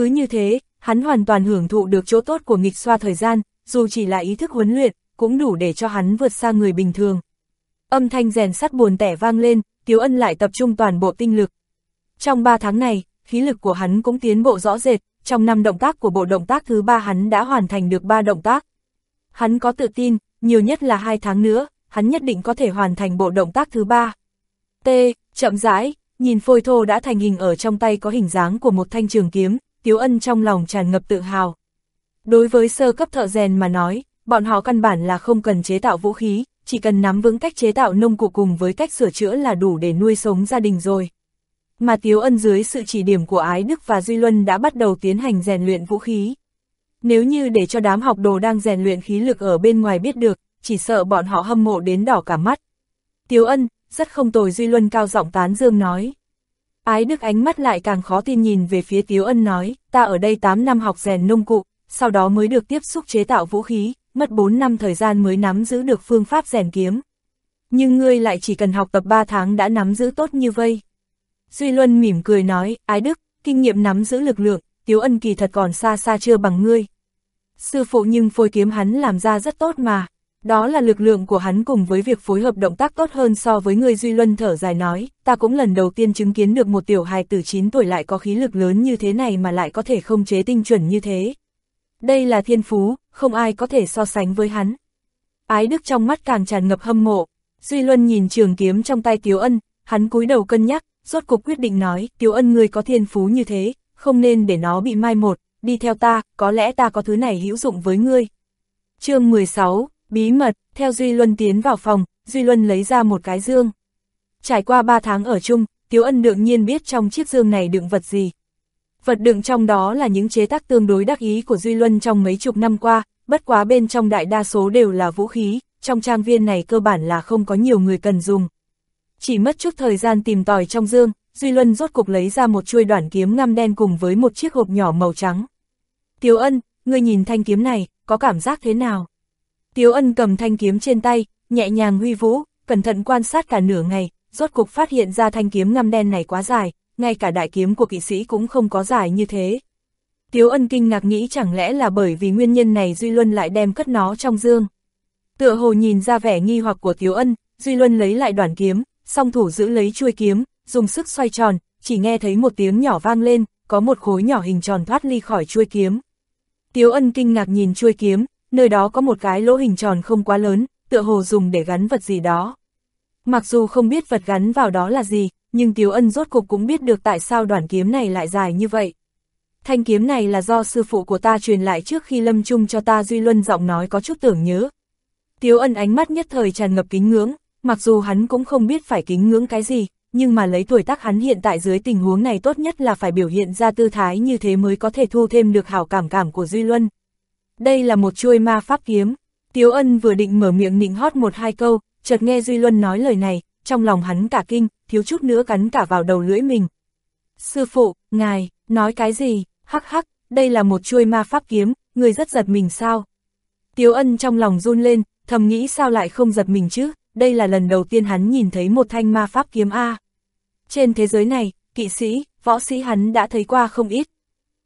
Cứ như thế, hắn hoàn toàn hưởng thụ được chỗ tốt của nghịch xoa thời gian, dù chỉ là ý thức huấn luyện, cũng đủ để cho hắn vượt xa người bình thường. Âm thanh rèn sắt buồn tẻ vang lên, Tiếu Ân lại tập trung toàn bộ tinh lực. Trong 3 tháng này, khí lực của hắn cũng tiến bộ rõ rệt, trong năm động tác của bộ động tác thứ ba hắn đã hoàn thành được 3 động tác. Hắn có tự tin, nhiều nhất là 2 tháng nữa, hắn nhất định có thể hoàn thành bộ động tác thứ ba. T, chậm rãi, nhìn phôi thô đã thành hình ở trong tay có hình dáng của một thanh trường kiếm, Tiếu Ân trong lòng tràn ngập tự hào. Đối với sơ cấp thợ rèn mà nói, bọn họ căn bản là không cần chế tạo vũ khí, chỉ cần nắm vững cách chế tạo nông cụ cùng với cách sửa chữa là đủ để nuôi sống gia đình rồi. Mà Tiếu Ân dưới sự chỉ điểm của Ái Đức và Duy Luân đã bắt đầu tiến hành rèn luyện vũ khí. Nếu như để cho đám học đồ đang rèn luyện khí lực ở bên ngoài biết được, chỉ sợ bọn họ hâm mộ đến đỏ cả mắt. Tiếu Ân, rất không tồi Duy Luân cao giọng tán dương nói. Ái Đức ánh mắt lại càng khó tin nhìn về phía Tiếu Ân nói, ta ở đây 8 năm học rèn nông cụ, sau đó mới được tiếp xúc chế tạo vũ khí, mất 4 năm thời gian mới nắm giữ được phương pháp rèn kiếm. Nhưng ngươi lại chỉ cần học tập 3 tháng đã nắm giữ tốt như vây. Duy Luân mỉm cười nói, ái đức, kinh nghiệm nắm giữ lực lượng, Tiếu Ân kỳ thật còn xa xa chưa bằng ngươi. Sư phụ nhưng phôi kiếm hắn làm ra rất tốt mà. Đó là lực lượng của hắn cùng với việc phối hợp động tác tốt hơn so với người Duy Luân thở dài nói, ta cũng lần đầu tiên chứng kiến được một tiểu hài tử 9 tuổi lại có khí lực lớn như thế này mà lại có thể không chế tinh chuẩn như thế. Đây là thiên phú, không ai có thể so sánh với hắn. Ái Đức trong mắt càng tràn ngập hâm mộ, Duy Luân nhìn trường kiếm trong tay Tiếu Ân, hắn cúi đầu cân nhắc, rốt cuộc quyết định nói, Tiếu Ân người có thiên phú như thế, không nên để nó bị mai một, đi theo ta, có lẽ ta có thứ này hữu dụng với ngươi. chương 16, bí mật, theo Duy Luân tiến vào phòng, Duy Luân lấy ra một cái dương. Trải qua 3 tháng ở chung, Tiếu Ân đương nhiên biết trong chiếc dương này đựng vật gì. Vật đựng trong đó là những chế tác tương đối đắc ý của Duy Luân trong mấy chục năm qua, bất quá bên trong đại đa số đều là vũ khí, trong trang viên này cơ bản là không có nhiều người cần dùng. Chỉ mất chút thời gian tìm tòi trong dương, Duy Luân rốt cục lấy ra một chuôi đoạn kiếm ngăm đen cùng với một chiếc hộp nhỏ màu trắng. Tiếu ân, ngươi nhìn thanh kiếm này, có cảm giác thế nào? Tiếu ân cầm thanh kiếm trên tay, nhẹ nhàng huy vũ, cẩn thận quan sát cả nửa ngày, rốt cục phát hiện ra thanh kiếm ngăm đen này quá dài, ngay cả đại kiếm của kỵ sĩ cũng không có dài như thế. Tiếu ân kinh ngạc nghĩ chẳng lẽ là bởi vì nguyên nhân này Duy Luân lại đem cất nó trong dương. Tựa hồ nhìn ra vẻ nghi hoặc của Tiếu ân, Duy Luân lấy lại đoàn kiếm, song thủ giữ lấy chuôi kiếm, dùng sức xoay tròn, chỉ nghe thấy một tiếng nhỏ vang lên, có một khối nhỏ hình tròn thoát ly khỏi chuôi kiếm. Tiếu ân kinh ngạc nhìn chuôi kiếm, nơi đó có một cái lỗ hình tròn không quá lớn, tựa hồ dùng để gắn vật gì đó. Mặc dù không biết vật gắn vào đó là gì, nhưng Tiếu Ân rốt cục cũng biết được tại sao đoạn kiếm này lại dài như vậy. Thanh kiếm này là do sư phụ của ta truyền lại trước khi lâm chung cho ta Duy Luân giọng nói có chút tưởng nhớ. Tiếu Ân ánh mắt nhất thời tràn ngập kính ngưỡng, mặc dù hắn cũng không biết phải kính ngưỡng cái gì, nhưng mà lấy tuổi tác hắn hiện tại dưới tình huống này tốt nhất là phải biểu hiện ra tư thái như thế mới có thể thu thêm được hảo cảm cảm của Duy Luân. Đây là một chuôi ma pháp kiếm. Tiếu Ân vừa định mở miệng nịnh hót một hai câu, chợt nghe Duy Luân nói lời này, trong lòng hắn cả kinh, thiếu chút nữa cắn cả vào đầu lưỡi mình. Sư phụ, ngài, nói cái gì, hắc hắc, đây là một chuôi ma pháp kiếm, người rất giật mình sao? Tiếu ân trong lòng run lên, thầm nghĩ sao lại không giật mình chứ, đây là lần đầu tiên hắn nhìn thấy một thanh ma pháp kiếm A. Trên thế giới này, kỵ sĩ, võ sĩ hắn đã thấy qua không ít.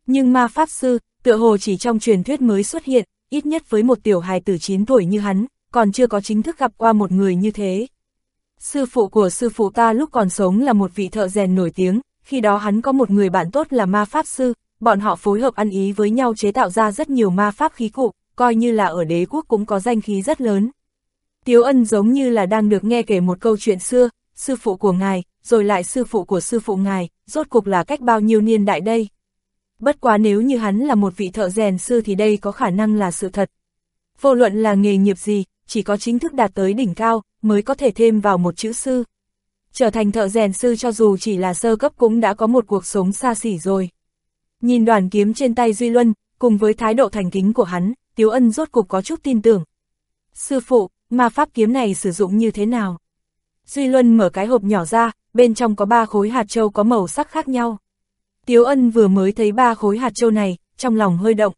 Nhưng ma pháp sư, tựa hồ chỉ trong truyền thuyết mới xuất hiện, ít nhất với một tiểu hài tử 9 tuổi như hắn, còn chưa có chính thức gặp qua một người như thế. Sư phụ của sư phụ ta lúc còn sống là một vị thợ rèn nổi tiếng, khi đó hắn có một người bạn tốt là ma pháp sư, bọn họ phối hợp ăn ý với nhau chế tạo ra rất nhiều ma pháp khí cụ, coi như là ở đế quốc cũng có danh khí rất lớn. Tiếu ân giống như là đang được nghe kể một câu chuyện xưa, sư phụ của ngài, rồi lại sư phụ của sư phụ ngài, rốt cục là cách bao nhiêu niên đại đây. Bất quá nếu như hắn là một vị thợ rèn sư thì đây có khả năng là sự thật. Vô luận là nghề nghiệp gì, chỉ có chính thức đạt tới đỉnh cao, mới có thể thêm vào một chữ sư. Trở thành thợ rèn sư cho dù chỉ là sơ cấp cũng đã có một cuộc sống xa xỉ rồi. Nhìn đoàn kiếm trên tay Duy Luân, cùng với thái độ thành kính của hắn, Tiếu Ân rốt cục có chút tin tưởng. Sư phụ, ma pháp kiếm này sử dụng như thế nào? Duy Luân mở cái hộp nhỏ ra, bên trong có ba khối hạt châu có màu sắc khác nhau. Tiếu Ân vừa mới thấy ba khối hạt châu này, trong lòng hơi động.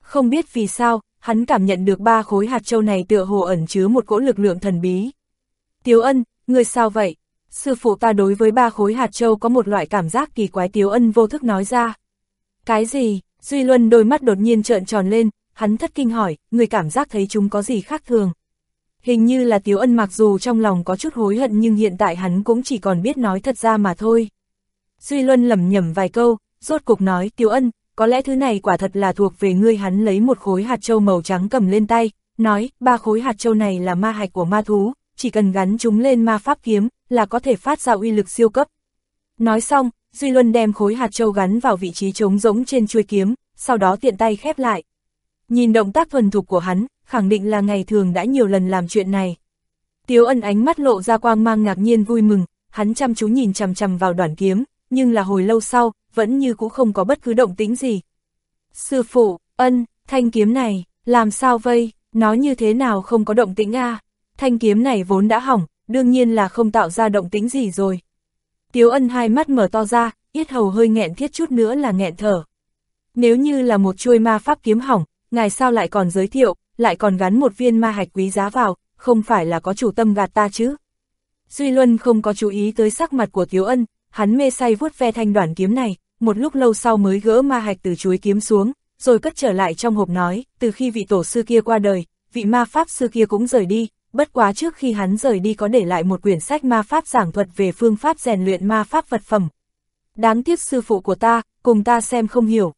Không biết vì sao, hắn cảm nhận được ba khối hạt châu này tựa hồ ẩn chứa một cỗ lực lượng thần bí. Tiếu ân, ngươi sao vậy? Sư phụ ta đối với ba khối hạt châu có một loại cảm giác kỳ quái Tiếu ân vô thức nói ra. Cái gì? Duy Luân đôi mắt đột nhiên trợn tròn lên, hắn thất kinh hỏi, người cảm giác thấy chúng có gì khác thường. Hình như là Tiếu Ân mặc dù trong lòng có chút hối hận nhưng hiện tại hắn cũng chỉ còn biết nói thật ra mà thôi. Duy Luân lẩm nhẩm vài câu, rốt cục nói, Tiếu Ân, có lẽ thứ này quả thật là thuộc về ngươi hắn lấy một khối hạt châu màu trắng cầm lên tay, nói, ba khối hạt châu này là ma hạch của ma thú, chỉ cần gắn chúng lên ma pháp kiếm, là có thể phát ra uy lực siêu cấp. Nói xong, Duy Luân đem khối hạt châu gắn vào vị trí trống rỗng trên chuôi kiếm, sau đó tiện tay khép lại. Nhìn động tác thuần thục của hắn, khẳng định là ngày thường đã nhiều lần làm chuyện này. Tiếu ân ánh mắt lộ ra quang mang ngạc nhiên vui mừng, hắn chăm chú nhìn chằm chằm vào đoạn kiếm, nhưng là hồi lâu sau, vẫn như cũng không có bất cứ động tĩnh gì. Sư phụ, ân, thanh kiếm này, làm sao vây, nó như thế nào không có động tĩnh a à? Thanh kiếm này vốn đã hỏng, đương nhiên là không tạo ra động tĩnh gì rồi. Tiếu ân hai mắt mở to ra, yết hầu hơi nghẹn thiết chút nữa là nghẹn thở. Nếu như là một chuôi ma pháp kiếm hỏng, ngài sao lại còn giới thiệu, lại còn gắn một viên ma hạch quý giá vào, không phải là có chủ tâm gạt ta chứ. Duy Luân không có chú ý tới sắc mặt của Tiếu Ân, hắn mê say vuốt ve thanh đoạn kiếm này, một lúc lâu sau mới gỡ ma hạch từ chuối kiếm xuống, rồi cất trở lại trong hộp nói, từ khi vị tổ sư kia qua đời, vị ma pháp sư kia cũng rời đi, bất quá trước khi hắn rời đi có để lại một quyển sách ma pháp giảng thuật về phương pháp rèn luyện ma pháp vật phẩm. Đáng tiếc sư phụ của ta, cùng ta xem không hiểu.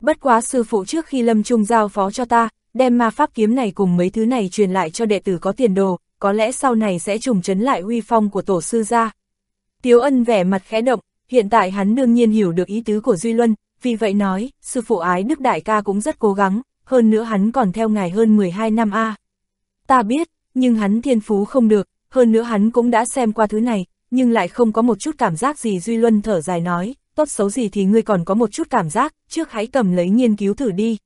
Bất quá sư phụ trước khi lâm trung giao phó cho ta, đem ma pháp kiếm này cùng mấy thứ này truyền lại cho đệ tử có tiền đồ, có lẽ sau này sẽ trùng trấn lại uy phong của tổ sư gia Tiếu ân vẻ mặt khẽ động, hiện tại hắn đương nhiên hiểu được ý tứ của Duy Luân, vì vậy nói, sư phụ ái Đức Đại ca cũng rất cố gắng, hơn nữa hắn còn theo ngài hơn 12 năm a. Ta biết, nhưng hắn thiên phú không được, hơn nữa hắn cũng đã xem qua thứ này, nhưng lại không có một chút cảm giác gì Duy Luân thở dài nói, tốt xấu gì thì ngươi còn có một chút cảm giác, trước hãy cầm lấy nghiên cứu thử đi.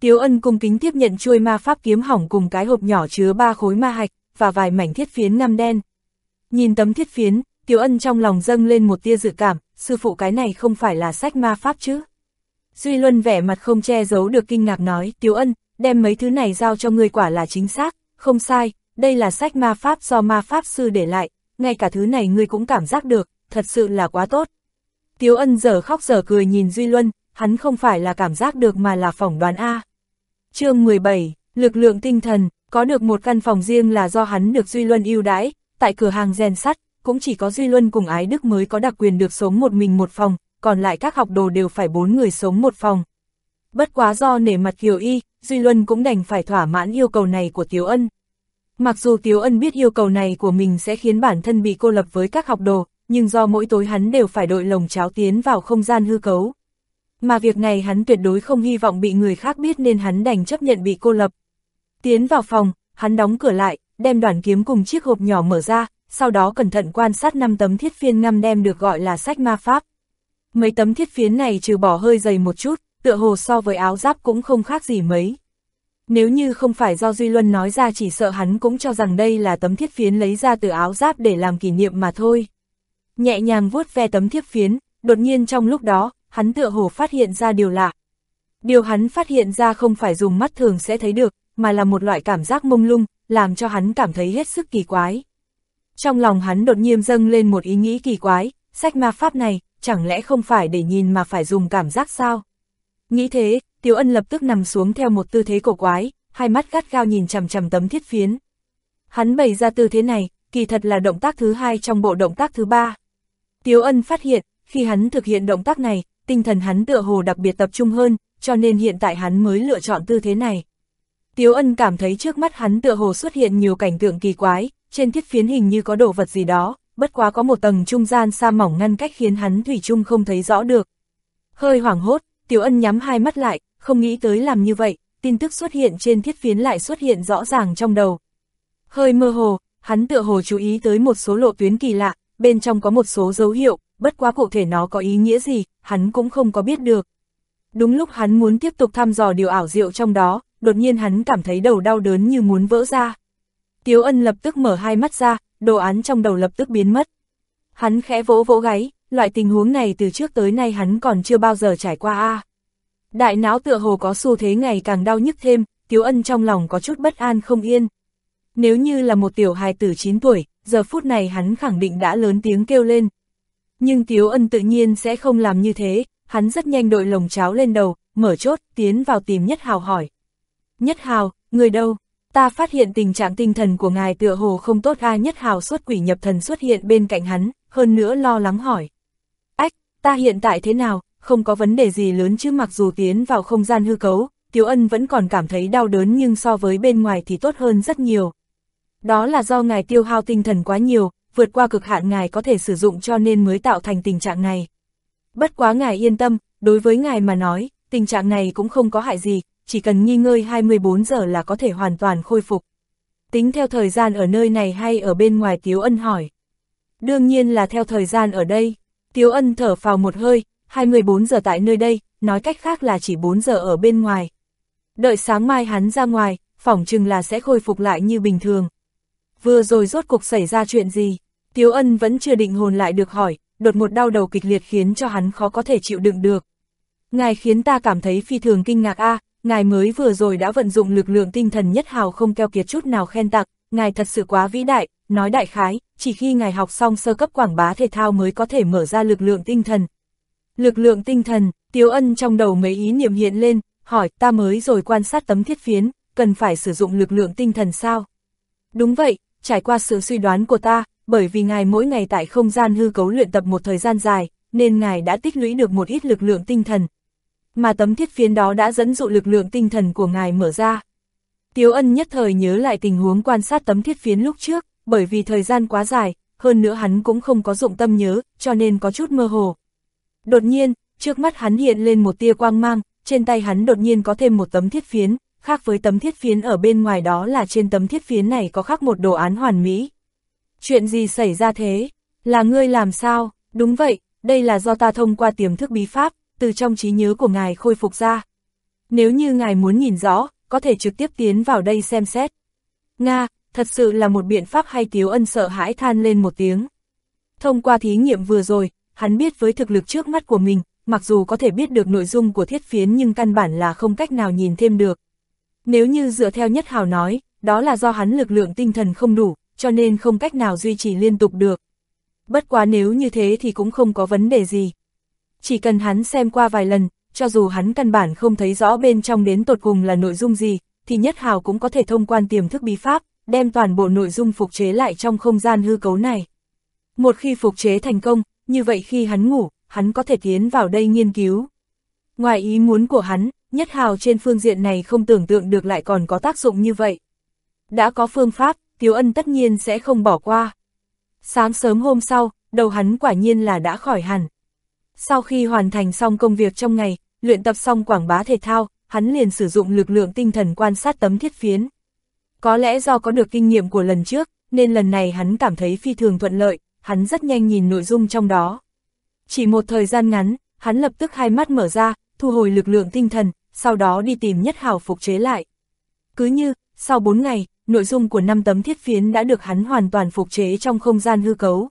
Tiếu ân cung kính tiếp nhận chuôi ma pháp kiếm hỏng cùng cái hộp nhỏ chứa ba khối ma hạch, và vài mảnh thiết phiến ngăm đen. Nhìn tấm thiết phiến, Tiểu ân trong lòng dâng lên một tia dự cảm, sư phụ cái này không phải là sách ma pháp chứ. Duy Luân vẻ mặt không che giấu được kinh ngạc nói, Tiểu ân, đem mấy thứ này giao cho ngươi quả là chính xác, không sai, đây là sách ma pháp do ma pháp sư để lại, ngay cả thứ này ngươi cũng cảm giác được, thật sự là quá tốt. Tiếu ân giờ khóc giờ cười nhìn Duy Luân, hắn không phải là cảm giác được mà là phỏng đoán A. chương 17, lực lượng tinh thần, có được một căn phòng riêng là do hắn được Duy Luân ưu đãi, tại cửa hàng rèn sắt, cũng chỉ có Duy Luân cùng Ái Đức mới có đặc quyền được sống một mình một phòng, còn lại các học đồ đều phải bốn người sống một phòng. Bất quá do nể mặt Kiều Y, Duy Luân cũng đành phải thỏa mãn yêu cầu này của Tiếu Ân. Mặc dù Tiếu Ân biết yêu cầu này của mình sẽ khiến bản thân bị cô lập với các học đồ, nhưng do mỗi tối hắn đều phải đội lồng cháo tiến vào không gian hư cấu. Mà việc này hắn tuyệt đối không hy vọng bị người khác biết nên hắn đành chấp nhận bị cô lập. Tiến vào phòng, hắn đóng cửa lại, đem đoàn kiếm cùng chiếc hộp nhỏ mở ra, sau đó cẩn thận quan sát năm tấm thiết phiên ngăm đem được gọi là sách ma pháp. Mấy tấm thiết phiến này trừ bỏ hơi dày một chút, tựa hồ so với áo giáp cũng không khác gì mấy. Nếu như không phải do Duy Luân nói ra chỉ sợ hắn cũng cho rằng đây là tấm thiết phiến lấy ra từ áo giáp để làm kỷ niệm mà thôi. Nhẹ nhàng vuốt ve tấm thiết phiến, đột nhiên trong lúc đó, hắn tựa hồ phát hiện ra điều lạ. Điều hắn phát hiện ra không phải dùng mắt thường sẽ thấy được, mà là một loại cảm giác mông lung, làm cho hắn cảm thấy hết sức kỳ quái. Trong lòng hắn đột nhiên dâng lên một ý nghĩ kỳ quái, sách ma pháp này, chẳng lẽ không phải để nhìn mà phải dùng cảm giác sao? Nghĩ thế, Tiếu Ân lập tức nằm xuống theo một tư thế cổ quái, hai mắt gắt gao nhìn chằm chằm tấm thiết phiến. Hắn bày ra tư thế này, kỳ thật là động tác thứ hai trong bộ động tác thứ ba. Tiếu Ân phát hiện, khi hắn thực hiện động tác này, tinh thần hắn tựa hồ đặc biệt tập trung hơn, cho nên hiện tại hắn mới lựa chọn tư thế này. Tiếu Ân cảm thấy trước mắt hắn tựa hồ xuất hiện nhiều cảnh tượng kỳ quái, trên thiết phiến hình như có đồ vật gì đó, bất quá có một tầng trung gian sa mỏng ngăn cách khiến hắn thủy chung không thấy rõ được. Hơi hoảng hốt, Tiểu Ân nhắm hai mắt lại, không nghĩ tới làm như vậy, tin tức xuất hiện trên thiết phiến lại xuất hiện rõ ràng trong đầu. Hơi mơ hồ, hắn tựa hồ chú ý tới một số lộ tuyến kỳ lạ, bên trong có một số dấu hiệu, bất quá cụ thể nó có ý nghĩa gì, hắn cũng không có biết được. Đúng lúc hắn muốn tiếp tục thăm dò điều ảo diệu trong đó, đột nhiên hắn cảm thấy đầu đau đớn như muốn vỡ ra. Tiếu ân lập tức mở hai mắt ra, đồ án trong đầu lập tức biến mất. Hắn khẽ vỗ vỗ gáy, loại tình huống này từ trước tới nay hắn còn chưa bao giờ trải qua a. Đại não tựa hồ có xu thế ngày càng đau nhức thêm, Tiếu Ân trong lòng có chút bất an không yên. Nếu như là một tiểu hài tử 9 tuổi, giờ phút này hắn khẳng định đã lớn tiếng kêu lên. Nhưng Tiếu Ân tự nhiên sẽ không làm như thế, hắn rất nhanh đội lồng cháo lên đầu, mở chốt, tiến vào tìm Nhất Hào hỏi. Nhất Hào, người đâu? Ta phát hiện tình trạng tinh thần của ngài tựa hồ không tốt a Nhất Hào xuất quỷ nhập thần xuất hiện bên cạnh hắn, hơn nữa lo lắng hỏi. Ách, ta hiện tại thế nào, không có vấn đề gì lớn chứ mặc dù tiến vào không gian hư cấu, Tiếu Ân vẫn còn cảm thấy đau đớn nhưng so với bên ngoài thì tốt hơn rất nhiều. Đó là do ngài tiêu hao tinh thần quá nhiều, vượt qua cực hạn ngài có thể sử dụng cho nên mới tạo thành tình trạng này. Bất quá ngài yên tâm, đối với ngài mà nói, tình trạng này cũng không có hại gì, chỉ cần nghi ngơi 24 giờ là có thể hoàn toàn khôi phục. Tính theo thời gian ở nơi này hay ở bên ngoài Tiếu Ân hỏi. Đương nhiên là theo thời gian ở đây. Tiếu Ân thở phào một hơi, 24 giờ tại nơi đây, nói cách khác là chỉ 4 giờ ở bên ngoài. Đợi sáng mai hắn ra ngoài, phỏng chừng là sẽ khôi phục lại như bình thường. Vừa rồi rốt cuộc xảy ra chuyện gì? Tiếu Ân vẫn chưa định hồn lại được hỏi, đột một đau đầu kịch liệt khiến cho hắn khó có thể chịu đựng được. Ngài khiến ta cảm thấy phi thường kinh ngạc a, ngài mới vừa rồi đã vận dụng lực lượng tinh thần nhất hào không keo kiệt chút nào khen tặng, ngài thật sự quá vĩ đại, nói đại khái, chỉ khi ngài học xong sơ cấp quảng bá thể thao mới có thể mở ra lực lượng tinh thần. Lực lượng tinh thần, Tiếu Ân trong đầu mấy ý niệm hiện lên, hỏi ta mới rồi quan sát tấm thiết phiến, cần phải sử dụng lực lượng tinh thần sao? Đúng vậy, trải qua sự suy đoán của ta, bởi vì ngài mỗi ngày tại không gian hư cấu luyện tập một thời gian dài, nên ngài đã tích lũy được một ít lực lượng tinh thần. Mà tấm thiết phiến đó đã dẫn dụ lực lượng tinh thần của ngài mở ra. Tiếu ân nhất thời nhớ lại tình huống quan sát tấm thiết phiến lúc trước, bởi vì thời gian quá dài, hơn nữa hắn cũng không có dụng tâm nhớ, cho nên có chút mơ hồ. Đột nhiên, trước mắt hắn hiện lên một tia quang mang, trên tay hắn đột nhiên có thêm một tấm thiết phiến, khác với tấm thiết phiến ở bên ngoài đó là trên tấm thiết phiến này có khắc một đồ án hoàn mỹ. Chuyện gì xảy ra thế? Là ngươi làm sao? Đúng vậy, đây là do ta thông qua tiềm thức bí pháp, từ trong trí nhớ của ngài khôi phục ra. Nếu như ngài muốn nhìn rõ, có thể trực tiếp tiến vào đây xem xét. Nga, thật sự là một biện pháp hay Tiếu Ân sợ hãi than lên một tiếng. Thông qua thí nghiệm vừa rồi, hắn biết với thực lực trước mắt của mình, mặc dù có thể biết được nội dung của thiết phiến nhưng căn bản là không cách nào nhìn thêm được. Nếu như dựa theo nhất hào nói, đó là do hắn lực lượng tinh thần không đủ, cho nên không cách nào duy trì liên tục được. Bất quá nếu như thế thì cũng không có vấn đề gì. Chỉ cần hắn xem qua vài lần, cho dù hắn căn bản không thấy rõ bên trong đến tột cùng là nội dung gì, thì nhất hào cũng có thể thông quan tiềm thức bí pháp, đem toàn bộ nội dung phục chế lại trong không gian hư cấu này. Một khi phục chế thành công, như vậy khi hắn ngủ, hắn có thể tiến vào đây nghiên cứu. Ngoài ý muốn của hắn, nhất hào trên phương diện này không tưởng tượng được lại còn có tác dụng như vậy. Đã có phương pháp, Tiếu Ân tất nhiên sẽ không bỏ qua. Sáng sớm hôm sau, đầu hắn quả nhiên là đã khỏi hẳn. Sau khi hoàn thành xong công việc trong ngày, luyện tập xong quảng bá thể thao, hắn liền sử dụng lực lượng tinh thần quan sát tấm thiết phiến. Có lẽ do có được kinh nghiệm của lần trước, nên lần này hắn cảm thấy phi thường thuận lợi, hắn rất nhanh nhìn nội dung trong đó. Chỉ một thời gian ngắn, hắn lập tức hai mắt mở ra, thu hồi lực lượng tinh thần, sau đó đi tìm nhất hào phục chế lại. Cứ như, sau 4 ngày, nội dung của năm tấm thiết phiến đã được hắn hoàn toàn phục chế trong không gian hư cấu.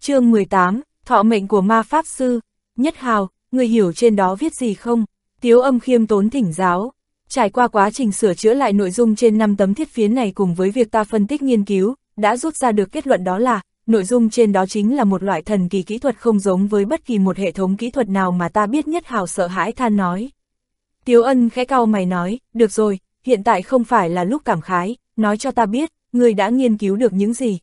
chương 18, Thọ mệnh của ma pháp sư, nhất hào, người hiểu trên đó viết gì không? Tiếu âm khiêm tốn thỉnh giáo. Trải qua quá trình sửa chữa lại nội dung trên 5 tấm thiết phiến này cùng với việc ta phân tích nghiên cứu, đã rút ra được kết luận đó là, nội dung trên đó chính là một loại thần kỳ kỹ thuật không giống với bất kỳ một hệ thống kỹ thuật nào mà ta biết nhất hào sợ hãi than nói. Tiếu ân khẽ cau mày nói, được rồi, hiện tại không phải là lúc cảm khái, nói cho ta biết, người đã nghiên cứu được những gì.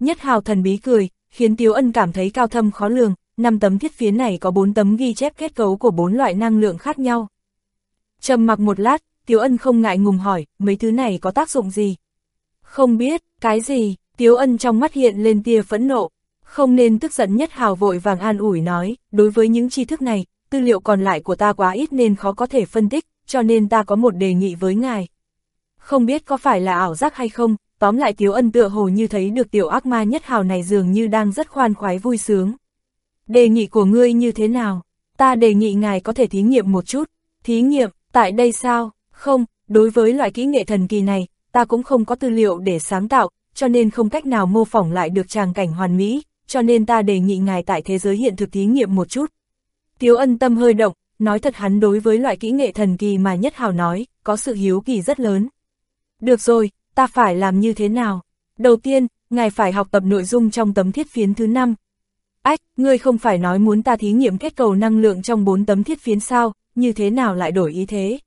Nhất hào thần bí cười, khiến Tiếu ân cảm thấy cao thâm khó lường, năm tấm thiết phiến này có bốn tấm ghi chép kết cấu của bốn loại năng lượng khác nhau. Trầm mặc một lát, Tiếu ân không ngại ngùng hỏi, mấy thứ này có tác dụng gì? Không biết, cái gì? Tiếu ân trong mắt hiện lên tia phẫn nộ, không nên tức giận nhất hào vội vàng an ủi nói, đối với những tri thức này, tư liệu còn lại của ta quá ít nên khó có thể phân tích, cho nên ta có một đề nghị với ngài. Không biết có phải là ảo giác hay không, tóm lại Tiếu ân tựa hồ như thấy được tiểu ác ma nhất hào này dường như đang rất khoan khoái vui sướng. Đề nghị của ngươi như thế nào? Ta đề nghị ngài có thể thí nghiệm một chút. Thí nghiệm, tại đây sao? Không, đối với loại kỹ nghệ thần kỳ này, ta cũng không có tư liệu để sáng tạo, cho nên không cách nào mô phỏng lại được tràng cảnh hoàn mỹ, cho nên ta đề nghị ngài tại thế giới hiện thực thí nghiệm một chút. Tiếu ân tâm hơi động, nói thật hắn đối với loại kỹ nghệ thần kỳ mà Nhất Hào nói, có sự hiếu kỳ rất lớn. Được rồi, ta phải làm như thế nào? Đầu tiên, ngài phải học tập nội dung trong tấm thiết phiến thứ năm. Ách, ngươi không phải nói muốn ta thí nghiệm kết cầu năng lượng trong bốn tấm thiết phiến sao, như thế nào lại đổi ý thế?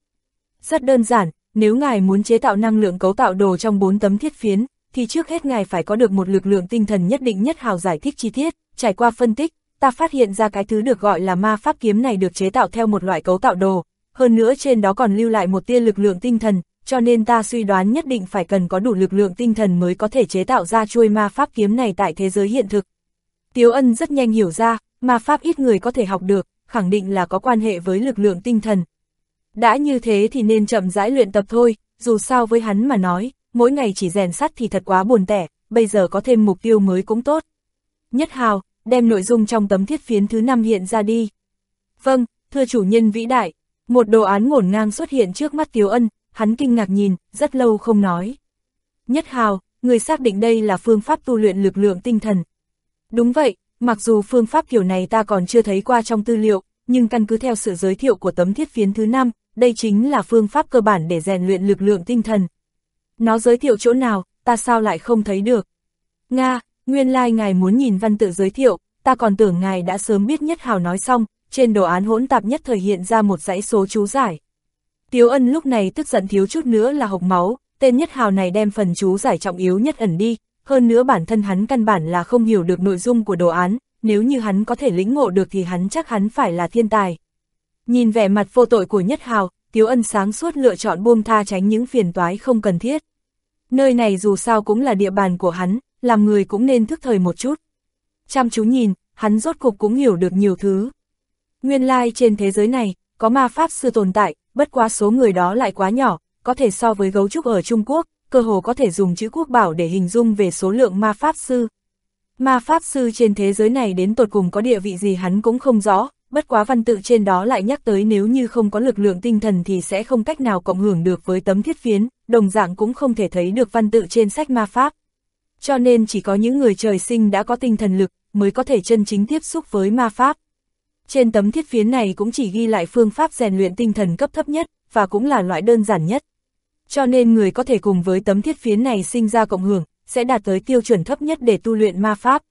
Rất đơn giản, nếu ngài muốn chế tạo năng lượng cấu tạo đồ trong bốn tấm thiết phiến, thì trước hết ngài phải có được một lực lượng tinh thần nhất định nhất hào giải thích chi tiết, trải qua phân tích, ta phát hiện ra cái thứ được gọi là ma pháp kiếm này được chế tạo theo một loại cấu tạo đồ, hơn nữa trên đó còn lưu lại một tia lực lượng tinh thần, cho nên ta suy đoán nhất định phải cần có đủ lực lượng tinh thần mới có thể chế tạo ra chuôi ma pháp kiếm này tại thế giới hiện thực. Tiếu ân rất nhanh hiểu ra, mà pháp ít người có thể học được, khẳng định là có quan hệ với lực lượng tinh thần. Đã như thế thì nên chậm rãi luyện tập thôi, dù sao với hắn mà nói, mỗi ngày chỉ rèn sắt thì thật quá buồn tẻ, bây giờ có thêm mục tiêu mới cũng tốt. Nhất hào, đem nội dung trong tấm thiết phiến thứ năm hiện ra đi. Vâng, thưa chủ nhân vĩ đại, một đồ án ngổn ngang xuất hiện trước mắt Tiếu Ân, hắn kinh ngạc nhìn, rất lâu không nói. Nhất hào, người xác định đây là phương pháp tu luyện lực lượng tinh thần. Đúng vậy, mặc dù phương pháp kiểu này ta còn chưa thấy qua trong tư liệu, nhưng căn cứ theo sự giới thiệu của tấm thiết phiến thứ năm, đây chính là phương pháp cơ bản để rèn luyện lực lượng tinh thần. Nó giới thiệu chỗ nào, ta sao lại không thấy được? Nga, nguyên lai like ngài muốn nhìn văn tự giới thiệu, ta còn tưởng ngài đã sớm biết nhất hào nói xong, trên đồ án hỗn tạp nhất thời hiện ra một dãy số chú giải. Tiếu ân lúc này tức giận thiếu chút nữa là hộc máu, tên nhất hào này đem phần chú giải trọng yếu nhất ẩn đi, hơn nữa bản thân hắn căn bản là không hiểu được nội dung của đồ án, nếu như hắn có thể lĩnh ngộ được thì hắn chắc hắn phải là thiên tài. Nhìn vẻ mặt vô tội của nhất hào, Tiếu ân sáng suốt lựa chọn buông tha tránh những phiền toái không cần thiết. Nơi này dù sao cũng là địa bàn của hắn, làm người cũng nên thức thời một chút. Chăm chú nhìn, hắn rốt cục cũng hiểu được nhiều thứ. Nguyên lai like trên thế giới này, có ma pháp sư tồn tại, bất quá số người đó lại quá nhỏ, có thể so với gấu trúc ở Trung Quốc, cơ hồ có thể dùng chữ quốc bảo để hình dung về số lượng ma pháp sư. Ma pháp sư trên thế giới này đến tột cùng có địa vị gì hắn cũng không rõ, bất quá văn tự trên đó lại nhắc tới nếu như không có lực lượng tinh thần thì sẽ không cách nào cộng hưởng được với tấm thiết phiến, đồng dạng cũng không thể thấy được văn tự trên sách ma pháp. Cho nên chỉ có những người trời sinh đã có tinh thần lực mới có thể chân chính tiếp xúc với ma pháp. Trên tấm thiết phiến này cũng chỉ ghi lại phương pháp rèn luyện tinh thần cấp thấp nhất, và cũng là loại đơn giản nhất. Cho nên người có thể cùng với tấm thiết phiến này sinh ra cộng hưởng, sẽ đạt tới tiêu chuẩn thấp nhất để tu luyện ma pháp.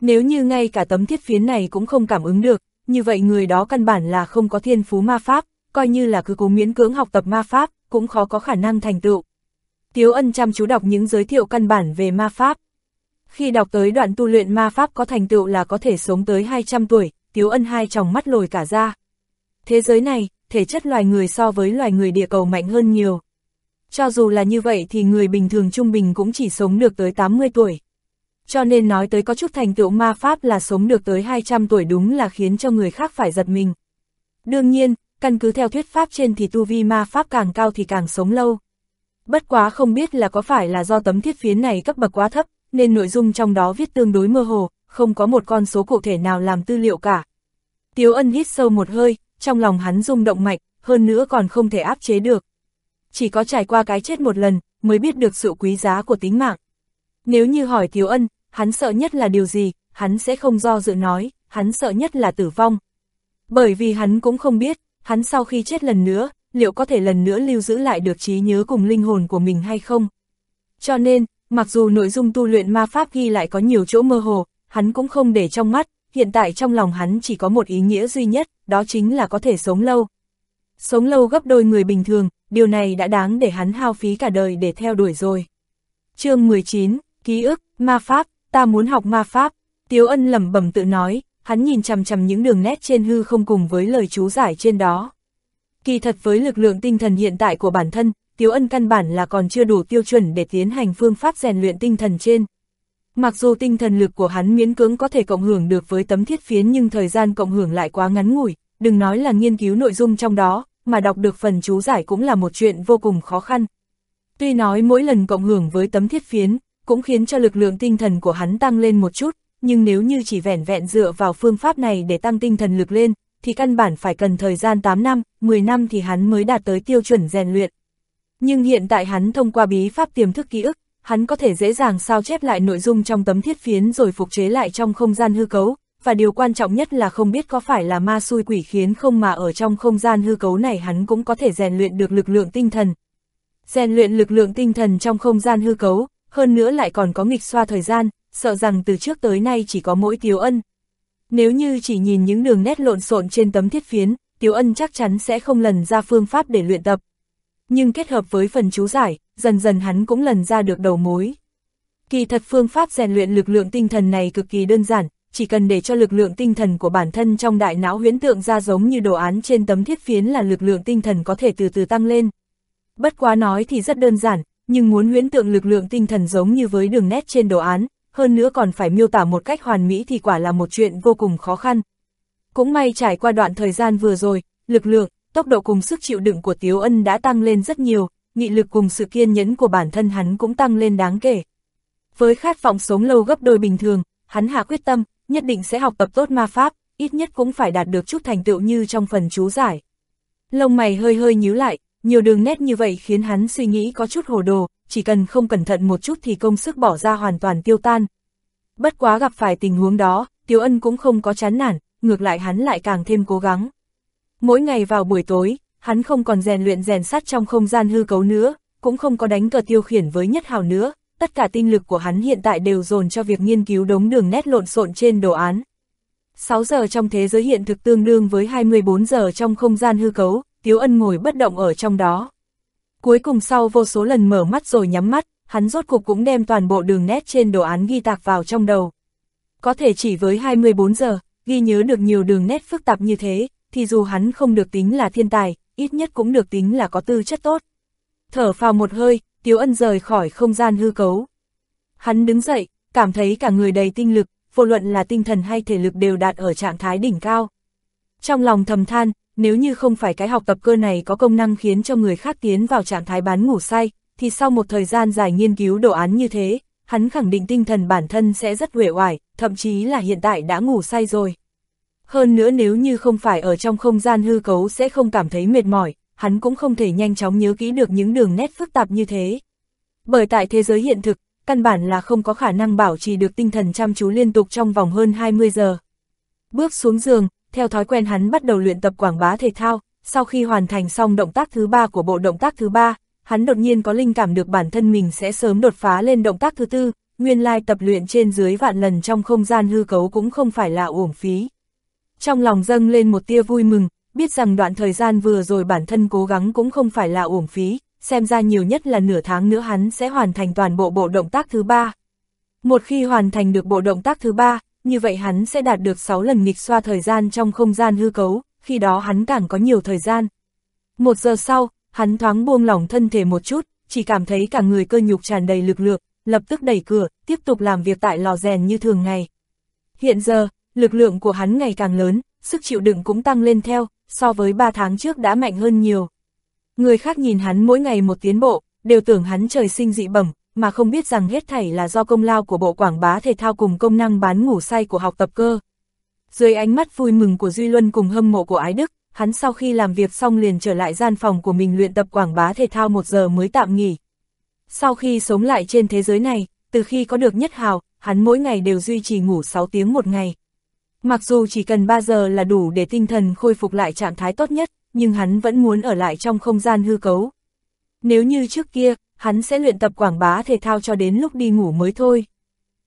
Nếu như ngay cả tấm thiết phiến này cũng không cảm ứng được, như vậy người đó căn bản là không có thiên phú ma pháp, coi như là cứ cố miễn cưỡng học tập ma pháp, cũng khó có khả năng thành tựu. Tiếu ân chăm chú đọc những giới thiệu căn bản về ma pháp. Khi đọc tới đoạn tu luyện ma pháp có thành tựu là có thể sống tới 200 tuổi, Tiếu ân hai tròng mắt lồi cả ra. Thế giới này, thể chất loài người so với loài người địa cầu mạnh hơn nhiều. Cho dù là như vậy thì người bình thường trung bình cũng chỉ sống được tới 80 tuổi. Cho nên nói tới có chút thành tựu ma pháp là sống được tới 200 tuổi đúng là khiến cho người khác phải giật mình. Đương nhiên, căn cứ theo thuyết pháp trên thì tu vi ma pháp càng cao thì càng sống lâu. Bất quá không biết là có phải là do tấm thiết phiến này cấp bậc quá thấp, nên nội dung trong đó viết tương đối mơ hồ, không có một con số cụ thể nào làm tư liệu cả. Tiếu ân hít sâu một hơi, trong lòng hắn rung động mạnh, hơn nữa còn không thể áp chế được. Chỉ có trải qua cái chết một lần, mới biết được sự quý giá của tính mạng. Nếu như hỏi Tiếu ân, hắn sợ nhất là điều gì, hắn sẽ không do dự nói, hắn sợ nhất là tử vong. Bởi vì hắn cũng không biết, hắn sau khi chết lần nữa, liệu có thể lần nữa lưu giữ lại được trí nhớ cùng linh hồn của mình hay không. Cho nên, mặc dù nội dung tu luyện ma pháp ghi lại có nhiều chỗ mơ hồ, hắn cũng không để trong mắt, hiện tại trong lòng hắn chỉ có một ý nghĩa duy nhất, đó chính là có thể sống lâu. Sống lâu gấp đôi người bình thường, điều này đã đáng để hắn hao phí cả đời để theo đuổi rồi. chương 19, Ký ức, Ma Pháp, ta muốn học Ma Pháp, Tiếu Ân lẩm bẩm tự nói, hắn nhìn chằm chằm những đường nét trên hư không cùng với lời chú giải trên đó. Kỳ thật với lực lượng tinh thần hiện tại của bản thân, Tiếu Ân căn bản là còn chưa đủ tiêu chuẩn để tiến hành phương pháp rèn luyện tinh thần trên. Mặc dù tinh thần lực của hắn miễn cưỡng có thể cộng hưởng được với tấm thiết phiến nhưng thời gian cộng hưởng lại quá ngắn ngủi, đừng nói là nghiên cứu nội dung trong đó, mà đọc được phần chú giải cũng là một chuyện vô cùng khó khăn. Tuy nói mỗi lần cộng hưởng với tấm thiết phiến, cũng khiến cho lực lượng tinh thần của hắn tăng lên một chút, nhưng nếu như chỉ vẻn vẹn dựa vào phương pháp này để tăng tinh thần lực lên, thì căn bản phải cần thời gian 8 năm, 10 năm thì hắn mới đạt tới tiêu chuẩn rèn luyện. Nhưng hiện tại hắn thông qua bí pháp tiềm thức ký ức, hắn có thể dễ dàng sao chép lại nội dung trong tấm thiết phiến rồi phục chế lại trong không gian hư cấu, và điều quan trọng nhất là không biết có phải là ma xui quỷ khiến không mà ở trong không gian hư cấu này hắn cũng có thể rèn luyện được lực lượng tinh thần. Rèn luyện lực lượng tinh thần trong không gian hư cấu, hơn nữa lại còn có nghịch xoa thời gian, sợ rằng từ trước tới nay chỉ có mỗi Tiếu Ân. Nếu như chỉ nhìn những đường nét lộn xộn trên tấm thiết phiến, Tiếu Ân chắc chắn sẽ không lần ra phương pháp để luyện tập. Nhưng kết hợp với phần chú giải, dần dần hắn cũng lần ra được đầu mối. Kỳ thật phương pháp rèn luyện lực lượng tinh thần này cực kỳ đơn giản, chỉ cần để cho lực lượng tinh thần của bản thân trong đại não huyễn tượng ra giống như đồ án trên tấm thiết phiến là lực lượng tinh thần có thể từ từ tăng lên. Bất quá nói thì rất đơn giản, nhưng muốn huyễn tượng lực lượng tinh thần giống như với đường nét trên đồ án, hơn nữa còn phải miêu tả một cách hoàn mỹ thì quả là một chuyện vô cùng khó khăn. Cũng may trải qua đoạn thời gian vừa rồi, lực lượng, tốc độ cùng sức chịu đựng của Tiếu Ân đã tăng lên rất nhiều, nghị lực cùng sự kiên nhẫn của bản thân hắn cũng tăng lên đáng kể. Với khát vọng sống lâu gấp đôi bình thường, hắn hạ quyết tâm, nhất định sẽ học tập tốt ma pháp, ít nhất cũng phải đạt được chút thành tựu như trong phần chú giải. Lông mày hơi hơi nhíu lại, nhiều đường nét như vậy khiến hắn suy nghĩ có chút hồ đồ, chỉ cần không cẩn thận một chút thì công sức bỏ ra hoàn toàn tiêu tan. Bất quá gặp phải tình huống đó, Tiếu Ân cũng không có chán nản, ngược lại hắn lại càng thêm cố gắng. Mỗi ngày vào buổi tối, hắn không còn rèn luyện rèn sắt trong không gian hư cấu nữa, cũng không có đánh cờ tiêu khiển với nhất hào nữa, tất cả tinh lực của hắn hiện tại đều dồn cho việc nghiên cứu đống đường nét lộn xộn trên đồ án. 6 giờ trong thế giới hiện thực tương đương với 24 giờ trong không gian hư cấu, Tiếu Ân ngồi bất động ở trong đó. Cuối cùng sau vô số lần mở mắt rồi nhắm mắt, hắn rốt cuộc cũng đem toàn bộ đường nét trên đồ án ghi tạc vào trong đầu. Có thể chỉ với 24 giờ, ghi nhớ được nhiều đường nét phức tạp như thế, thì dù hắn không được tính là thiên tài, ít nhất cũng được tính là có tư chất tốt. Thở phào một hơi, Tiếu Ân rời khỏi không gian hư cấu. Hắn đứng dậy, cảm thấy cả người đầy tinh lực, vô luận là tinh thần hay thể lực đều đạt ở trạng thái đỉnh cao. Trong lòng thầm than, nếu như không phải cái học tập cơ này có công năng khiến cho người khác tiến vào trạng thái bán ngủ say, thì sau một thời gian dài nghiên cứu đồ án như thế, hắn khẳng định tinh thần bản thân sẽ rất uể oải, thậm chí là hiện tại đã ngủ say rồi. Hơn nữa nếu như không phải ở trong không gian hư cấu sẽ không cảm thấy mệt mỏi, hắn cũng không thể nhanh chóng nhớ kỹ được những đường nét phức tạp như thế. Bởi tại thế giới hiện thực, căn bản là không có khả năng bảo trì được tinh thần chăm chú liên tục trong vòng hơn 20 giờ. Bước xuống giường, theo thói quen hắn bắt đầu luyện tập quảng bá thể thao, sau khi hoàn thành xong động tác thứ ba của bộ động tác thứ ba, hắn đột nhiên có linh cảm được bản thân mình sẽ sớm đột phá lên động tác thứ tư, nguyên lai tập luyện trên dưới vạn lần trong không gian hư cấu cũng không phải là uổng phí. Trong lòng dâng lên một tia vui mừng, biết rằng đoạn thời gian vừa rồi bản thân cố gắng cũng không phải là uổng phí, xem ra nhiều nhất là nửa tháng nữa hắn sẽ hoàn thành toàn bộ bộ động tác thứ ba. Một khi hoàn thành được bộ động tác thứ ba, như vậy hắn sẽ đạt được 6 lần nghịch xoa thời gian trong không gian hư cấu, khi đó hắn càng có nhiều thời gian. Một giờ sau, hắn thoáng buông lỏng thân thể một chút, chỉ cảm thấy cả người cơ nhục tràn đầy lực lượng, lập tức đẩy cửa, tiếp tục làm việc tại lò rèn như thường ngày. Hiện giờ, lực lượng của hắn ngày càng lớn, sức chịu đựng cũng tăng lên theo, so với 3 tháng trước đã mạnh hơn nhiều. Người khác nhìn hắn mỗi ngày một tiến bộ, đều tưởng hắn trời sinh dị bẩm, mà không biết rằng hết thảy là do công lao của bộ quảng bá thể thao cùng công năng bán ngủ say của học tập cơ. Dưới ánh mắt vui mừng của Duy Luân cùng hâm mộ của Ái Đức, hắn sau khi làm việc xong liền trở lại gian phòng của mình luyện tập quảng bá thể thao một giờ mới tạm nghỉ. Sau khi sống lại trên thế giới này, từ khi có được nhất hào, hắn mỗi ngày đều duy trì ngủ 6 tiếng một ngày. Mặc dù chỉ cần 3 giờ là đủ để tinh thần khôi phục lại trạng thái tốt nhất, nhưng hắn vẫn muốn ở lại trong không gian hư cấu. Nếu như trước kia, hắn sẽ luyện tập quảng bá thể thao cho đến lúc đi ngủ mới thôi.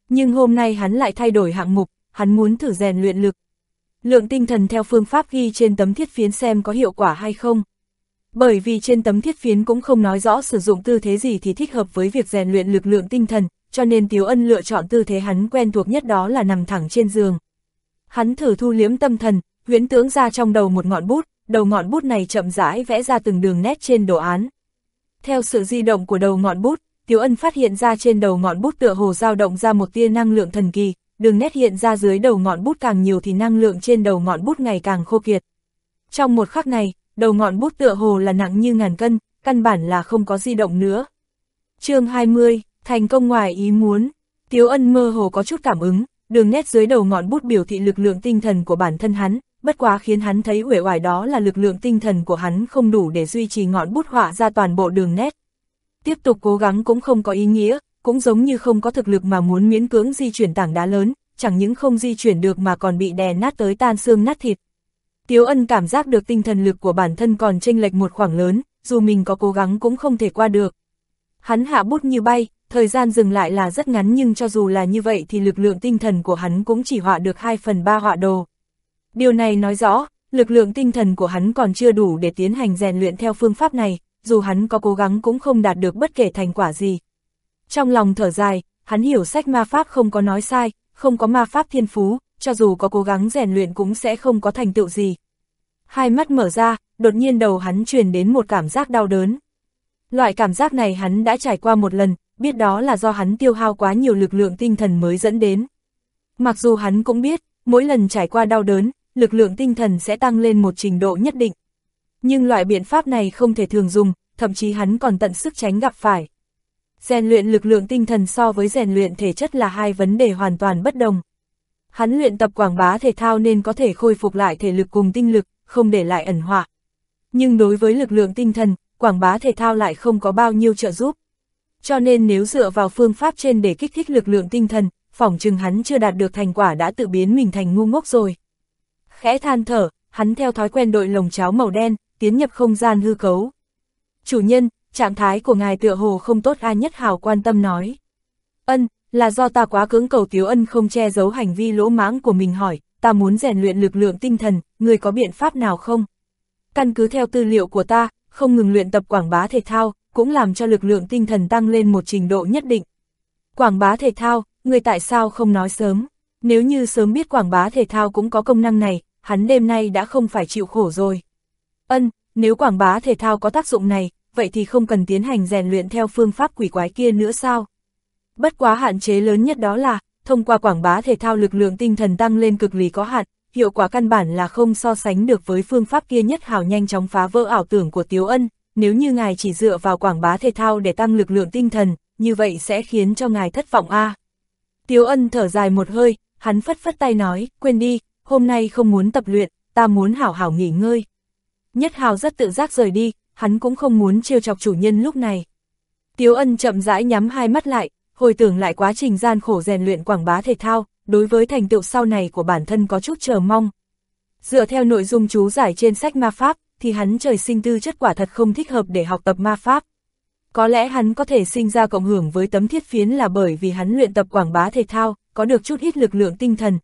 Nhưng hôm nay hắn lại thay đổi hạng mục, hắn muốn thử rèn luyện lực. Lượng tinh thần theo phương pháp ghi trên tấm thiết phiến xem có hiệu quả hay không. Bởi vì trên tấm thiết phiến cũng không nói rõ sử dụng tư thế gì thì thích hợp với việc rèn luyện lực lượng tinh thần, cho nên Tiếu Ân lựa chọn tư thế hắn quen thuộc nhất đó là nằm thẳng trên giường. Hắn thử thu liếm tâm thần, huyễn tướng ra trong đầu một ngọn bút, đầu ngọn bút này chậm rãi vẽ ra từng đường nét trên đồ án. Theo sự di động của đầu ngọn bút, Tiếu Ân phát hiện ra trên đầu ngọn bút tựa hồ dao động ra một tia năng lượng thần kỳ, đường nét hiện ra dưới đầu ngọn bút càng nhiều thì năng lượng trên đầu ngọn bút ngày càng khô kiệt. Trong một khắc này, đầu ngọn bút tựa hồ là nặng như ngàn cân, căn bản là không có di động nữa. chương 20, thành công ngoài ý muốn, Tiếu Ân mơ hồ có chút cảm ứng, đường nét dưới đầu ngọn bút biểu thị lực lượng tinh thần của bản thân hắn, bất quá khiến hắn thấy uể oải đó là lực lượng tinh thần của hắn không đủ để duy trì ngọn bút họa ra toàn bộ đường nét. Tiếp tục cố gắng cũng không có ý nghĩa, cũng giống như không có thực lực mà muốn miễn cưỡng di chuyển tảng đá lớn, chẳng những không di chuyển được mà còn bị đè nát tới tan xương nát thịt. Tiếu ân cảm giác được tinh thần lực của bản thân còn chênh lệch một khoảng lớn, dù mình có cố gắng cũng không thể qua được. Hắn hạ bút như bay, thời gian dừng lại là rất ngắn nhưng cho dù là như vậy thì lực lượng tinh thần của hắn cũng chỉ họa được 2 phần 3 họa đồ. Điều này nói rõ, lực lượng tinh thần của hắn còn chưa đủ để tiến hành rèn luyện theo phương pháp này, dù hắn có cố gắng cũng không đạt được bất kể thành quả gì. Trong lòng thở dài, hắn hiểu sách ma pháp không có nói sai, không có ma pháp thiên phú, cho dù có cố gắng rèn luyện cũng sẽ không có thành tựu gì. Hai mắt mở ra, đột nhiên đầu hắn truyền đến một cảm giác đau đớn. Loại cảm giác này hắn đã trải qua một lần, biết đó là do hắn tiêu hao quá nhiều lực lượng tinh thần mới dẫn đến. Mặc dù hắn cũng biết, mỗi lần trải qua đau đớn, lực lượng tinh thần sẽ tăng lên một trình độ nhất định. Nhưng loại biện pháp này không thể thường dùng, thậm chí hắn còn tận sức tránh gặp phải. Rèn luyện lực lượng tinh thần so với rèn luyện thể chất là hai vấn đề hoàn toàn bất đồng. Hắn luyện tập quảng bá thể thao nên có thể khôi phục lại thể lực cùng tinh lực, không để lại ẩn họa. Nhưng đối với lực lượng tinh thần, quảng bá thể thao lại không có bao nhiêu trợ giúp. Cho nên nếu dựa vào phương pháp trên để kích thích lực lượng tinh thần, phỏng chừng hắn chưa đạt được thành quả đã tự biến mình thành ngu ngốc rồi. Khẽ than thở, hắn theo thói quen đội lồng cháo màu đen, tiến nhập không gian hư cấu. Chủ nhân, trạng thái của ngài tựa hồ không tốt A Nhất Hào quan tâm nói. Ân, là do ta quá cưỡng cầu Tiếu Ân không che giấu hành vi lỗ mãng của mình hỏi, ta muốn rèn luyện lực lượng tinh thần, người có biện pháp nào không? Căn cứ theo tư liệu của ta, không ngừng luyện tập quảng bá thể thao, cũng làm cho lực lượng tinh thần tăng lên một trình độ nhất định. Quảng bá thể thao, người tại sao không nói sớm? Nếu như sớm biết quảng bá thể thao cũng có công năng này, hắn đêm nay đã không phải chịu khổ rồi. Ân, nếu quảng bá thể thao có tác dụng này, vậy thì không cần tiến hành rèn luyện theo phương pháp quỷ quái kia nữa sao? Bất quá hạn chế lớn nhất đó là, thông qua quảng bá thể thao lực lượng tinh thần tăng lên cực lý có hạn, hiệu quả căn bản là không so sánh được với phương pháp kia nhất hào nhanh chóng phá vỡ ảo tưởng của Tiếu Ân, nếu như ngài chỉ dựa vào quảng bá thể thao để tăng lực lượng tinh thần, như vậy sẽ khiến cho ngài thất vọng a. À. Tiếu Ân thở dài một hơi, hắn phất phất tay nói, quên đi, hôm nay không muốn tập luyện, ta muốn hảo hảo nghỉ ngơi. Nhất hào rất tự giác rời đi, hắn cũng không muốn trêu chọc chủ nhân lúc này. Tiếu ân chậm rãi nhắm hai mắt lại, hồi tưởng lại quá trình gian khổ rèn luyện quảng bá thể thao, đối với thành tựu sau này của bản thân có chút chờ mong. Dựa theo nội dung chú giải trên sách ma pháp, thì hắn trời sinh tư chất quả thật không thích hợp để học tập ma pháp. Có lẽ hắn có thể sinh ra cộng hưởng với tấm thiết phiến là bởi vì hắn luyện tập quảng bá thể thao, có được chút ít lực lượng tinh thần.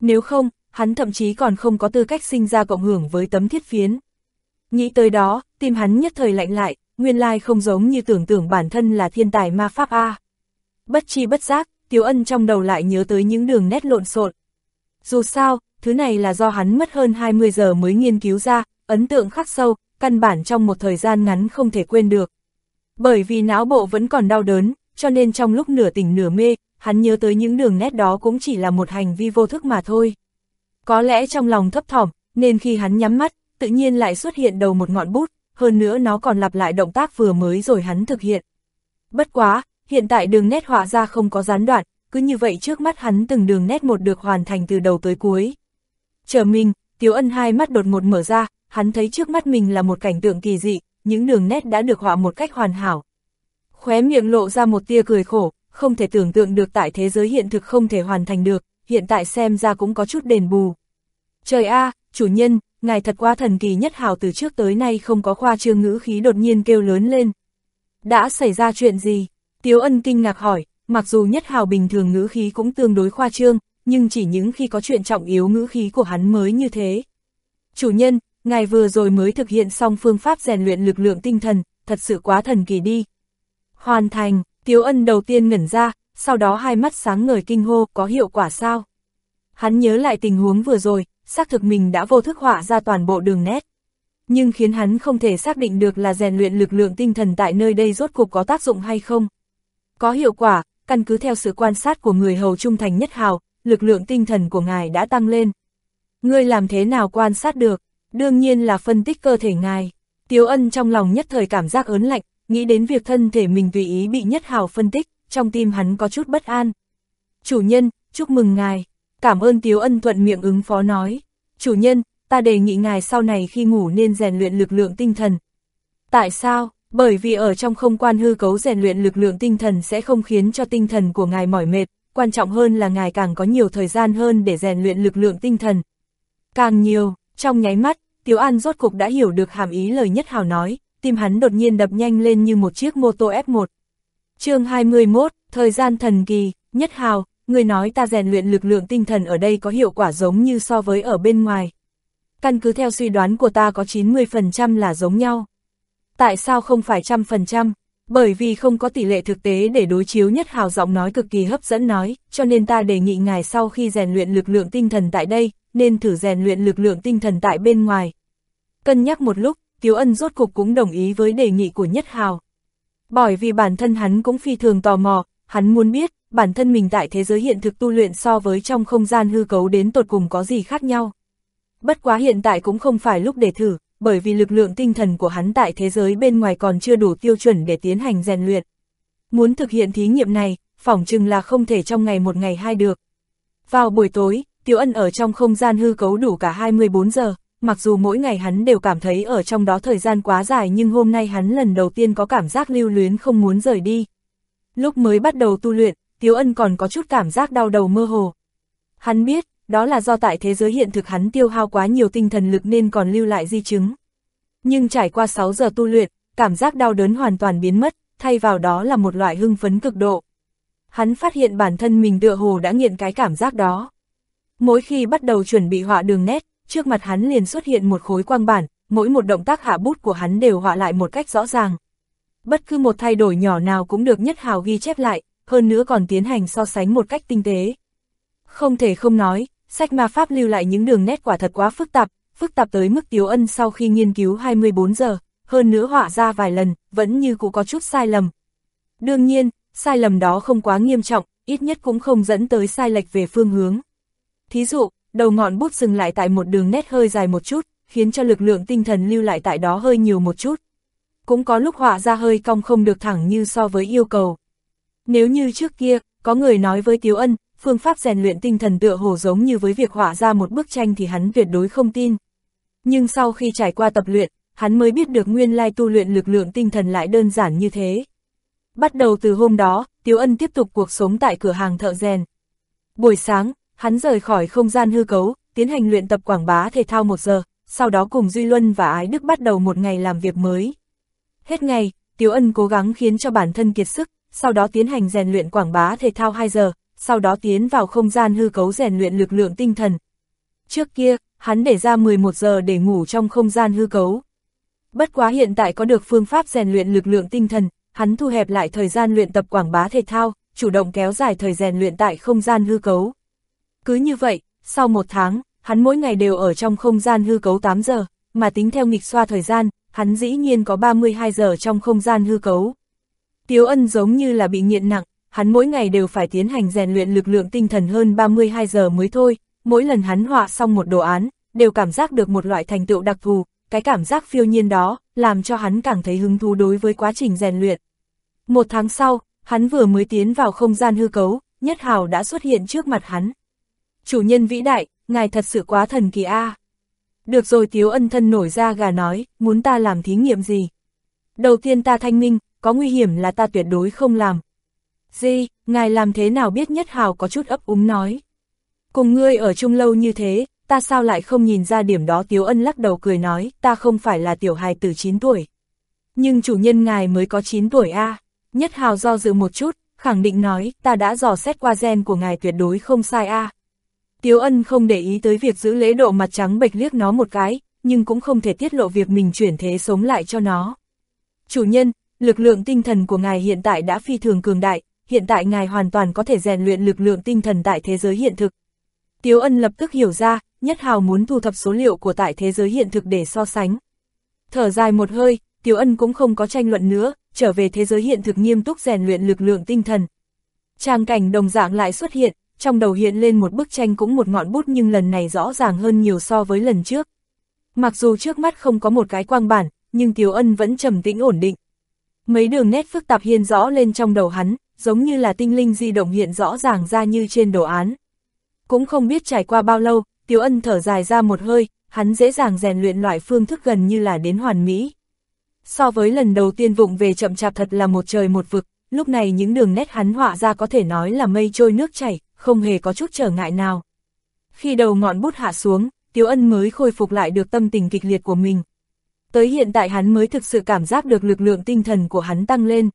Nếu không, hắn thậm chí còn không có tư cách sinh ra cộng hưởng với tấm thiết phiến. Nghĩ tới đó, tim hắn nhất thời lạnh lại, nguyên lai không giống như tưởng tưởng bản thân là thiên tài ma pháp A. Bất chi bất giác, Tiếu Ân trong đầu lại nhớ tới những đường nét lộn xộn. Dù sao, thứ này là do hắn mất hơn 20 giờ mới nghiên cứu ra, ấn tượng khắc sâu, căn bản trong một thời gian ngắn không thể quên được. Bởi vì não bộ vẫn còn đau đớn, cho nên trong lúc nửa tỉnh nửa mê, hắn nhớ tới những đường nét đó cũng chỉ là một hành vi vô thức mà thôi. Có lẽ trong lòng thấp thỏm, nên khi hắn nhắm mắt, tự nhiên lại xuất hiện đầu một ngọn bút, hơn nữa nó còn lặp lại động tác vừa mới rồi hắn thực hiện. Bất quá, hiện tại đường nét họa ra không có gián đoạn, cứ như vậy trước mắt hắn từng đường nét một được hoàn thành từ đầu tới cuối. Chờ mình, Tiếu Ân hai mắt đột ngột mở ra, hắn thấy trước mắt mình là một cảnh tượng kỳ dị, những đường nét đã được họa một cách hoàn hảo. Khóe miệng lộ ra một tia cười khổ, không thể tưởng tượng được tại thế giới hiện thực không thể hoàn thành được, hiện tại xem ra cũng có chút đền bù. Trời a, chủ nhân, ngài thật quá thần kỳ nhất hào từ trước tới nay không có khoa trương ngữ khí đột nhiên kêu lớn lên. Đã xảy ra chuyện gì? Tiếu ân kinh ngạc hỏi, mặc dù nhất hào bình thường ngữ khí cũng tương đối khoa trương, nhưng chỉ những khi có chuyện trọng yếu ngữ khí của hắn mới như thế. Chủ nhân, ngài vừa rồi mới thực hiện xong phương pháp rèn luyện lực lượng tinh thần, thật sự quá thần kỳ đi. Hoàn thành, Tiếu ân đầu tiên ngẩn ra, sau đó hai mắt sáng ngời kinh hô, có hiệu quả sao? Hắn nhớ lại tình huống vừa rồi, xác thực mình đã vô thức họa ra toàn bộ đường nét. Nhưng khiến hắn không thể xác định được là rèn luyện lực lượng tinh thần tại nơi đây rốt cuộc có tác dụng hay không. Có hiệu quả, căn cứ theo sự quan sát của người hầu trung thành nhất hào, lực lượng tinh thần của ngài đã tăng lên. Ngươi làm thế nào quan sát được? Đương nhiên là phân tích cơ thể ngài. Tiếu ân trong lòng nhất thời cảm giác ớn lạnh, nghĩ đến việc thân thể mình tùy ý bị nhất hào phân tích, trong tim hắn có chút bất an. Chủ nhân, chúc mừng ngài. Cảm ơn Tiếu Ân thuận miệng ứng phó nói. Chủ nhân, ta đề nghị ngài sau này khi ngủ nên rèn luyện lực lượng tinh thần. Tại sao? Bởi vì ở trong không quan hư cấu rèn luyện lực lượng tinh thần sẽ không khiến cho tinh thần của ngài mỏi mệt, quan trọng hơn là ngài càng có nhiều thời gian hơn để rèn luyện lực lượng tinh thần. Càng nhiều, trong nháy mắt, Tiếu An rốt cục đã hiểu được hàm ý lời nhất hào nói, tim hắn đột nhiên đập nhanh lên như một chiếc mô tô F1. chương 21, thời gian thần kỳ, nhất hào, người nói ta rèn luyện lực lượng tinh thần ở đây có hiệu quả giống như so với ở bên ngoài. Căn cứ theo suy đoán của ta có 90% là giống nhau. Tại sao không phải trăm phần trăm? Bởi vì không có tỷ lệ thực tế để đối chiếu nhất hào giọng nói cực kỳ hấp dẫn nói, cho nên ta đề nghị ngài sau khi rèn luyện lực lượng tinh thần tại đây, nên thử rèn luyện lực lượng tinh thần tại bên ngoài. Cân nhắc một lúc, Tiếu Ân rốt cục cũng đồng ý với đề nghị của Nhất Hào. Bởi vì bản thân hắn cũng phi thường tò mò, hắn muốn biết, bản thân mình tại thế giới hiện thực tu luyện so với trong không gian hư cấu đến tột cùng có gì khác nhau. Bất quá hiện tại cũng không phải lúc để thử, bởi vì lực lượng tinh thần của hắn tại thế giới bên ngoài còn chưa đủ tiêu chuẩn để tiến hành rèn luyện. Muốn thực hiện thí nghiệm này, phỏng chừng là không thể trong ngày một ngày hai được. Vào buổi tối, Tiểu Ân ở trong không gian hư cấu đủ cả 24 giờ, mặc dù mỗi ngày hắn đều cảm thấy ở trong đó thời gian quá dài nhưng hôm nay hắn lần đầu tiên có cảm giác lưu luyến không muốn rời đi. Lúc mới bắt đầu tu luyện, Tiếu Ân còn có chút cảm giác đau đầu mơ hồ. Hắn biết, đó là do tại thế giới hiện thực hắn tiêu hao quá nhiều tinh thần lực nên còn lưu lại di chứng. Nhưng trải qua 6 giờ tu luyện, cảm giác đau đớn hoàn toàn biến mất, thay vào đó là một loại hưng phấn cực độ. Hắn phát hiện bản thân mình tựa hồ đã nghiện cái cảm giác đó. Mỗi khi bắt đầu chuẩn bị họa đường nét, trước mặt hắn liền xuất hiện một khối quang bản, mỗi một động tác hạ bút của hắn đều họa lại một cách rõ ràng. Bất cứ một thay đổi nhỏ nào cũng được nhất hào ghi chép lại, hơn nữa còn tiến hành so sánh một cách tinh tế. Không thể không nói, sách ma pháp lưu lại những đường nét quả thật quá phức tạp, phức tạp tới mức Tiếu Ân sau khi nghiên cứu 24 giờ, hơn nữa họa ra vài lần, vẫn như cũ có chút sai lầm. Đương nhiên, sai lầm đó không quá nghiêm trọng, ít nhất cũng không dẫn tới sai lệch về phương hướng. Thí dụ, đầu ngọn bút dừng lại tại một đường nét hơi dài một chút, khiến cho lực lượng tinh thần lưu lại tại đó hơi nhiều một chút. Cũng có lúc họa ra hơi cong không được thẳng như so với yêu cầu. Nếu như trước kia, có người nói với Tiếu Ân, phương pháp rèn luyện tinh thần tựa hồ giống như với việc họa ra một bức tranh thì hắn tuyệt đối không tin. Nhưng sau khi trải qua tập luyện, hắn mới biết được nguyên lai tu luyện lực lượng tinh thần lại đơn giản như thế. Bắt đầu từ hôm đó, Tiếu Ân tiếp tục cuộc sống tại cửa hàng thợ rèn. Buổi sáng, hắn rời khỏi không gian hư cấu, tiến hành luyện tập quảng bá thể thao một giờ, sau đó cùng Duy Luân và Ái Đức bắt đầu một ngày làm việc mới. Hết ngày, Tiếu Ân cố gắng khiến cho bản thân kiệt sức, sau đó tiến hành rèn luyện quảng bá thể thao 2 giờ, sau đó tiến vào không gian hư cấu rèn luyện lực lượng tinh thần. Trước kia, hắn để ra 11 giờ để ngủ trong không gian hư cấu. Bất quá hiện tại có được phương pháp rèn luyện lực lượng tinh thần, hắn thu hẹp lại thời gian luyện tập quảng bá thể thao, chủ động kéo dài thời rèn luyện tại không gian hư cấu. Cứ như vậy, sau một tháng, hắn mỗi ngày đều ở trong không gian hư cấu 8 giờ, mà tính theo nghịch xoa thời gian, hắn dĩ nhiên có 32 giờ trong không gian hư cấu. Tiếu ân giống như là bị nghiện nặng, hắn mỗi ngày đều phải tiến hành rèn luyện lực lượng tinh thần hơn 32 giờ mới thôi, mỗi lần hắn họa xong một đồ án, đều cảm giác được một loại thành tựu đặc thù, cái cảm giác phiêu nhiên đó, làm cho hắn càng thấy hứng thú đối với quá trình rèn luyện. Một tháng sau, hắn vừa mới tiến vào không gian hư cấu, Nhất Hào đã xuất hiện trước mặt hắn. Chủ nhân vĩ đại, ngài thật sự quá thần kỳ a. Được rồi Tiếu ân thân nổi ra gà nói, muốn ta làm thí nghiệm gì? Đầu tiên ta thanh minh, có nguy hiểm là ta tuyệt đối không làm. Gì, ngài làm thế nào biết nhất hào có chút ấp úng nói. Cùng ngươi ở chung lâu như thế, ta sao lại không nhìn ra điểm đó Tiếu ân lắc đầu cười nói, ta không phải là tiểu hài từ 9 tuổi. Nhưng chủ nhân ngài mới có 9 tuổi a Nhất hào do dự một chút, khẳng định nói, ta đã dò xét qua gen của ngài tuyệt đối không sai a Tiếu ân không để ý tới việc giữ lễ độ mặt trắng bệch liếc nó một cái, nhưng cũng không thể tiết lộ việc mình chuyển thế sống lại cho nó. Chủ nhân, lực lượng tinh thần của ngài hiện tại đã phi thường cường đại, hiện tại ngài hoàn toàn có thể rèn luyện lực lượng tinh thần tại thế giới hiện thực. Tiếu ân lập tức hiểu ra, nhất hào muốn thu thập số liệu của tại thế giới hiện thực để so sánh. Thở dài một hơi, Tiếu ân cũng không có tranh luận nữa, trở về thế giới hiện thực nghiêm túc rèn luyện lực lượng tinh thần. Trang cảnh đồng dạng lại xuất hiện, trong đầu hiện lên một bức tranh cũng một ngọn bút nhưng lần này rõ ràng hơn nhiều so với lần trước. Mặc dù trước mắt không có một cái quang bản, nhưng Tiếu Ân vẫn trầm tĩnh ổn định. Mấy đường nét phức tạp hiện rõ lên trong đầu hắn, giống như là tinh linh di động hiện rõ ràng ra như trên đồ án. Cũng không biết trải qua bao lâu, Tiếu Ân thở dài ra một hơi, hắn dễ dàng rèn luyện loại phương thức gần như là đến hoàn mỹ. So với lần đầu tiên vụng về chậm chạp thật là một trời một vực, lúc này những đường nét hắn họa ra có thể nói là mây trôi nước chảy, không hề có chút trở ngại nào. Khi đầu ngọn bút hạ xuống, Tiếu Ân mới khôi phục lại được tâm tình kịch liệt của mình. Tới hiện tại hắn mới thực sự cảm giác được lực lượng tinh thần của hắn tăng lên.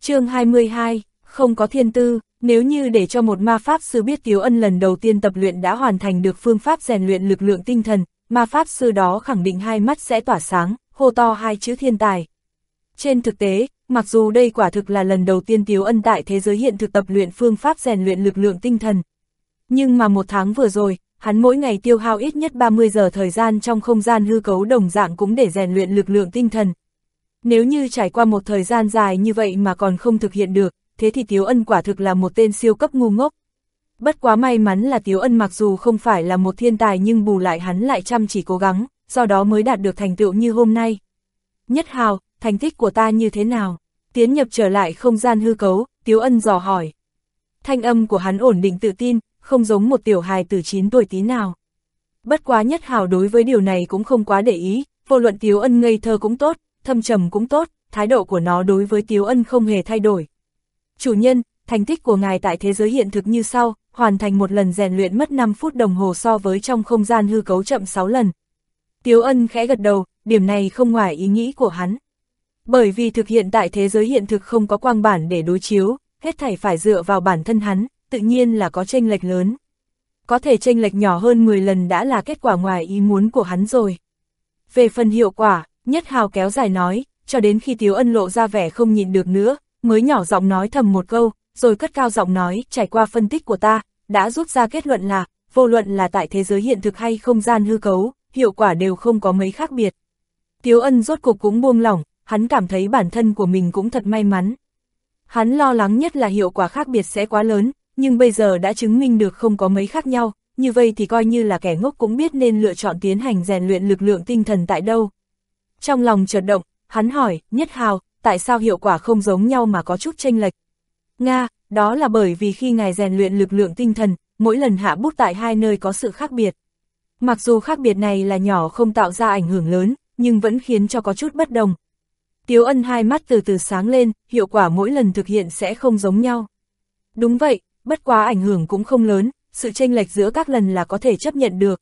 chương 22, không có thiên tư, nếu như để cho một ma pháp sư biết Tiếu Ân lần đầu tiên tập luyện đã hoàn thành được phương pháp rèn luyện lực lượng tinh thần, ma pháp sư đó khẳng định hai mắt sẽ tỏa sáng, hô to hai chữ thiên tài. Trên thực tế, mặc dù đây quả thực là lần đầu tiên Tiếu Ân tại thế giới hiện thực tập luyện phương pháp rèn luyện lực lượng tinh thần. Nhưng mà một tháng vừa rồi, hắn mỗi ngày tiêu hao ít nhất 30 giờ thời gian trong không gian hư cấu đồng dạng cũng để rèn luyện lực lượng tinh thần. Nếu như trải qua một thời gian dài như vậy mà còn không thực hiện được, thế thì Tiếu Ân quả thực là một tên siêu cấp ngu ngốc. Bất quá may mắn là Tiếu Ân mặc dù không phải là một thiên tài nhưng bù lại hắn lại chăm chỉ cố gắng, do đó mới đạt được thành tựu như hôm nay. Nhất Hào, thành tích của ta như thế nào? Tiến nhập trở lại không gian hư cấu, Tiếu Ân dò hỏi. Thanh âm của hắn ổn định tự tin, không giống một tiểu hài từ 9 tuổi tí nào. Bất quá Nhất Hào đối với điều này cũng không quá để ý, vô luận Tiếu Ân ngây thơ cũng tốt, thâm trầm cũng tốt, thái độ của nó đối với Tiếu Ân không hề thay đổi. Chủ nhân, thành tích của ngài tại thế giới hiện thực như sau, hoàn thành một lần rèn luyện mất 5 phút đồng hồ so với trong không gian hư cấu chậm 6 lần. Tiếu ân khẽ gật đầu, điểm này không ngoài ý nghĩ của hắn. Bởi vì thực hiện tại thế giới hiện thực không có quang bản để đối chiếu, hết thảy phải dựa vào bản thân hắn, tự nhiên là có tranh lệch lớn. Có thể tranh lệch nhỏ hơn 10 lần đã là kết quả ngoài ý muốn của hắn rồi. Về phần hiệu quả, Nhất Hào kéo dài nói, cho đến khi Tiếu Ân lộ ra vẻ không nhịn được nữa, mới nhỏ giọng nói thầm một câu, rồi cất cao giọng nói, trải qua phân tích của ta, đã rút ra kết luận là, vô luận là tại thế giới hiện thực hay không gian hư cấu, hiệu quả đều không có mấy khác biệt. Tiếu ân rốt cục cũng buông lỏng, hắn cảm thấy bản thân của mình cũng thật may mắn. Hắn lo lắng nhất là hiệu quả khác biệt sẽ quá lớn, nhưng bây giờ đã chứng minh được không có mấy khác nhau, như vậy thì coi như là kẻ ngốc cũng biết nên lựa chọn tiến hành rèn luyện lực lượng tinh thần tại đâu. Trong lòng chợt động, hắn hỏi, Nhất Hào, tại sao hiệu quả không giống nhau mà có chút tranh lệch? Nga, đó là bởi vì khi ngài rèn luyện lực lượng tinh thần, mỗi lần hạ bút tại hai nơi có sự khác biệt. Mặc dù khác biệt này là nhỏ không tạo ra ảnh hưởng lớn, nhưng vẫn khiến cho có chút bất đồng. Tiếu ân hai mắt từ từ sáng lên, hiệu quả mỗi lần thực hiện sẽ không giống nhau. Đúng vậy, bất quá ảnh hưởng cũng không lớn, sự tranh lệch giữa các lần là có thể chấp nhận được.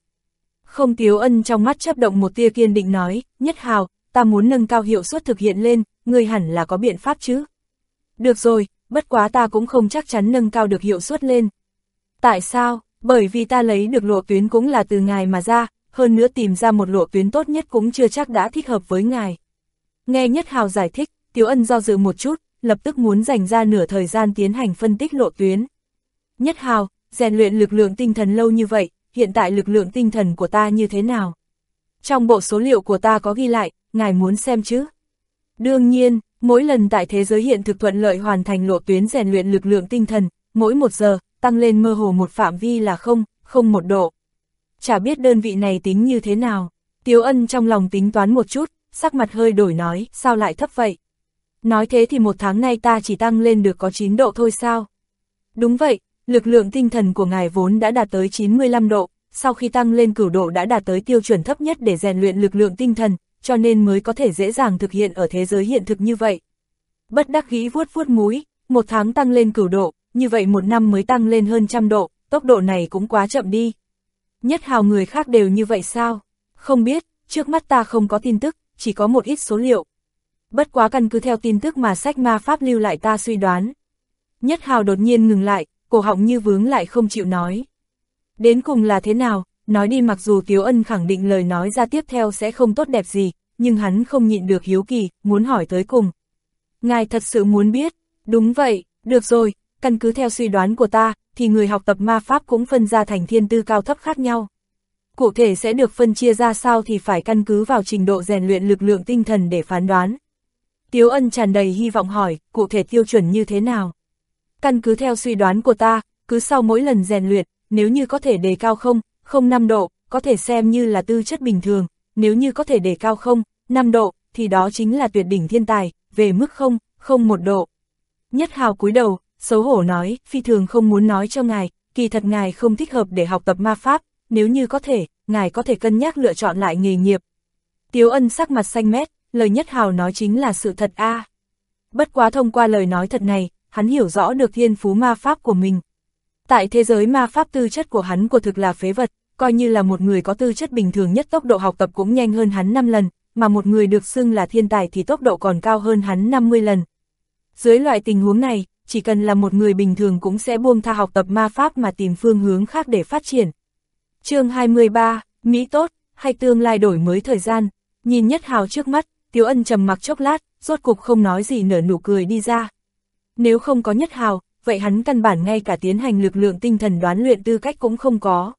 Không Tiếu ân trong mắt chấp động một tia kiên định nói, nhất hào, ta muốn nâng cao hiệu suất thực hiện lên, người hẳn là có biện pháp chứ. Được rồi, bất quá ta cũng không chắc chắn nâng cao được hiệu suất lên. Tại sao? Bởi vì ta lấy được lộ tuyến cũng là từ ngài mà ra, hơn nữa tìm ra một lộ tuyến tốt nhất cũng chưa chắc đã thích hợp với ngài. Nghe Nhất Hào giải thích, Tiếu Ân do dự một chút, lập tức muốn dành ra nửa thời gian tiến hành phân tích lộ tuyến. Nhất Hào, rèn luyện lực lượng tinh thần lâu như vậy, hiện tại lực lượng tinh thần của ta như thế nào? Trong bộ số liệu của ta có ghi lại, ngài muốn xem chứ? Đương nhiên, mỗi lần tại thế giới hiện thực thuận lợi hoàn thành lộ tuyến rèn luyện lực lượng tinh thần, mỗi một giờ, tăng lên mơ hồ một phạm vi là không, không một độ. Chả biết đơn vị này tính như thế nào. Tiếu ân trong lòng tính toán một chút, sắc mặt hơi đổi nói, sao lại thấp vậy? Nói thế thì một tháng nay ta chỉ tăng lên được có 9 độ thôi sao? Đúng vậy, lực lượng tinh thần của ngài vốn đã đạt tới 95 độ, sau khi tăng lên cửu độ đã đạt tới tiêu chuẩn thấp nhất để rèn luyện lực lượng tinh thần, cho nên mới có thể dễ dàng thực hiện ở thế giới hiện thực như vậy. Bất đắc gĩ vuốt vuốt mũi, một tháng tăng lên cửu độ, như vậy một năm mới tăng lên hơn trăm độ, tốc độ này cũng quá chậm đi. Nhất hào người khác đều như vậy sao? Không biết, trước mắt ta không có tin tức, chỉ có một ít số liệu. Bất quá căn cứ theo tin tức mà sách ma pháp lưu lại ta suy đoán. Nhất hào đột nhiên ngừng lại, cổ họng như vướng lại không chịu nói. Đến cùng là thế nào, nói đi mặc dù Tiếu Ân khẳng định lời nói ra tiếp theo sẽ không tốt đẹp gì, nhưng hắn không nhịn được hiếu kỳ, muốn hỏi tới cùng. Ngài thật sự muốn biết, đúng vậy, được rồi, căn cứ theo suy đoán của ta, thì người học tập ma pháp cũng phân ra thành thiên tư cao thấp khác nhau. Cụ thể sẽ được phân chia ra sao thì phải căn cứ vào trình độ rèn luyện lực lượng tinh thần để phán đoán. Tiếu ân tràn đầy hy vọng hỏi, cụ thể tiêu chuẩn như thế nào? Căn cứ theo suy đoán của ta, cứ sau mỗi lần rèn luyện, nếu như có thể đề cao không, không 5 độ, có thể xem như là tư chất bình thường, nếu như có thể đề cao không, 5 độ, thì đó chính là tuyệt đỉnh thiên tài, về mức không, không một độ. Nhất hào cúi đầu, xấu hổ nói, phi thường không muốn nói cho ngài, kỳ thật ngài không thích hợp để học tập ma pháp, nếu như có thể, ngài có thể cân nhắc lựa chọn lại nghề nghiệp. Tiếu ân sắc mặt xanh mét, lời nhất hào nói chính là sự thật a. Bất quá thông qua lời nói thật này, hắn hiểu rõ được thiên phú ma pháp của mình. Tại thế giới ma pháp tư chất của hắn của thực là phế vật, coi như là một người có tư chất bình thường nhất tốc độ học tập cũng nhanh hơn hắn 5 lần, mà một người được xưng là thiên tài thì tốc độ còn cao hơn hắn 50 lần. Dưới loại tình huống này, chỉ cần là một người bình thường cũng sẽ buông tha học tập ma pháp mà tìm phương hướng khác để phát triển chương 23, Mỹ tốt, hay tương lai đổi mới thời gian, nhìn nhất hào trước mắt, Tiếu Ân trầm mặc chốc lát, rốt cục không nói gì nở nụ cười đi ra. Nếu không có nhất hào, vậy hắn căn bản ngay cả tiến hành lực lượng tinh thần đoán luyện tư cách cũng không có.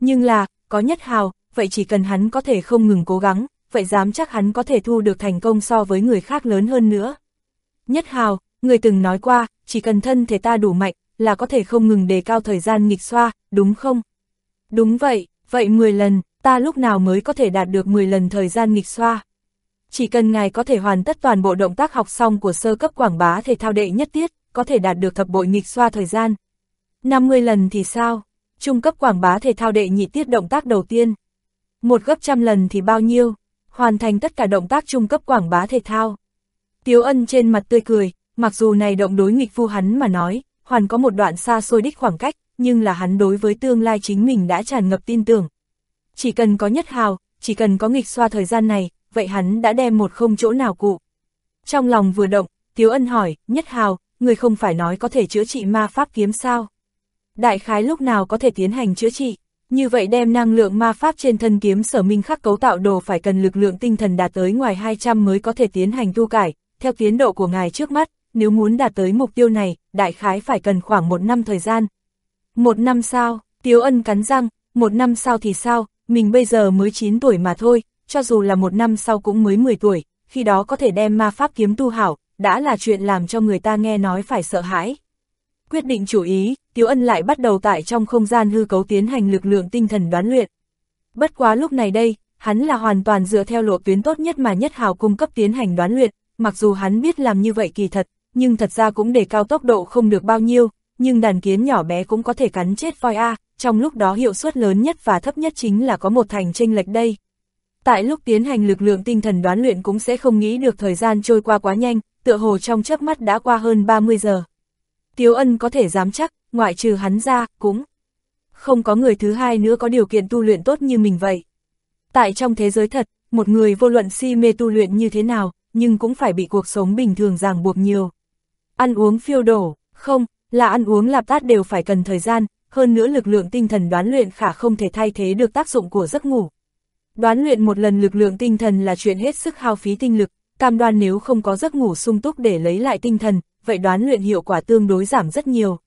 Nhưng là, có nhất hào, vậy chỉ cần hắn có thể không ngừng cố gắng, vậy dám chắc hắn có thể thu được thành công so với người khác lớn hơn nữa. Nhất hào, người từng nói qua, chỉ cần thân thể ta đủ mạnh, là có thể không ngừng đề cao thời gian nghịch xoa, đúng không? Đúng vậy, vậy 10 lần, ta lúc nào mới có thể đạt được 10 lần thời gian nghịch xoa? Chỉ cần ngài có thể hoàn tất toàn bộ động tác học xong của sơ cấp quảng bá thể thao đệ nhất tiết, có thể đạt được thập bội nghịch xoa thời gian. 50 lần thì sao? Trung cấp quảng bá thể thao đệ nhị tiết động tác đầu tiên. Một gấp trăm lần thì bao nhiêu? Hoàn thành tất cả động tác trung cấp quảng bá thể thao. Tiếu ân trên mặt tươi cười, mặc dù này động đối nghịch vu hắn mà nói, hoàn có một đoạn xa xôi đích khoảng cách, nhưng là hắn đối với tương lai chính mình đã tràn ngập tin tưởng. Chỉ cần có nhất hào, chỉ cần có nghịch xoa thời gian này, vậy hắn đã đem một không chỗ nào cụ. Trong lòng vừa động, Tiếu Ân hỏi, nhất hào, người không phải nói có thể chữa trị ma pháp kiếm sao? Đại khái lúc nào có thể tiến hành chữa trị? Như vậy đem năng lượng ma pháp trên thân kiếm sở minh khắc cấu tạo đồ phải cần lực lượng tinh thần đạt tới ngoài 200 mới có thể tiến hành tu cải, theo tiến độ của ngài trước mắt, nếu muốn đạt tới mục tiêu này, đại khái phải cần khoảng một năm thời gian. Một năm sau, Tiếu Ân cắn răng, một năm sau thì sao, mình bây giờ mới 9 tuổi mà thôi, cho dù là một năm sau cũng mới 10 tuổi, khi đó có thể đem ma pháp kiếm tu hảo, đã là chuyện làm cho người ta nghe nói phải sợ hãi. Quyết định chủ ý, Tiếu Ân lại bắt đầu tại trong không gian hư cấu tiến hành lực lượng tinh thần đoán luyện. Bất quá lúc này đây, hắn là hoàn toàn dựa theo lộ tuyến tốt nhất mà nhất hào cung cấp tiến hành đoán luyện, mặc dù hắn biết làm như vậy kỳ thật, nhưng thật ra cũng để cao tốc độ không được bao nhiêu, nhưng đàn kiến nhỏ bé cũng có thể cắn chết voi A, trong lúc đó hiệu suất lớn nhất và thấp nhất chính là có một thành chênh lệch đây. Tại lúc tiến hành lực lượng tinh thần đoán luyện cũng sẽ không nghĩ được thời gian trôi qua quá nhanh, tựa hồ trong chớp mắt đã qua hơn 30 giờ. Tiếu ân có thể dám chắc, ngoại trừ hắn ra, cũng không có người thứ hai nữa có điều kiện tu luyện tốt như mình vậy. Tại trong thế giới thật, một người vô luận si mê tu luyện như thế nào, nhưng cũng phải bị cuộc sống bình thường ràng buộc nhiều. Ăn uống phiêu đổ, không, là ăn uống lạp tát đều phải cần thời gian, hơn nữa lực lượng tinh thần đoán luyện khả không thể thay thế được tác dụng của giấc ngủ. Đoán luyện một lần lực lượng tinh thần là chuyện hết sức hao phí tinh lực, cam đoan nếu không có giấc ngủ sung túc để lấy lại tinh thần, vậy đoán luyện hiệu quả tương đối giảm rất nhiều.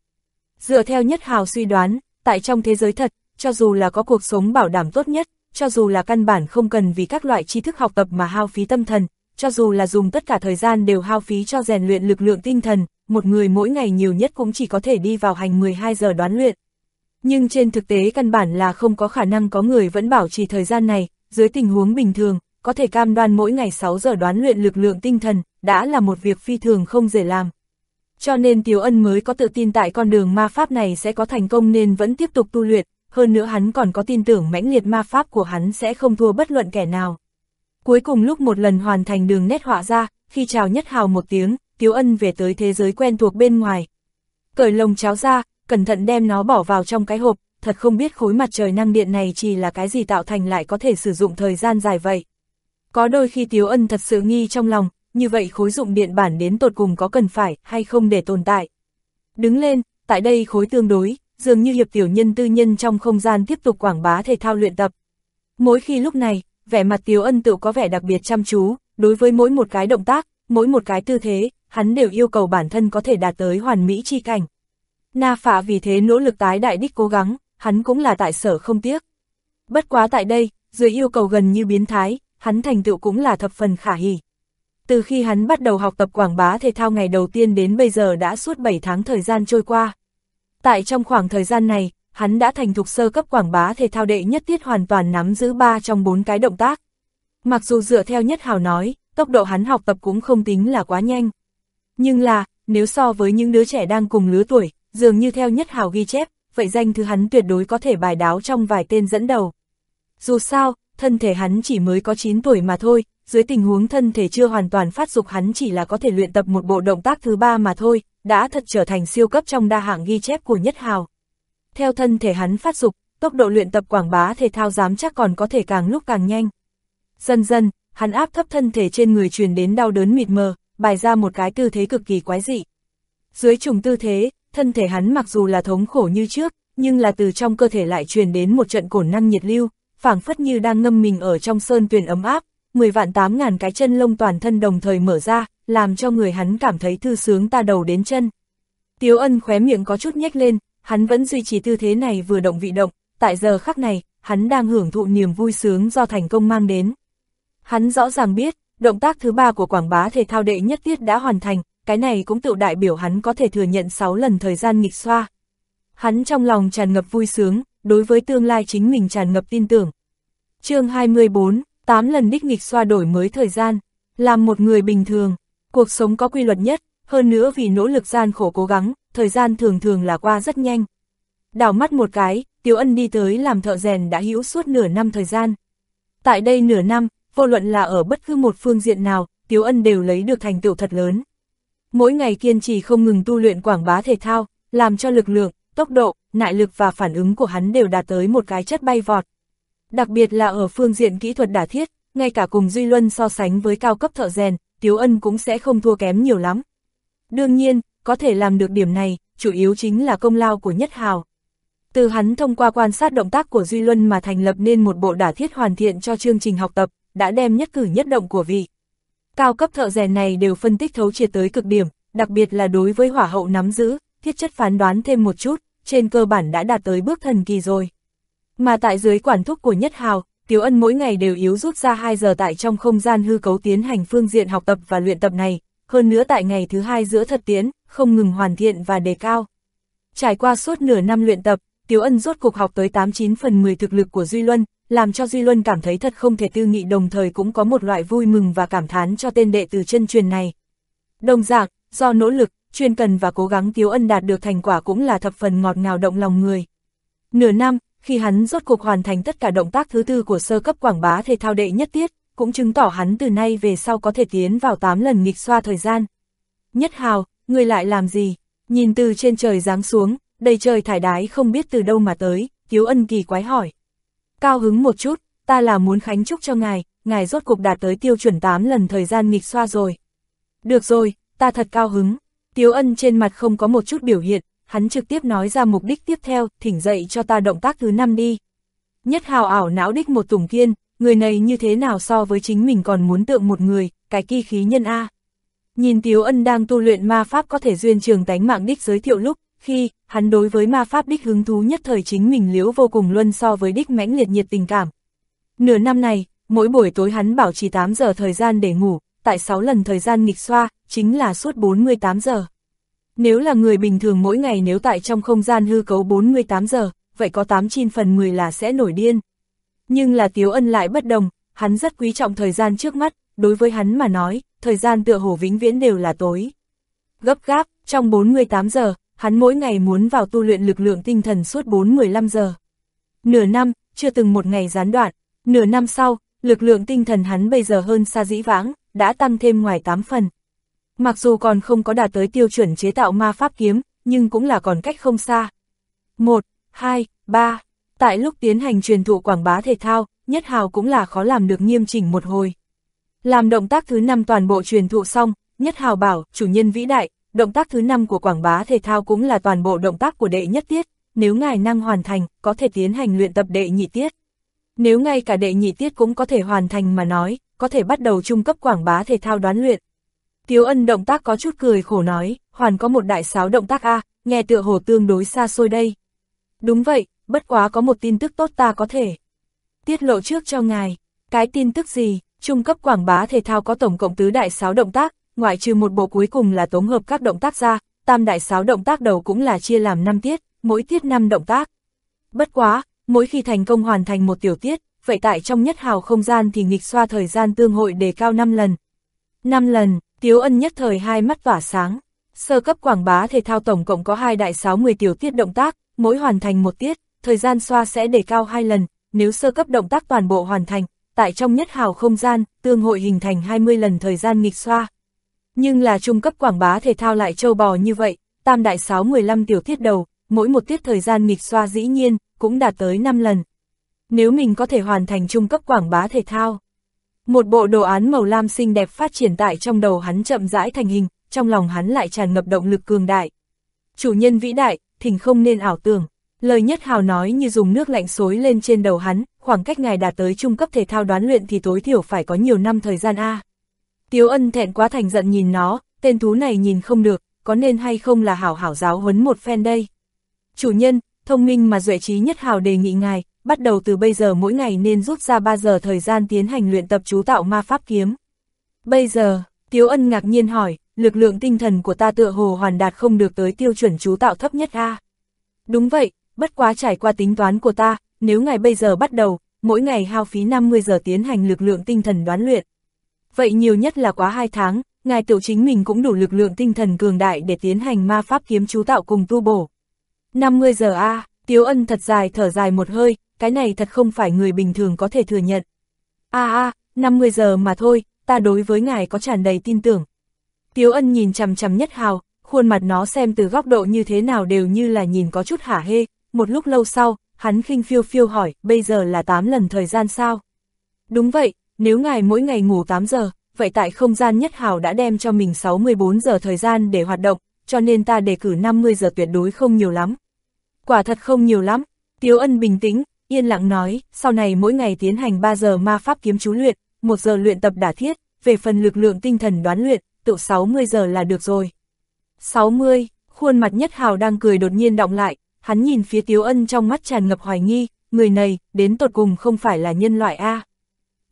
Dựa theo nhất hào suy đoán, tại trong thế giới thật, cho dù là có cuộc sống bảo đảm tốt nhất, cho dù là căn bản không cần vì các loại tri thức học tập mà hao phí tâm thần, cho dù là dùng tất cả thời gian đều hao phí cho rèn luyện lực lượng tinh thần, một người mỗi ngày nhiều nhất cũng chỉ có thể đi vào hành 12 giờ đoán luyện. Nhưng trên thực tế căn bản là không có khả năng có người vẫn bảo trì thời gian này, dưới tình huống bình thường, có thể cam đoan mỗi ngày 6 giờ đoán luyện lực lượng tinh thần, đã là một việc phi thường không dễ làm. Cho nên Tiếu Ân mới có tự tin tại con đường ma pháp này sẽ có thành công nên vẫn tiếp tục tu luyện, hơn nữa hắn còn có tin tưởng mãnh liệt ma pháp của hắn sẽ không thua bất luận kẻ nào. Cuối cùng lúc một lần hoàn thành đường nét họa ra, khi chào nhất hào một tiếng, Tiếu Ân về tới thế giới quen thuộc bên ngoài. Cởi lồng cháo ra, cẩn thận đem nó bỏ vào trong cái hộp, thật không biết khối mặt trời năng điện này chỉ là cái gì tạo thành lại có thể sử dụng thời gian dài vậy. Có đôi khi Tiếu Ân thật sự nghi trong lòng, như vậy khối dụng điện bản đến tột cùng có cần phải hay không để tồn tại. Đứng lên, tại đây khối tương đối, dường như hiệp tiểu nhân tư nhân trong không gian tiếp tục quảng bá thể thao luyện tập. Mỗi khi lúc này, vẻ mặt Tiếu Ân tự có vẻ đặc biệt chăm chú, đối với mỗi một cái động tác, mỗi một cái tư thế, hắn đều yêu cầu bản thân có thể đạt tới hoàn mỹ chi cảnh. Na phạ vì thế nỗ lực tái đại đích cố gắng, hắn cũng là tại sở không tiếc. Bất quá tại đây, dưới yêu cầu gần như biến thái, hắn thành tựu cũng là thập phần khả hỉ. Từ khi hắn bắt đầu học tập quảng bá thể thao ngày đầu tiên đến bây giờ đã suốt 7 tháng thời gian trôi qua. Tại trong khoảng thời gian này, hắn đã thành thục sơ cấp quảng bá thể thao đệ nhất tiết hoàn toàn nắm giữ ba trong bốn cái động tác. Mặc dù dựa theo nhất hào nói, tốc độ hắn học tập cũng không tính là quá nhanh. Nhưng là, nếu so với những đứa trẻ đang cùng lứa tuổi, dường như theo nhất hào ghi chép, vậy danh thứ hắn tuyệt đối có thể bài đáo trong vài tên dẫn đầu. Dù sao, thân thể hắn chỉ mới có 9 tuổi mà thôi, dưới tình huống thân thể chưa hoàn toàn phát dục hắn chỉ là có thể luyện tập một bộ động tác thứ ba mà thôi, đã thật trở thành siêu cấp trong đa hạng ghi chép của nhất hào. Theo thân thể hắn phát dục, tốc độ luyện tập quảng bá thể thao dám chắc còn có thể càng lúc càng nhanh. Dần dần, hắn áp thấp thân thể trên người truyền đến đau đớn mịt mờ, bài ra một cái tư thế cực kỳ quái dị. Dưới trùng tư thế, thân thể hắn mặc dù là thống khổ như trước, nhưng là từ trong cơ thể lại truyền đến một trận cổn năng nhiệt lưu, phảng phất như đang ngâm mình ở trong sơn tuyền ấm áp, 10 vạn 8 ngàn cái chân lông toàn thân đồng thời mở ra, làm cho người hắn cảm thấy thư sướng ta đầu đến chân. Tiếu ân khóe miệng có chút nhếch lên, hắn vẫn duy trì tư thế này vừa động vị động, tại giờ khắc này, hắn đang hưởng thụ niềm vui sướng do thành công mang đến. Hắn rõ ràng biết, động tác thứ ba của quảng bá thể thao đệ nhất tiết đã hoàn thành, cái này cũng tự đại biểu hắn có thể thừa nhận 6 lần thời gian nghịch xoa. Hắn trong lòng tràn ngập vui sướng, đối với tương lai chính mình tràn ngập tin tưởng. chương 24, 8 lần đích nghịch xoa đổi mới thời gian, làm một người bình thường, cuộc sống có quy luật nhất, hơn nữa vì nỗ lực gian khổ cố gắng, thời gian thường thường là qua rất nhanh. Đảo mắt một cái, Tiếu Ân đi tới làm thợ rèn đã hữu suốt nửa năm thời gian. Tại đây nửa năm, vô luận là ở bất cứ một phương diện nào, Tiếu Ân đều lấy được thành tựu thật lớn. Mỗi ngày kiên trì không ngừng tu luyện quảng bá thể thao, làm cho lực lượng, tốc độ, nại lực và phản ứng của hắn đều đạt tới một cái chất bay vọt. Đặc biệt là ở phương diện kỹ thuật đả thiết, ngay cả cùng Duy Luân so sánh với cao cấp thợ rèn, Tiếu Ân cũng sẽ không thua kém nhiều lắm. Đương nhiên, có thể làm được điểm này, chủ yếu chính là công lao của Nhất Hào. Từ hắn thông qua quan sát động tác của Duy Luân mà thành lập nên một bộ đả thiết hoàn thiện cho chương trình học tập, đã đem nhất cử nhất động của vị. Cao cấp thợ rèn này đều phân tích thấu triệt tới cực điểm, đặc biệt là đối với hỏa hậu nắm giữ, thiết chất phán đoán thêm một chút, trên cơ bản đã đạt tới bước thần kỳ rồi. Mà tại dưới quản thúc của Nhất Hào, Tiếu Ân mỗi ngày đều yếu rút ra 2 giờ tại trong không gian hư cấu tiến hành phương diện học tập và luyện tập này, hơn nữa tại ngày thứ hai giữa thật tiến, không ngừng hoàn thiện và đề cao. Trải qua suốt nửa năm luyện tập, Tiếu Ân rốt cục học tới 89 phần 10 thực lực của Duy Luân, làm cho Duy Luân cảm thấy thật không thể tư nghị đồng thời cũng có một loại vui mừng và cảm thán cho tên đệ tử chân truyền này. Đồng dạng, do nỗ lực, chuyên cần và cố gắng Tiếu Ân đạt được thành quả cũng là thập phần ngọt ngào động lòng người. Nửa năm, khi hắn rốt cuộc hoàn thành tất cả động tác thứ tư của sơ cấp quảng bá thể thao đệ nhất tiết, cũng chứng tỏ hắn từ nay về sau có thể tiến vào 8 lần nghịch xoa thời gian. Nhất hào, người lại làm gì? Nhìn từ trên trời giáng xuống, đầy trời thải đái không biết từ đâu mà tới, Tiếu Ân kỳ quái hỏi. Cao hứng một chút, ta là muốn khánh chúc cho ngài, ngài rốt cuộc đạt tới tiêu chuẩn 8 lần thời gian nghịch xoa rồi. Được rồi, ta thật cao hứng. Tiếu Ân trên mặt không có một chút biểu hiện, hắn trực tiếp nói ra mục đích tiếp theo, thỉnh dậy cho ta động tác thứ năm đi. Nhất hào ảo não đích một tùng kiên, người này như thế nào so với chính mình còn muốn tượng một người, cái kỳ khí nhân A. Nhìn Tiếu Ân đang tu luyện ma pháp có thể duyên trường tánh mạng đích giới thiệu lúc, khi, hắn đối với ma pháp đích hứng thú nhất thời chính mình liễu vô cùng luân so với đích mãnh liệt nhiệt tình cảm. Nửa năm này, mỗi buổi tối hắn bảo trì 8 giờ thời gian để ngủ, tại 6 lần thời gian nghịch xoa, chính là suốt 48 giờ. Nếu là người bình thường mỗi ngày nếu tại trong không gian hư cấu 48 giờ, vậy có 8 chín phần 10 là sẽ nổi điên. Nhưng là Tiếu Ân lại bất đồng, hắn rất quý trọng thời gian trước mắt, đối với hắn mà nói, thời gian tựa hồ vĩnh viễn đều là tối. Gấp gáp, trong 48 giờ, hắn mỗi ngày muốn vào tu luyện lực lượng tinh thần suốt 4-15 giờ. Nửa năm, chưa từng một ngày gián đoạn, nửa năm sau, lực lượng tinh thần hắn bây giờ hơn xa dĩ vãng, đã tăng thêm ngoài 8 phần. Mặc dù còn không có đạt tới tiêu chuẩn chế tạo ma pháp kiếm, nhưng cũng là còn cách không xa. 1, 2, 3. Tại lúc tiến hành truyền thụ quảng bá thể thao, Nhất Hào cũng là khó làm được nghiêm chỉnh một hồi. Làm động tác thứ năm toàn bộ truyền thụ xong, Nhất Hào bảo, chủ nhân vĩ đại, động tác thứ năm của quảng bá thể thao cũng là toàn bộ động tác của đệ nhất tiết, nếu ngài năng hoàn thành, có thể tiến hành luyện tập đệ nhị tiết. Nếu ngay cả đệ nhị tiết cũng có thể hoàn thành mà nói, có thể bắt đầu trung cấp quảng bá thể thao đoán luyện. Tiếu ân động tác có chút cười khổ nói, hoàn có một đại sáo động tác A, nghe tựa hồ tương đối xa xôi đây. Đúng vậy, bất quá có một tin tức tốt ta có thể. Tiết lộ trước cho ngài, cái tin tức gì, trung cấp quảng bá thể thao có tổng cộng tứ đại sáo động tác, ngoại trừ một bộ cuối cùng là tổng hợp các động tác ra, tam đại sáo động tác đầu cũng là chia làm 5 tiết, mỗi tiết 5 động tác. Bất quá, mỗi khi thành công hoàn thành một tiểu tiết, vậy tại trong nhất hào không gian thì nghịch xoa thời gian tương hội đề cao 5 lần. 5 lần, Tiếu Ân nhất thời hai mắt tỏa sáng. Sơ cấp quảng bá thể thao tổng cộng có hai đại 60 tiểu tiết động tác, mỗi hoàn thành một tiết, thời gian xoa sẽ đề cao hai lần, nếu sơ cấp động tác toàn bộ hoàn thành, tại trong nhất hào không gian, tương hội hình thành 20 lần thời gian nghịch xoa. Nhưng là trung cấp quảng bá thể thao lại châu bò như vậy, tam đại 6 15 tiểu tiết đầu, mỗi một tiết thời gian nghịch xoa dĩ nhiên, cũng đạt tới 5 lần. Nếu mình có thể hoàn thành trung cấp quảng bá thể thao, Một bộ đồ án màu lam xinh đẹp phát triển tại trong đầu hắn chậm rãi thành hình, trong lòng hắn lại tràn ngập động lực cường đại. Chủ nhân vĩ đại, thỉnh không nên ảo tưởng. Lời nhất hào nói như dùng nước lạnh xối lên trên đầu hắn, khoảng cách ngài đạt tới trung cấp thể thao đoán luyện thì tối thiểu phải có nhiều năm thời gian A. Tiếu ân thẹn quá thành giận nhìn nó, tên thú này nhìn không được, có nên hay không là hảo hảo giáo huấn một phen đây. Chủ nhân, thông minh mà duệ trí nhất hào đề nghị ngài, bắt đầu từ bây giờ mỗi ngày nên rút ra 3 giờ thời gian tiến hành luyện tập chú tạo ma pháp kiếm. Bây giờ, Tiếu Ân ngạc nhiên hỏi, lực lượng tinh thần của ta tựa hồ hoàn đạt không được tới tiêu chuẩn chú tạo thấp nhất A. Đúng vậy, bất quá trải qua tính toán của ta, nếu ngài bây giờ bắt đầu, mỗi ngày hao phí 50 giờ tiến hành lực lượng tinh thần đoán luyện. Vậy nhiều nhất là quá hai tháng, ngài tiểu chính mình cũng đủ lực lượng tinh thần cường đại để tiến hành ma pháp kiếm chú tạo cùng tu bổ. 50 giờ A, Tiếu Ân thật dài thở dài một hơi, cái này thật không phải người bình thường có thể thừa nhận. A a, 50 giờ mà thôi, ta đối với ngài có tràn đầy tin tưởng. Tiếu Ân nhìn chằm chằm nhất hào, khuôn mặt nó xem từ góc độ như thế nào đều như là nhìn có chút hả hê, một lúc lâu sau, hắn khinh phiêu phiêu hỏi, bây giờ là 8 lần thời gian sao? Đúng vậy, nếu ngài mỗi ngày ngủ 8 giờ, vậy tại không gian nhất hào đã đem cho mình 64 giờ thời gian để hoạt động, cho nên ta đề cử 50 giờ tuyệt đối không nhiều lắm. Quả thật không nhiều lắm, Tiếu Ân bình tĩnh, yên lặng nói, sau này mỗi ngày tiến hành 3 giờ ma pháp kiếm chú luyện, 1 giờ luyện tập đả thiết, về phần lực lượng tinh thần đoán luyện, tự 60 giờ là được rồi. 60, khuôn mặt nhất hào đang cười đột nhiên động lại, hắn nhìn phía Tiếu Ân trong mắt tràn ngập hoài nghi, người này, đến tột cùng không phải là nhân loại A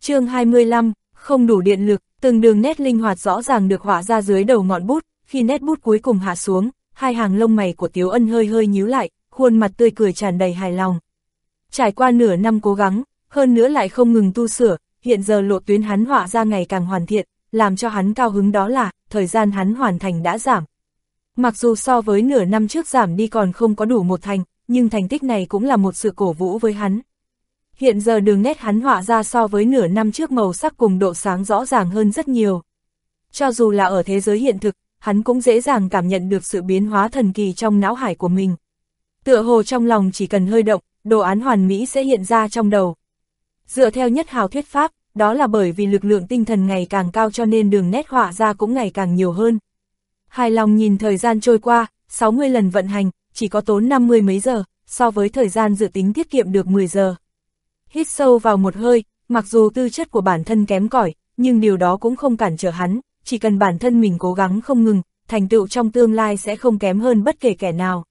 chương 25, không đủ điện lực, từng đường nét linh hoạt rõ ràng được họa ra dưới đầu ngọn bút, khi nét bút cuối cùng hạ xuống, hai hàng lông mày của Tiếu Ân hơi hơi nhíu lại, khuôn mặt tươi cười tràn đầy hài lòng. Trải qua nửa năm cố gắng, hơn nữa lại không ngừng tu sửa, hiện giờ lộ tuyến hắn họa ra ngày càng hoàn thiện, làm cho hắn cao hứng đó là, thời gian hắn hoàn thành đã giảm. Mặc dù so với nửa năm trước giảm đi còn không có đủ một thành, nhưng thành tích này cũng là một sự cổ vũ với hắn. Hiện giờ đường nét hắn họa ra so với nửa năm trước màu sắc cùng độ sáng rõ ràng hơn rất nhiều. Cho dù là ở thế giới hiện thực, hắn cũng dễ dàng cảm nhận được sự biến hóa thần kỳ trong não hải của mình. Tựa hồ trong lòng chỉ cần hơi động, đồ án hoàn mỹ sẽ hiện ra trong đầu. Dựa theo nhất hào thuyết pháp, đó là bởi vì lực lượng tinh thần ngày càng cao cho nên đường nét họa ra cũng ngày càng nhiều hơn. Hài lòng nhìn thời gian trôi qua, 60 lần vận hành, chỉ có tốn 50 mấy giờ, so với thời gian dự tính tiết kiệm được 10 giờ. Hít sâu vào một hơi, mặc dù tư chất của bản thân kém cỏi, nhưng điều đó cũng không cản trở hắn, chỉ cần bản thân mình cố gắng không ngừng, thành tựu trong tương lai sẽ không kém hơn bất kể kẻ nào.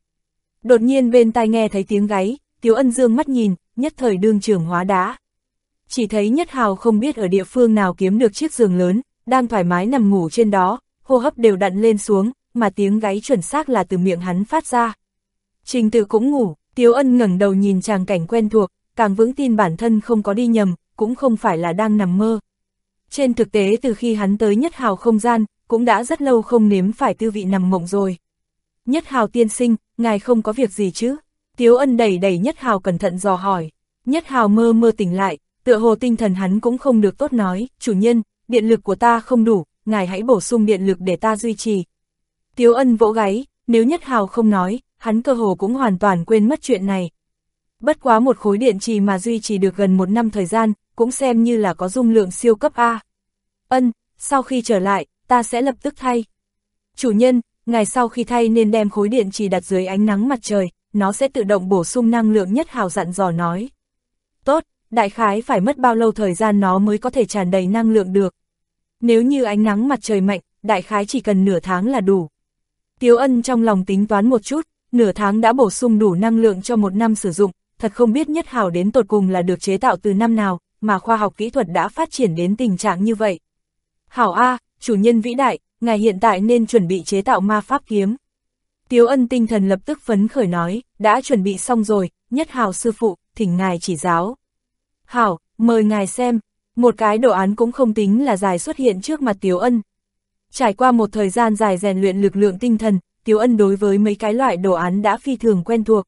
Đột nhiên bên tai nghe thấy tiếng gáy, Tiếu Ân dương mắt nhìn, nhất thời đương trường hóa đá. Chỉ thấy Nhất Hào không biết ở địa phương nào kiếm được chiếc giường lớn, đang thoải mái nằm ngủ trên đó, hô hấp đều đặn lên xuống, mà tiếng gáy chuẩn xác là từ miệng hắn phát ra. Trình tự cũng ngủ, Tiếu Ân ngẩng đầu nhìn chàng cảnh quen thuộc, càng vững tin bản thân không có đi nhầm, cũng không phải là đang nằm mơ. Trên thực tế từ khi hắn tới Nhất Hào không gian, cũng đã rất lâu không nếm phải tư vị nằm mộng rồi. Nhất Hào tiên sinh, ngài không có việc gì chứ? Tiếu ân đẩy đẩy Nhất Hào cẩn thận dò hỏi. Nhất Hào mơ mơ tỉnh lại, tựa hồ tinh thần hắn cũng không được tốt nói, chủ nhân, điện lực của ta không đủ, ngài hãy bổ sung điện lực để ta duy trì. Tiếu ân vỗ gáy, nếu Nhất Hào không nói, hắn cơ hồ cũng hoàn toàn quên mất chuyện này. Bất quá một khối điện trì mà duy trì được gần một năm thời gian, cũng xem như là có dung lượng siêu cấp A. Ân, sau khi trở lại, ta sẽ lập tức thay. Chủ nhân, ngày sau khi thay nên đem khối điện trì đặt dưới ánh nắng mặt trời, nó sẽ tự động bổ sung năng lượng nhất hào dặn dò nói. Tốt, đại khái phải mất bao lâu thời gian nó mới có thể tràn đầy năng lượng được. Nếu như ánh nắng mặt trời mạnh, đại khái chỉ cần nửa tháng là đủ. Tiếu ân trong lòng tính toán một chút, nửa tháng đã bổ sung đủ năng lượng cho một năm sử dụng, thật không biết nhất hào đến tột cùng là được chế tạo từ năm nào, mà khoa học kỹ thuật đã phát triển đến tình trạng như vậy. Hảo A, chủ nhân vĩ đại, ngài hiện tại nên chuẩn bị chế tạo ma pháp kiếm. Tiếu ân tinh thần lập tức phấn khởi nói, đã chuẩn bị xong rồi, nhất hào sư phụ, thỉnh ngài chỉ giáo. Hảo, mời ngài xem, một cái đồ án cũng không tính là dài xuất hiện trước mặt Tiếu ân. Trải qua một thời gian dài rèn luyện lực lượng tinh thần, Tiếu ân đối với mấy cái loại đồ án đã phi thường quen thuộc.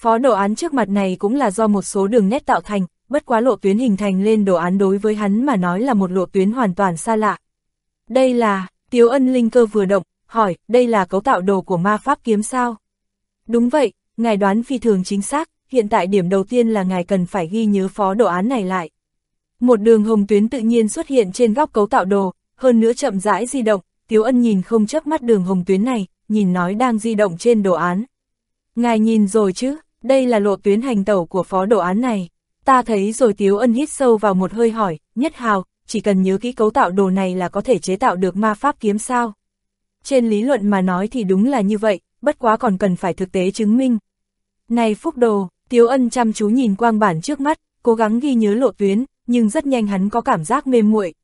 Phó đồ án trước mặt này cũng là do một số đường nét tạo thành, bất quá lộ tuyến hình thành lên đồ án đối với hắn mà nói là một lộ tuyến hoàn toàn xa lạ. Đây là, Tiếu ân linh cơ vừa động, hỏi, đây là cấu tạo đồ của ma pháp kiếm sao? Đúng vậy, ngài đoán phi thường chính xác, hiện tại điểm đầu tiên là ngài cần phải ghi nhớ phó đồ án này lại. Một đường hồng tuyến tự nhiên xuất hiện trên góc cấu tạo đồ, hơn nữa chậm rãi di động, Tiếu Ân nhìn không chớp mắt đường hồng tuyến này, nhìn nói đang di động trên đồ án. Ngài nhìn rồi chứ, đây là lộ tuyến hành tẩu của phó đồ án này. Ta thấy rồi Tiếu Ân hít sâu vào một hơi hỏi, nhất hào, chỉ cần nhớ kỹ cấu tạo đồ này là có thể chế tạo được ma pháp kiếm sao. Trên lý luận mà nói thì đúng là như vậy, bất quá còn cần phải thực tế chứng minh. Này phúc đồ, Tiếu Ân chăm chú nhìn quang bản trước mắt, cố gắng ghi nhớ lộ tuyến, nhưng rất nhanh hắn có cảm giác mê muội.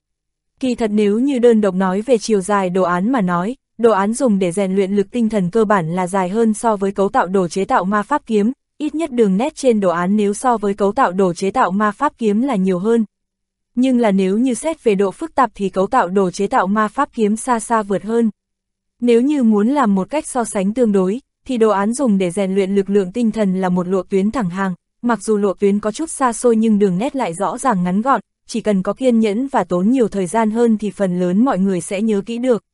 Kỳ thật nếu như đơn độc nói về chiều dài đồ án mà nói, đồ án dùng để rèn luyện lực tinh thần cơ bản là dài hơn so với cấu tạo đồ chế tạo ma pháp kiếm, ít nhất đường nét trên đồ án nếu so với cấu tạo đồ chế tạo ma pháp kiếm là nhiều hơn. Nhưng là nếu như xét về độ phức tạp thì cấu tạo đồ chế tạo ma pháp kiếm xa xa vượt hơn. Nếu như muốn làm một cách so sánh tương đối, thì đồ án dùng để rèn luyện lực lượng tinh thần là một lộ tuyến thẳng hàng, mặc dù lộ tuyến có chút xa xôi nhưng đường nét lại rõ ràng ngắn gọn, chỉ cần có kiên nhẫn và tốn nhiều thời gian hơn thì phần lớn mọi người sẽ nhớ kỹ được.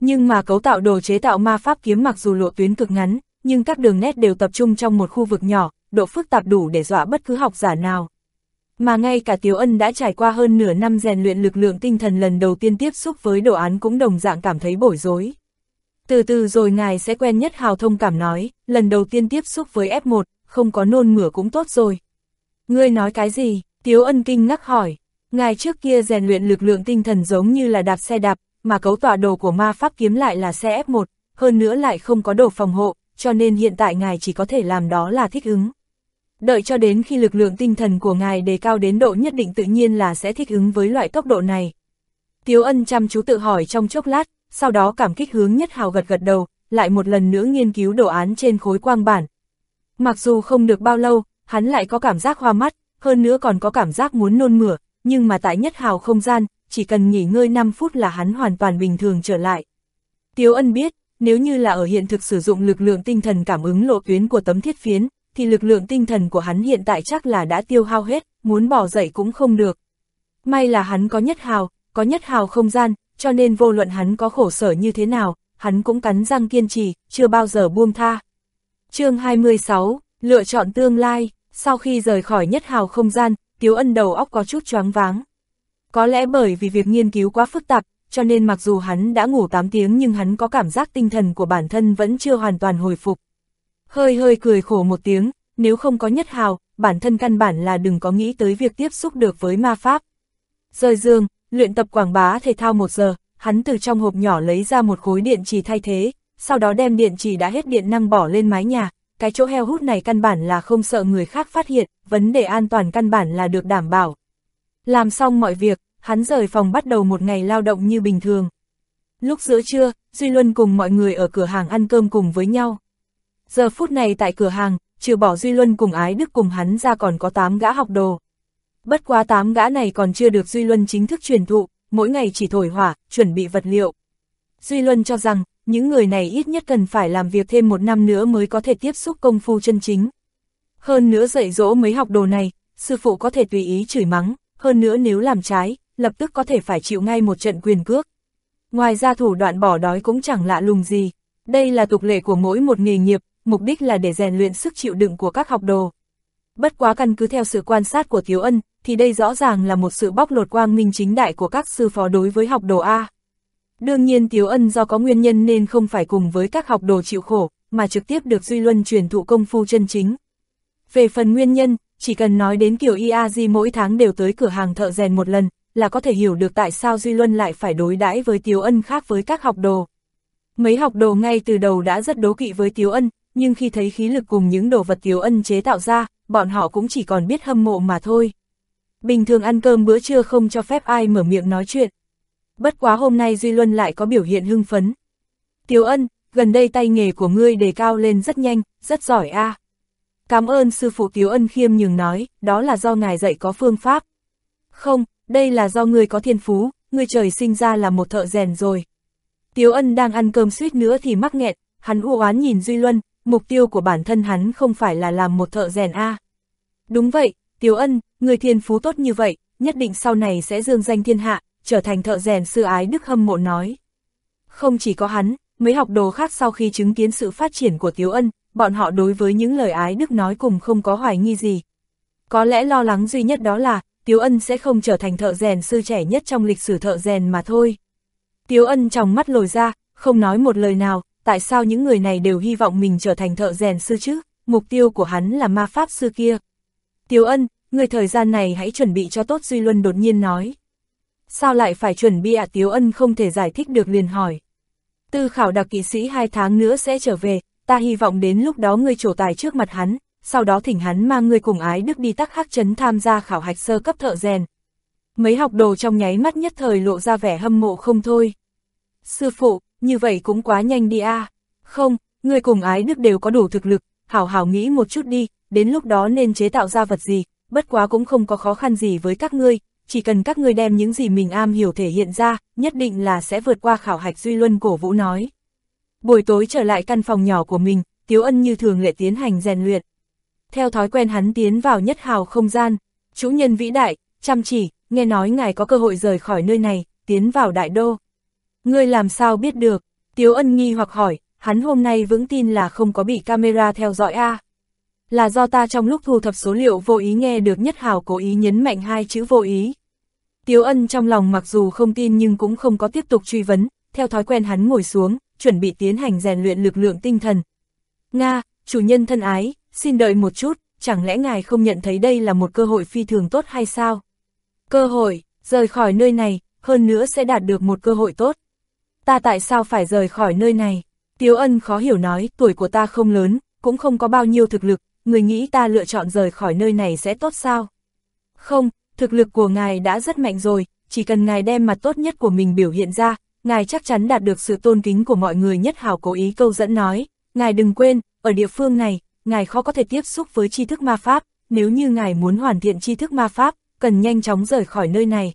Nhưng mà cấu tạo đồ chế tạo ma pháp kiếm mặc dù lộ tuyến cực ngắn, nhưng các đường nét đều tập trung trong một khu vực nhỏ, độ phức tạp đủ để dọa bất cứ học giả nào. Mà ngay cả Tiếu Ân đã trải qua hơn nửa năm rèn luyện lực lượng tinh thần lần đầu tiên tiếp xúc với đồ án cũng đồng dạng cảm thấy bối rối. Từ từ rồi ngài sẽ quen nhất hào thông cảm nói, lần đầu tiên tiếp xúc với F1, không có nôn mửa cũng tốt rồi. Ngươi nói cái gì? Tiếu ân kinh ngắc hỏi. Ngài trước kia rèn luyện lực lượng tinh thần giống như là đạp xe đạp, mà cấu tọa đồ của ma pháp kiếm lại là xe F1, hơn nữa lại không có đồ phòng hộ, cho nên hiện tại ngài chỉ có thể làm đó là thích ứng. Đợi cho đến khi lực lượng tinh thần của ngài đề cao đến độ nhất định tự nhiên là sẽ thích ứng với loại tốc độ này. Tiếu ân chăm chú tự hỏi trong chốc lát, sau đó cảm kích hướng nhất hào gật gật đầu, lại một lần nữa nghiên cứu đồ án trên khối quang bản. Mặc dù không được bao lâu, hắn lại có cảm giác hoa mắt, hơn nữa còn có cảm giác muốn nôn mửa, nhưng mà tại nhất hào không gian, chỉ cần nghỉ ngơi 5 phút là hắn hoàn toàn bình thường trở lại. Tiếu ân biết, nếu như là ở hiện thực sử dụng lực lượng tinh thần cảm ứng lộ tuyến của tấm thiết phiến, thì lực lượng tinh thần của hắn hiện tại chắc là đã tiêu hao hết, muốn bỏ dậy cũng không được. May là hắn có nhất hào, có nhất hào không gian, cho nên vô luận hắn có khổ sở như thế nào, hắn cũng cắn răng kiên trì, chưa bao giờ buông tha. chương 26, lựa chọn tương lai, sau khi rời khỏi nhất hào không gian, Tiếu Ân đầu óc có chút choáng váng. Có lẽ bởi vì việc nghiên cứu quá phức tạp, cho nên mặc dù hắn đã ngủ 8 tiếng nhưng hắn có cảm giác tinh thần của bản thân vẫn chưa hoàn toàn hồi phục. Hơi hơi cười khổ một tiếng, nếu không có nhất hào, bản thân căn bản là đừng có nghĩ tới việc tiếp xúc được với ma pháp. Rời giường, luyện tập quảng bá thể thao một giờ, hắn từ trong hộp nhỏ lấy ra một khối điện trì thay thế, sau đó đem điện trì đã hết điện năng bỏ lên mái nhà, cái chỗ heo hút này căn bản là không sợ người khác phát hiện, vấn đề an toàn căn bản là được đảm bảo. Làm xong mọi việc, hắn rời phòng bắt đầu một ngày lao động như bình thường. Lúc giữa trưa, Duy Luân cùng mọi người ở cửa hàng ăn cơm cùng với nhau. Giờ phút này tại cửa hàng, trừ bỏ Duy Luân cùng ái đức cùng hắn ra còn có 8 gã học đồ. Bất quá 8 gã này còn chưa được Duy Luân chính thức truyền thụ, mỗi ngày chỉ thổi hỏa, chuẩn bị vật liệu. Duy Luân cho rằng, những người này ít nhất cần phải làm việc thêm một năm nữa mới có thể tiếp xúc công phu chân chính. Hơn nữa dạy dỗ mấy học đồ này, sư phụ có thể tùy ý chửi mắng, hơn nữa nếu làm trái, lập tức có thể phải chịu ngay một trận quyền cước. Ngoài ra thủ đoạn bỏ đói cũng chẳng lạ lùng gì, đây là tục lệ của mỗi một nghề nghiệp, mục đích là để rèn luyện sức chịu đựng của các học đồ. Bất quá căn cứ theo sự quan sát của Thiếu Ân, thì đây rõ ràng là một sự bóc lột quang minh chính đại của các sư phó đối với học đồ A. Đương nhiên Tiếu Ân do có nguyên nhân nên không phải cùng với các học đồ chịu khổ, mà trực tiếp được Duy Luân truyền thụ công phu chân chính. Về phần nguyên nhân, chỉ cần nói đến kiểu IAG mỗi tháng đều tới cửa hàng thợ rèn một lần, là có thể hiểu được tại sao Duy Luân lại phải đối đãi với Tiếu Ân khác với các học đồ. Mấy học đồ ngay từ đầu đã rất đố kỵ với Tiếu Ân, nhưng khi thấy khí lực cùng những đồ vật Tiếu Ân chế tạo ra, bọn họ cũng chỉ còn biết hâm mộ mà thôi. Bình thường ăn cơm bữa trưa không cho phép ai mở miệng nói chuyện. Bất quá hôm nay Duy Luân lại có biểu hiện hưng phấn. Tiếu ân, gần đây tay nghề của ngươi đề cao lên rất nhanh, rất giỏi a. À. Cảm ơn sư phụ Tiếu ân khiêm nhường nói, đó là do ngài dạy có phương pháp. Không, đây là do ngươi có thiên phú, ngươi trời sinh ra là một thợ rèn rồi. Tiếu ân đang ăn cơm suýt nữa thì mắc nghẹn, hắn u oán nhìn Duy Luân, mục tiêu của bản thân hắn không phải là làm một thợ rèn a. À. Đúng vậy, Tiếu ân, người thiên phú tốt như vậy, nhất định sau này sẽ dương danh thiên hạ, trở thành thợ rèn sư ái đức hâm mộ nói. Không chỉ có hắn, mấy học đồ khác sau khi chứng kiến sự phát triển của Tiếu Ân, bọn họ đối với những lời ái đức nói cùng không có hoài nghi gì. Có lẽ lo lắng duy nhất đó là, Tiếu Ân sẽ không trở thành thợ rèn sư trẻ nhất trong lịch sử thợ rèn mà thôi. Tiếu Ân trong mắt lồi ra, không nói một lời nào, tại sao những người này đều hy vọng mình trở thành thợ rèn sư chứ, mục tiêu của hắn là ma pháp sư kia. Tiếu Ân, người thời gian này hãy chuẩn bị cho tốt Duy Luân đột nhiên nói. Sao lại phải chuẩn bị à? Tiếu Ân không thể giải thích được liền hỏi. Tư khảo đặc kỵ sĩ hai tháng nữa sẽ trở về, ta hy vọng đến lúc đó ngươi trổ tài trước mặt hắn, sau đó thỉnh hắn mang ngươi cùng ái đức đi tắc hắc chấn tham gia khảo hạch sơ cấp thợ rèn. Mấy học đồ trong nháy mắt nhất thời lộ ra vẻ hâm mộ không thôi. Sư phụ, như vậy cũng quá nhanh đi a Không, người cùng ái đức đều có đủ thực lực, hảo hảo nghĩ một chút đi, đến lúc đó nên chế tạo ra vật gì, bất quá cũng không có khó khăn gì với các ngươi, chỉ cần các ngươi đem những gì mình am hiểu thể hiện ra, nhất định là sẽ vượt qua khảo hạch Duy Luân cổ vũ nói. Buổi tối trở lại căn phòng nhỏ của mình, Tiếu Ân như thường lệ tiến hành rèn luyện. Theo thói quen hắn tiến vào nhất hào không gian, chủ nhân vĩ đại, chăm chỉ, nghe nói ngài có cơ hội rời khỏi nơi này, tiến vào đại đô. Ngươi làm sao biết được? Tiếu Ân nghi hoặc hỏi, hắn hôm nay vững tin là không có bị camera theo dõi a là do ta trong lúc thu thập số liệu vô ý nghe được nhất hào cố ý nhấn mạnh hai chữ vô ý. Tiếu ân trong lòng mặc dù không tin nhưng cũng không có tiếp tục truy vấn, theo thói quen hắn ngồi xuống, chuẩn bị tiến hành rèn luyện lực lượng tinh thần. Nga, chủ nhân thân ái, xin đợi một chút, chẳng lẽ ngài không nhận thấy đây là một cơ hội phi thường tốt hay sao? Cơ hội, rời khỏi nơi này, hơn nữa sẽ đạt được một cơ hội tốt. Ta tại sao phải rời khỏi nơi này? Tiếu ân khó hiểu nói, tuổi của ta không lớn, cũng không có bao nhiêu thực lực, người nghĩ ta lựa chọn rời khỏi nơi này sẽ tốt sao? Không, thực lực của ngài đã rất mạnh rồi, chỉ cần ngài đem mặt tốt nhất của mình biểu hiện ra, ngài chắc chắn đạt được sự tôn kính của mọi người nhất hào cố ý câu dẫn nói. Ngài đừng quên, ở địa phương này, ngài khó có thể tiếp xúc với tri thức ma pháp, nếu như ngài muốn hoàn thiện tri thức ma pháp, cần nhanh chóng rời khỏi nơi này.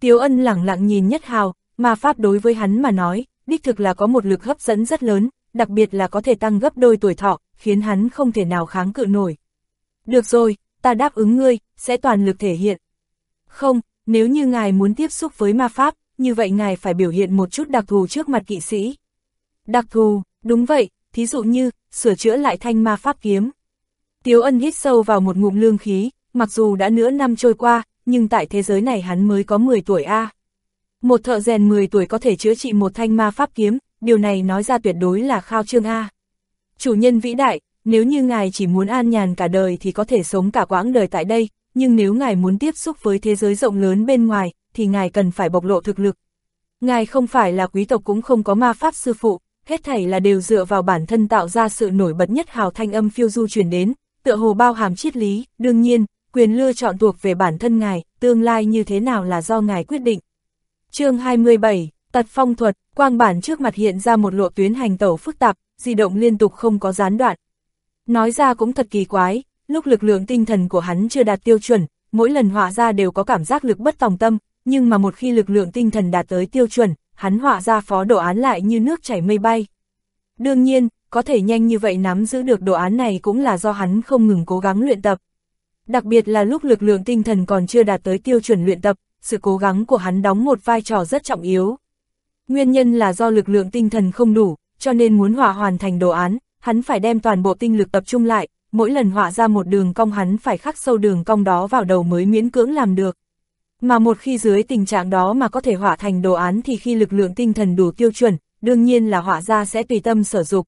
Tiếu ân lẳng lặng nhìn nhất hào, ma pháp đối với hắn mà nói, đích thực là có một lực hấp dẫn rất lớn, đặc biệt là có thể tăng gấp đôi tuổi thọ, khiến hắn không thể nào kháng cự nổi. Được rồi, ta đáp ứng ngươi, sẽ toàn lực thể hiện. Không, nếu như ngài muốn tiếp xúc với ma pháp, như vậy ngài phải biểu hiện một chút đặc thù trước mặt kỵ sĩ. Đặc thù, đúng vậy, thí dụ như, sửa chữa lại thanh ma pháp kiếm. Tiếu ân hít sâu vào một ngụm lương khí, mặc dù đã nửa năm trôi qua, nhưng tại thế giới này hắn mới có 10 tuổi A. Một thợ rèn 10 tuổi có thể chữa trị một thanh ma pháp kiếm, điều này nói ra tuyệt đối là khao trương A. Chủ nhân vĩ đại, nếu như ngài chỉ muốn an nhàn cả đời thì có thể sống cả quãng đời tại đây, nhưng nếu ngài muốn tiếp xúc với thế giới rộng lớn bên ngoài, thì ngài cần phải bộc lộ thực lực. Ngài không phải là quý tộc cũng không có ma pháp sư phụ, hết thảy là đều dựa vào bản thân tạo ra sự nổi bật nhất hào thanh âm phiêu du truyền đến, tựa hồ bao hàm triết lý, đương nhiên, quyền lựa chọn thuộc về bản thân ngài, tương lai như thế nào là do ngài quyết định. chương 27, Tật phong thuật, quang bản trước mặt hiện ra một lộ tuyến hành tẩu phức tạp, di động liên tục không có gián đoạn. Nói ra cũng thật kỳ quái, lúc lực lượng tinh thần của hắn chưa đạt tiêu chuẩn, mỗi lần họa ra đều có cảm giác lực bất tòng tâm, nhưng mà một khi lực lượng tinh thần đạt tới tiêu chuẩn, hắn họa ra phó đồ án lại như nước chảy mây bay. Đương nhiên, có thể nhanh như vậy nắm giữ được đồ án này cũng là do hắn không ngừng cố gắng luyện tập. Đặc biệt là lúc lực lượng tinh thần còn chưa đạt tới tiêu chuẩn luyện tập, sự cố gắng của hắn đóng một vai trò rất trọng yếu. Nguyên nhân là do lực lượng tinh thần không đủ, cho nên muốn họa hoàn thành đồ án, hắn phải đem toàn bộ tinh lực tập trung lại, mỗi lần họa ra một đường cong hắn phải khắc sâu đường cong đó vào đầu mới miễn cưỡng làm được. Mà một khi dưới tình trạng đó mà có thể hỏa thành đồ án thì khi lực lượng tinh thần đủ tiêu chuẩn, đương nhiên là hỏa ra sẽ tùy tâm sở dục.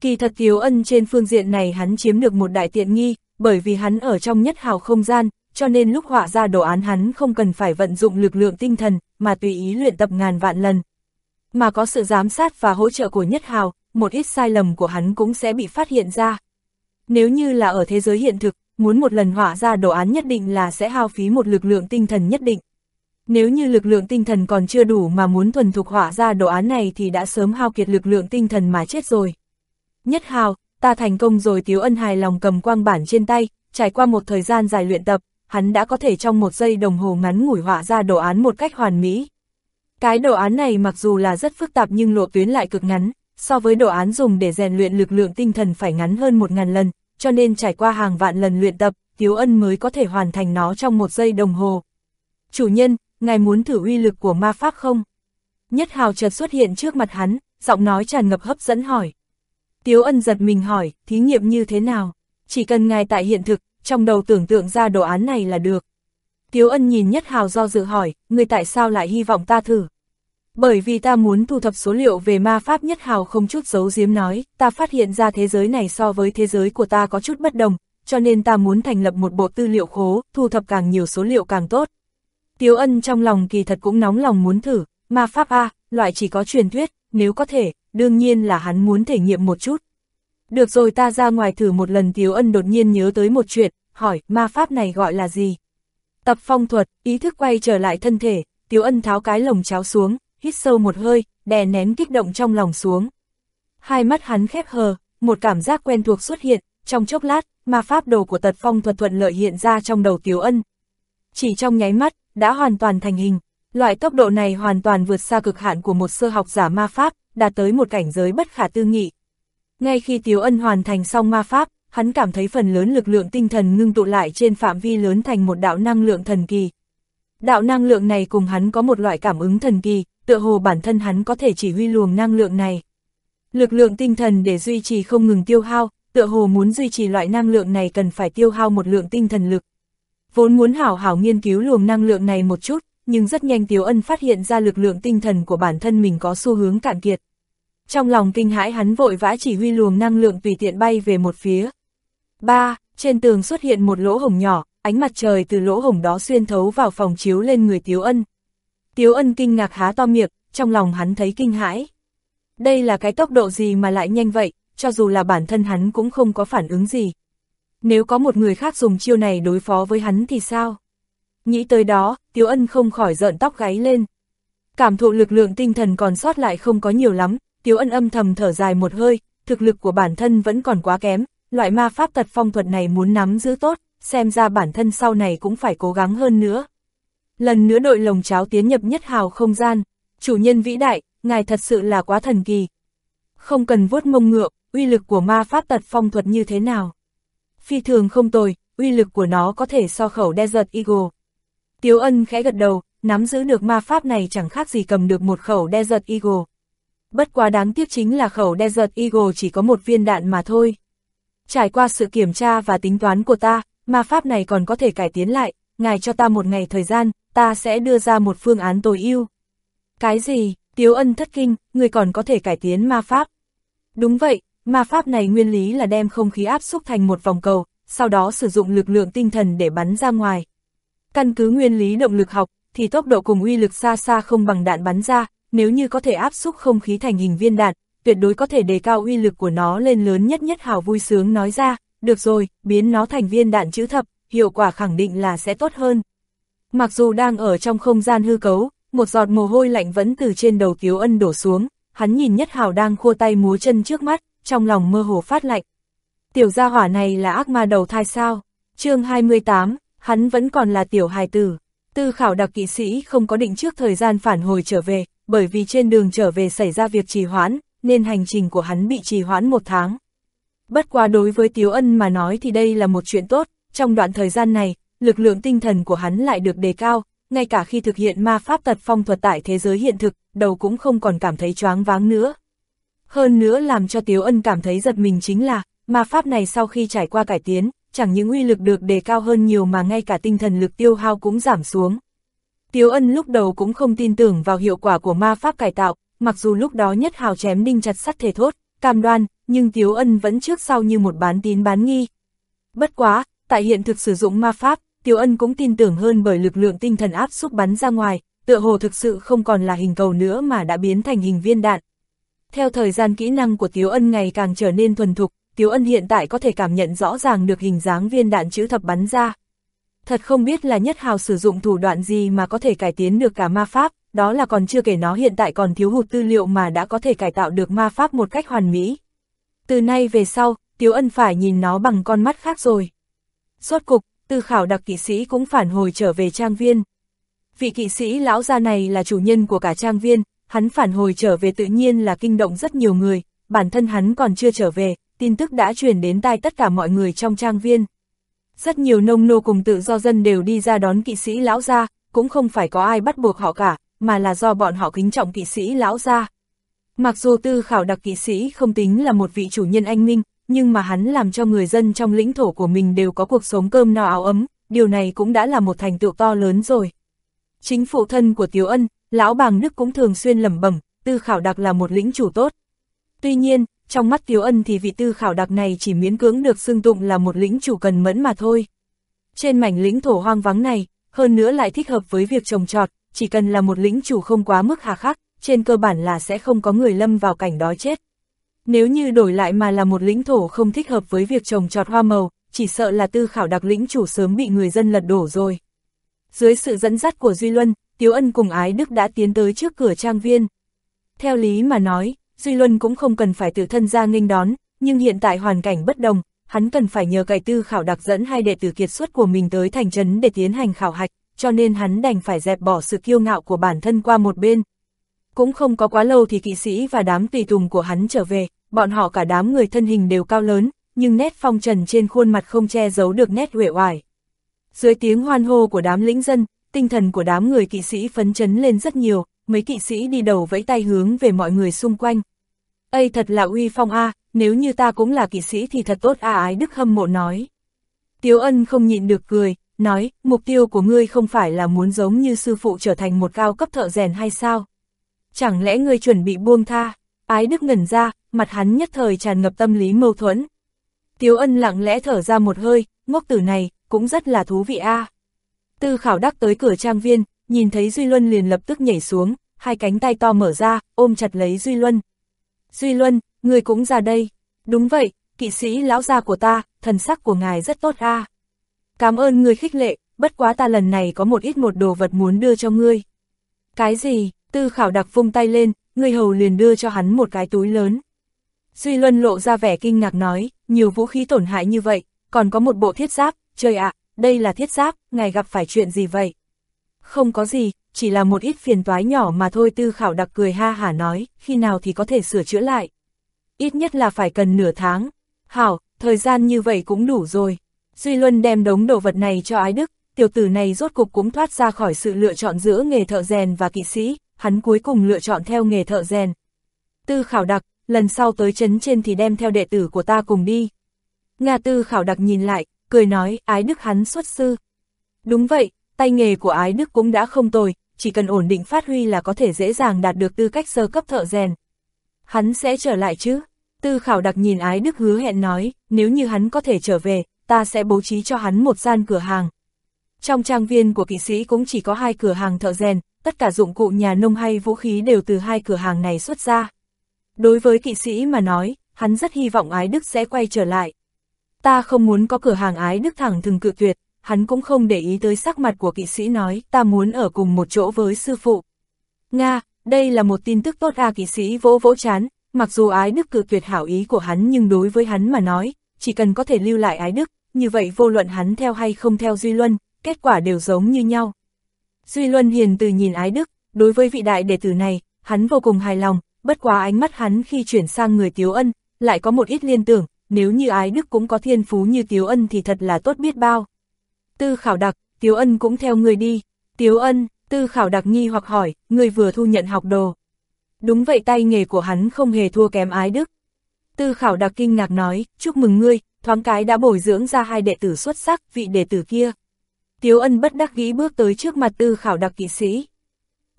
Kỳ thật Tiếu Ân trên phương diện này hắn chiếm được một đại tiện nghi, bởi vì hắn ở trong nhất hào không gian, cho nên lúc họa ra đồ án hắn không cần phải vận dụng lực lượng tinh thần, mà tùy ý luyện tập ngàn vạn lần. Mà có sự giám sát và hỗ trợ của nhất hào, một ít sai lầm của hắn cũng sẽ bị phát hiện ra. Nếu như là ở thế giới hiện thực, muốn một lần họa ra đồ án nhất định là sẽ hao phí một lực lượng tinh thần nhất định. Nếu như lực lượng tinh thần còn chưa đủ mà muốn thuần thục họa ra đồ án này thì đã sớm hao kiệt lực lượng tinh thần mà chết rồi. Nhất hào, ta thành công rồi Tiếu Ân hài lòng cầm quang bản trên tay, trải qua một thời gian dài luyện tập, hắn đã có thể trong một giây đồng hồ ngắn ngủi họa ra đồ án một cách hoàn mỹ. Cái đồ án này mặc dù là rất phức tạp nhưng lộ tuyến lại cực ngắn, so với đồ án dùng để rèn luyện lực lượng tinh thần phải ngắn hơn một ngàn lần, cho nên trải qua hàng vạn lần luyện tập, Tiếu Ân mới có thể hoàn thành nó trong một giây đồng hồ. Chủ nhân, ngài muốn thử uy lực của ma pháp không? Nhất hào chợt xuất hiện trước mặt hắn, giọng nói tràn ngập hấp dẫn hỏi. Tiếu Ân giật mình hỏi, thí nghiệm như thế nào? Chỉ cần ngài tại hiện thực, trong đầu tưởng tượng ra đồ án này là được. Tiếu ân nhìn nhất hào do dự hỏi, người tại sao lại hy vọng ta thử? Bởi vì ta muốn thu thập số liệu về ma pháp nhất hào không chút giấu giếm nói, ta phát hiện ra thế giới này so với thế giới của ta có chút bất đồng, cho nên ta muốn thành lập một bộ tư liệu khố, thu thập càng nhiều số liệu càng tốt. Tiếu ân trong lòng kỳ thật cũng nóng lòng muốn thử, ma pháp A, loại chỉ có truyền thuyết, nếu có thể, đương nhiên là hắn muốn thể nghiệm một chút. Được rồi ta ra ngoài thử một lần Tiếu ân đột nhiên nhớ tới một chuyện, hỏi, ma pháp này gọi là gì? Tập phong thuật, ý thức quay trở lại thân thể, Tiếu ân tháo cái lồng cháo xuống, hít sâu một hơi, đè nén kích động trong lòng xuống. Hai mắt hắn khép hờ, một cảm giác quen thuộc xuất hiện, trong chốc lát, ma pháp đồ của tật phong thuật thuận lợi hiện ra trong đầu Tiếu ân. Chỉ trong nháy mắt, đã hoàn toàn thành hình. Loại tốc độ này hoàn toàn vượt xa cực hạn của một sơ học giả ma pháp, đạt tới một cảnh giới bất khả tư nghị. Ngay khi Tiếu Ân hoàn thành xong ma pháp, hắn cảm thấy phần lớn lực lượng tinh thần ngưng tụ lại trên phạm vi lớn thành một đạo năng lượng thần kỳ. Đạo năng lượng này cùng hắn có một loại cảm ứng thần kỳ, tựa hồ bản thân hắn có thể chỉ huy luồng năng lượng này. Lực lượng tinh thần để duy trì không ngừng tiêu hao, tựa hồ muốn duy trì loại năng lượng này cần phải tiêu hao một lượng tinh thần lực. Vốn muốn hảo hảo nghiên cứu luồng năng lượng này một chút, nhưng rất nhanh Tiếu Ân phát hiện ra lực lượng tinh thần của bản thân mình có xu hướng cạn kiệt. Trong lòng kinh hãi hắn vội vã chỉ huy luồng năng lượng tùy tiện bay về một phía. ba Trên tường xuất hiện một lỗ hổng nhỏ, ánh mặt trời từ lỗ hổng đó xuyên thấu vào phòng chiếu lên người Tiếu Ân. Tiếu Ân kinh ngạc há to miệng, trong lòng hắn thấy kinh hãi. Đây là cái tốc độ gì mà lại nhanh vậy, cho dù là bản thân hắn cũng không có phản ứng gì. Nếu có một người khác dùng chiêu này đối phó với hắn thì sao? Nghĩ tới đó, Tiếu Ân không khỏi giận tóc gáy lên. Cảm thụ lực lượng tinh thần còn sót lại không có nhiều lắm, Tiếu Ân âm thầm thở dài một hơi, thực lực của bản thân vẫn còn quá kém, loại ma pháp tật phong thuật này muốn nắm giữ tốt, xem ra bản thân sau này cũng phải cố gắng hơn nữa. Lần nữa đội lồng cháo tiến nhập nhất hào không gian, chủ nhân vĩ đại, ngài thật sự là quá thần kỳ. Không cần vuốt mông ngựa, uy lực của ma pháp tật phong thuật như thế nào? Phi thường không tồi, uy lực của nó có thể so khẩu Desert Eagle. Tiếu ân khẽ gật đầu, nắm giữ được ma pháp này chẳng khác gì cầm được một khẩu Desert Eagle. Bất quá đáng tiếc chính là khẩu Desert Eagle chỉ có một viên đạn mà thôi. Trải qua sự kiểm tra và tính toán của ta, ma pháp này còn có thể cải tiến lại, ngài cho ta một ngày thời gian, ta sẽ đưa ra một phương án tối ưu. Cái gì, Tiếu ân thất kinh, người còn có thể cải tiến ma pháp. Đúng vậy, ma pháp này nguyên lý là đem không khí áp xúc thành một vòng cầu, sau đó sử dụng lực lượng tinh thần để bắn ra ngoài. Căn cứ nguyên lý động lực học, thì tốc độ cùng uy lực xa xa không bằng đạn bắn ra, nếu như có thể áp xúc không khí thành hình viên đạn, tuyệt đối có thể đề cao uy lực của nó lên lớn nhất nhất hào vui sướng nói ra, được rồi, biến nó thành viên đạn chữ thập, hiệu quả khẳng định là sẽ tốt hơn. Mặc dù đang ở trong không gian hư cấu, một giọt mồ hôi lạnh vẫn từ trên đầu Tiếu Ân đổ xuống, hắn nhìn Nhất Hào đang khua tay múa chân trước mắt, trong lòng mơ hồ phát lạnh. Tiểu gia hỏa này là ác ma đầu thai sao? chương 28, hắn vẫn còn là tiểu hài tử. Tư khảo đặc kỵ sĩ không có định trước thời gian phản hồi trở về, bởi vì trên đường trở về xảy ra việc trì hoãn, nên hành trình của hắn bị trì hoãn một tháng. Bất quá đối với Tiếu Ân mà nói thì đây là một chuyện tốt, trong đoạn thời gian này, lực lượng tinh thần của hắn lại được đề cao, ngay cả khi thực hiện ma pháp tật phong thuật tại thế giới hiện thực, đầu cũng không còn cảm thấy choáng váng nữa. Hơn nữa làm cho Tiếu Ân cảm thấy giật mình chính là, ma pháp này sau khi trải qua cải tiến, chẳng những uy lực được đề cao hơn nhiều mà ngay cả tinh thần lực tiêu hao cũng giảm xuống. Tiếu Ân lúc đầu cũng không tin tưởng vào hiệu quả của ma pháp cải tạo, mặc dù lúc đó nhất hào chém đinh chặt sắt thể thốt, cam đoan, nhưng Tiếu Ân vẫn trước sau như một bán tín bán nghi. Bất quá, tại hiện thực sử dụng ma pháp, Tiếu Ân cũng tin tưởng hơn bởi lực lượng tinh thần áp xúc bắn ra ngoài, tựa hồ thực sự không còn là hình cầu nữa mà đã biến thành hình viên đạn. Theo thời gian kỹ năng của Tiếu Ân ngày càng trở nên thuần thục, Tiếu Ân hiện tại có thể cảm nhận rõ ràng được hình dáng viên đạn chữ thập bắn ra. Thật không biết là nhất hào sử dụng thủ đoạn gì mà có thể cải tiến được cả ma pháp, đó là còn chưa kể nó hiện tại còn thiếu hụt tư liệu mà đã có thể cải tạo được ma pháp một cách hoàn mỹ. Từ nay về sau, Tiếu Ân phải nhìn nó bằng con mắt khác rồi. Rốt cục, tư khảo đặc kỵ sĩ cũng phản hồi trở về trang viên. Vị kỵ sĩ lão gia này là chủ nhân của cả trang viên, hắn phản hồi trở về tự nhiên là kinh động rất nhiều người, bản thân hắn còn chưa trở về, tin tức đã truyền đến tai tất cả mọi người trong trang viên. Rất nhiều nông nô cùng tự do dân đều đi ra đón kỵ sĩ lão gia, cũng không phải có ai bắt buộc họ cả, mà là do bọn họ kính trọng kỵ sĩ lão gia. Mặc dù tư khảo đặc kỵ sĩ không tính là một vị chủ nhân anh minh, nhưng mà hắn làm cho người dân trong lĩnh thổ của mình đều có cuộc sống cơm no áo ấm, điều này cũng đã là một thành tựu to lớn rồi. Chính phụ thân của Tiếu Ân, lão bàng Đức cũng thường xuyên lẩm bẩm, tư khảo đặc là một lĩnh chủ tốt. Tuy nhiên, trong mắt Tiếu Ân thì vị tư khảo đặc này chỉ miễn cưỡng được xưng tụng là một lĩnh chủ cần mẫn mà thôi. Trên mảnh lĩnh thổ hoang vắng này, hơn nữa lại thích hợp với việc trồng trọt, chỉ cần là một lĩnh chủ không quá mức hà khắc, trên cơ bản là sẽ không có người lâm vào cảnh đói chết. Nếu như đổi lại mà là một lĩnh thổ không thích hợp với việc trồng trọt hoa màu, chỉ sợ là tư khảo đặc lĩnh chủ sớm bị người dân lật đổ rồi. Dưới sự dẫn dắt của Duy Luân, Tiếu Ân cùng Ái Đức đã tiến tới trước cửa trang viên. Theo lý mà nói, Duy Luân cũng không cần phải tự thân ra nghênh đón, nhưng hiện tại hoàn cảnh bất đồng, hắn cần phải nhờ cải tư khảo đặc dẫn hai đệ tử kiệt xuất của mình tới thành trấn để tiến hành khảo hạch, cho nên hắn đành phải dẹp bỏ sự kiêu ngạo của bản thân qua một bên. Cũng không có quá lâu thì kỵ sĩ và đám tùy tùng của hắn trở về, bọn họ cả đám người thân hình đều cao lớn, nhưng nét phong trần trên khuôn mặt không che giấu được nét uể oải. Dưới tiếng hoan hô của đám lĩnh dân, tinh thần của đám người kỵ sĩ phấn chấn lên rất nhiều, mấy kỵ sĩ đi đầu vẫy tay hướng về mọi người xung quanh. Ây thật là uy phong a, nếu như ta cũng là kỵ sĩ thì thật tốt a ái đức hâm mộ nói. Tiếu ân không nhịn được cười, nói, mục tiêu của ngươi không phải là muốn giống như sư phụ trở thành một cao cấp thợ rèn hay sao? Chẳng lẽ ngươi chuẩn bị buông tha? Ái đức ngẩn ra, mặt hắn nhất thời tràn ngập tâm lý mâu thuẫn. Tiếu ân lặng lẽ thở ra một hơi, ngốc tử này, cũng rất là thú vị a. Tư khảo đắc tới cửa trang viên, nhìn thấy Duy Luân liền lập tức nhảy xuống, hai cánh tay to mở ra, ôm chặt lấy Duy Luân. Duy Luân, người cũng ra đây. Đúng vậy, kỵ sĩ lão gia của ta, thần sắc của ngài rất tốt a. Cảm ơn người khích lệ, bất quá ta lần này có một ít một đồ vật muốn đưa cho ngươi. Cái gì? Tư khảo đặc vung tay lên, người hầu liền đưa cho hắn một cái túi lớn. Duy Luân lộ ra vẻ kinh ngạc nói, nhiều vũ khí tổn hại như vậy, còn có một bộ thiết giáp, trời ạ, đây là thiết giáp, ngài gặp phải chuyện gì vậy? Không có gì, chỉ là một ít phiền toái nhỏ mà thôi tư khảo đặc cười ha hả nói, khi nào thì có thể sửa chữa lại. Ít nhất là phải cần nửa tháng. Hảo, thời gian như vậy cũng đủ rồi. Duy Luân đem đống đồ vật này cho ái đức, tiểu tử này rốt cục cũng thoát ra khỏi sự lựa chọn giữa nghề thợ rèn và kỵ sĩ, hắn cuối cùng lựa chọn theo nghề thợ rèn. Tư khảo đặc, lần sau tới chấn trên thì đem theo đệ tử của ta cùng đi. Nga tư khảo đặc nhìn lại, cười nói, ái đức hắn xuất sư. Đúng vậy, tay nghề của ái đức cũng đã không tồi, chỉ cần ổn định phát huy là có thể dễ dàng đạt được tư cách sơ cấp thợ rèn. Hắn sẽ trở lại chứ? Tư khảo đặc nhìn ái đức hứa hẹn nói, nếu như hắn có thể trở về, ta sẽ bố trí cho hắn một gian cửa hàng. Trong trang viên của kỵ sĩ cũng chỉ có hai cửa hàng thợ rèn, tất cả dụng cụ nhà nông hay vũ khí đều từ hai cửa hàng này xuất ra. Đối với kỵ sĩ mà nói, hắn rất hy vọng ái đức sẽ quay trở lại. Ta không muốn có cửa hàng ái đức thẳng thừng cự tuyệt, hắn cũng không để ý tới sắc mặt của kỵ sĩ nói, ta muốn ở cùng một chỗ với sư phụ. Nga, đây là một tin tức tốt a kỵ sĩ vỗ vỗ chán, mặc dù ái đức cự tuyệt hảo ý của hắn nhưng đối với hắn mà nói, chỉ cần có thể lưu lại ái đức, như vậy vô luận hắn theo hay không theo Duy Luân, kết quả đều giống như nhau. Duy Luân hiền từ nhìn ái đức, đối với vị đại đệ tử này, hắn vô cùng hài lòng, bất quá ánh mắt hắn khi chuyển sang người Tiếu Ân, lại có một ít liên tưởng, nếu như ái đức cũng có thiên phú như Tiếu Ân thì thật là tốt biết bao. Tư khảo đặc, Tiếu Ân cũng theo người đi. Tiếu Ân, Tư khảo đặc nghi hoặc hỏi, người vừa thu nhận học đồ. Đúng vậy tay nghề của hắn không hề thua kém ái đức. Tư khảo đặc kinh ngạc nói, chúc mừng ngươi, thoáng cái đã bồi dưỡng ra hai đệ tử xuất sắc, vị đệ tử kia. Tiếu ân bất đắc nghĩ bước tới trước mặt tư khảo đặc kỵ sĩ.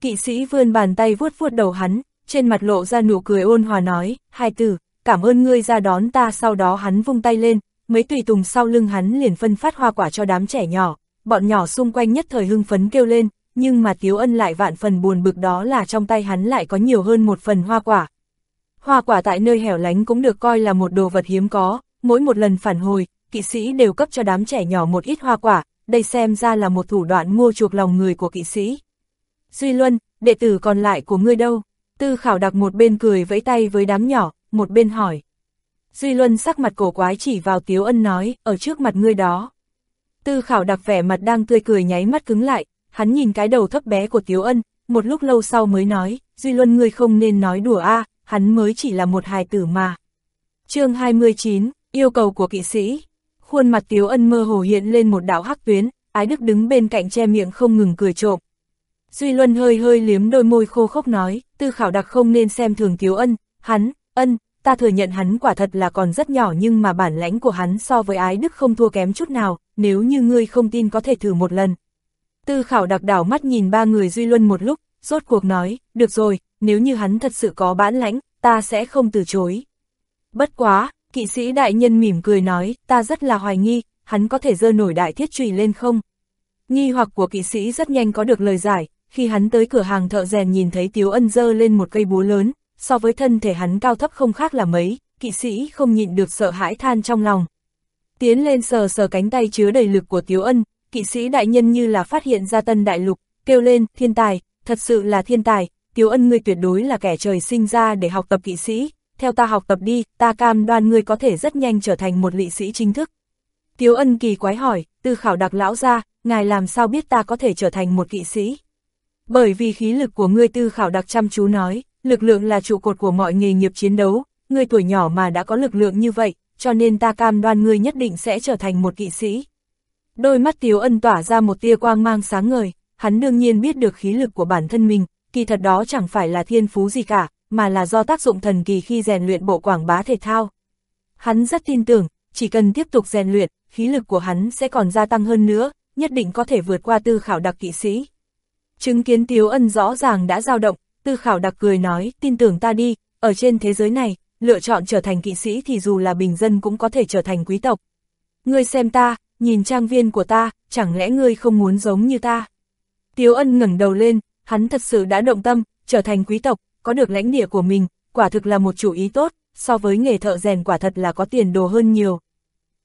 Kỵ sĩ vươn bàn tay vuốt vuốt đầu hắn, trên mặt lộ ra nụ cười ôn hòa nói, hai tử, cảm ơn ngươi ra đón ta sau đó hắn vung tay lên, mấy tùy tùng sau lưng hắn liền phân phát hoa quả cho đám trẻ nhỏ, bọn nhỏ xung quanh nhất thời hưng phấn kêu lên, nhưng mà Tiếu Ân lại vạn phần buồn bực đó là trong tay hắn lại có nhiều hơn một phần hoa quả. Hoa quả tại nơi hẻo lánh cũng được coi là một đồ vật hiếm có, mỗi một lần phản hồi, kỵ sĩ đều cấp cho đám trẻ nhỏ một ít hoa quả, đây xem ra là một thủ đoạn mua chuộc lòng người của kỵ sĩ. Duy Luân, đệ tử còn lại của ngươi đâu? Tư khảo đặc một bên cười vẫy tay với đám nhỏ, một bên hỏi. Duy Luân sắc mặt cổ quái chỉ vào Tiếu Ân nói, ở trước mặt ngươi đó. Tư khảo đặc vẻ mặt đang tươi cười nháy mắt cứng lại, hắn nhìn cái đầu thấp bé của Tiếu Ân, một lúc lâu sau mới nói, Duy Luân ngươi không nên nói đùa a hắn mới chỉ là một hài tử mà. chương 29, yêu cầu của kỵ sĩ. Khuôn mặt Tiếu Ân mơ hồ hiện lên một đạo hắc tuyến, ái đức đứng bên cạnh che miệng không ngừng cười trộm. Duy Luân hơi hơi liếm đôi môi khô khốc nói, tư khảo đặc không nên xem thường Tiếu Ân, hắn, ân, ta thừa nhận hắn quả thật là còn rất nhỏ nhưng mà bản lãnh của hắn so với ái đức không thua kém chút nào, nếu như ngươi không tin có thể thử một lần. Tư khảo đặc đảo mắt nhìn ba người Duy Luân một lúc, rốt cuộc nói, được rồi, nếu như hắn thật sự có bản lãnh, ta sẽ không từ chối. Bất quá, kỵ sĩ đại nhân mỉm cười nói, ta rất là hoài nghi, hắn có thể dơ nổi đại thiết trùy lên không? Nghi hoặc của kỵ sĩ rất nhanh có được lời giải, khi hắn tới cửa hàng thợ rèn nhìn thấy Tiếu Ân dơ lên một cây búa lớn, so với thân thể hắn cao thấp không khác là mấy, kỵ sĩ không nhịn được sợ hãi than trong lòng. Tiến lên sờ sờ cánh tay chứa đầy lực của Tiếu Ân, kỵ sĩ đại nhân như là phát hiện ra tân đại lục, kêu lên, thiên tài, thật sự là thiên tài, Tiếu Ân ngươi tuyệt đối là kẻ trời sinh ra để học tập kỵ sĩ, theo ta học tập đi, ta cam đoan ngươi có thể rất nhanh trở thành một lị sĩ chính thức. Tiếu Ân kỳ quái hỏi, tư khảo đặc lão ra, ngài làm sao biết ta có thể trở thành một kỵ sĩ? Bởi vì khí lực của ngươi tư khảo đặc chăm chú nói, lực lượng là trụ cột của mọi nghề nghiệp chiến đấu, ngươi tuổi nhỏ mà đã có lực lượng như vậy, cho nên ta cam đoan ngươi nhất định sẽ trở thành một kỵ sĩ. Đôi mắt Tiếu Ân tỏa ra một tia quang mang sáng ngời, hắn đương nhiên biết được khí lực của bản thân mình, kỳ thật đó chẳng phải là thiên phú gì cả, mà là do tác dụng thần kỳ khi rèn luyện bộ quảng bá thể thao. Hắn rất tin tưởng, chỉ cần tiếp tục rèn luyện, khí lực của hắn sẽ còn gia tăng hơn nữa, nhất định có thể vượt qua tư khảo đặc kỵ sĩ. Chứng kiến Tiếu Ân rõ ràng đã dao động, tư khảo đặc cười nói, tin tưởng ta đi, ở trên thế giới này, lựa chọn trở thành kỵ sĩ thì dù là bình dân cũng có thể trở thành quý tộc. Ngươi xem ta, nhìn trang viên của ta, chẳng lẽ ngươi không muốn giống như ta? Tiếu Ân ngẩng đầu lên, hắn thật sự đã động tâm, trở thành quý tộc, có được lãnh địa của mình, quả thực là một chủ ý tốt, so với nghề thợ rèn quả thật là có tiền đồ hơn nhiều.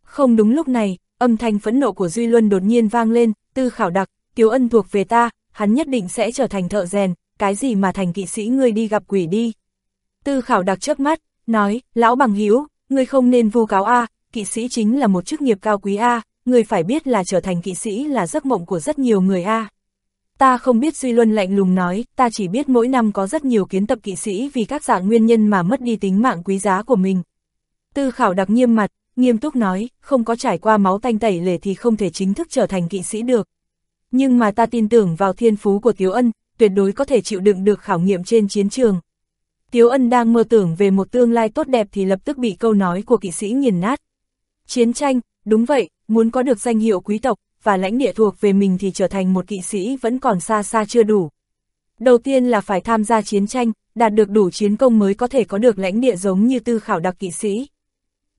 Không đúng lúc này, âm thanh phẫn nộ của Duy Luân đột nhiên vang lên, tư khảo đặc, Tiếu Ân thuộc về ta, hắn nhất định sẽ trở thành thợ rèn, cái gì mà thành kỵ sĩ ngươi đi gặp quỷ đi. Tư khảo đặc chớp mắt, nói, lão bằng hữu ngươi không nên vu cáo A, kỵ sĩ chính là một chức nghiệp cao quý A, ngươi phải biết là trở thành kỵ sĩ là giấc mộng của rất nhiều người A. Ta không biết Duy Luân lạnh lùng nói, ta chỉ biết mỗi năm có rất nhiều kiến tập kỵ sĩ vì các dạng nguyên nhân mà mất đi tính mạng quý giá của mình. Tư khảo đặc nghiêm mặt, nghiêm túc nói, không có trải qua máu tanh tẩy lề thì không thể chính thức trở thành kỵ sĩ được. Nhưng mà ta tin tưởng vào thiên phú của Tiếu Ân, tuyệt đối có thể chịu đựng được khảo nghiệm trên chiến trường. Tiếu Ân đang mơ tưởng về một tương lai tốt đẹp thì lập tức bị câu nói của kỵ sĩ nghiền nát. Chiến tranh, đúng vậy, muốn có được danh hiệu quý tộc, và lãnh địa thuộc về mình thì trở thành một kỵ sĩ vẫn còn xa xa chưa đủ. Đầu tiên là phải tham gia chiến tranh, đạt được đủ chiến công mới có thể có được lãnh địa giống như tư khảo đặc kỵ sĩ.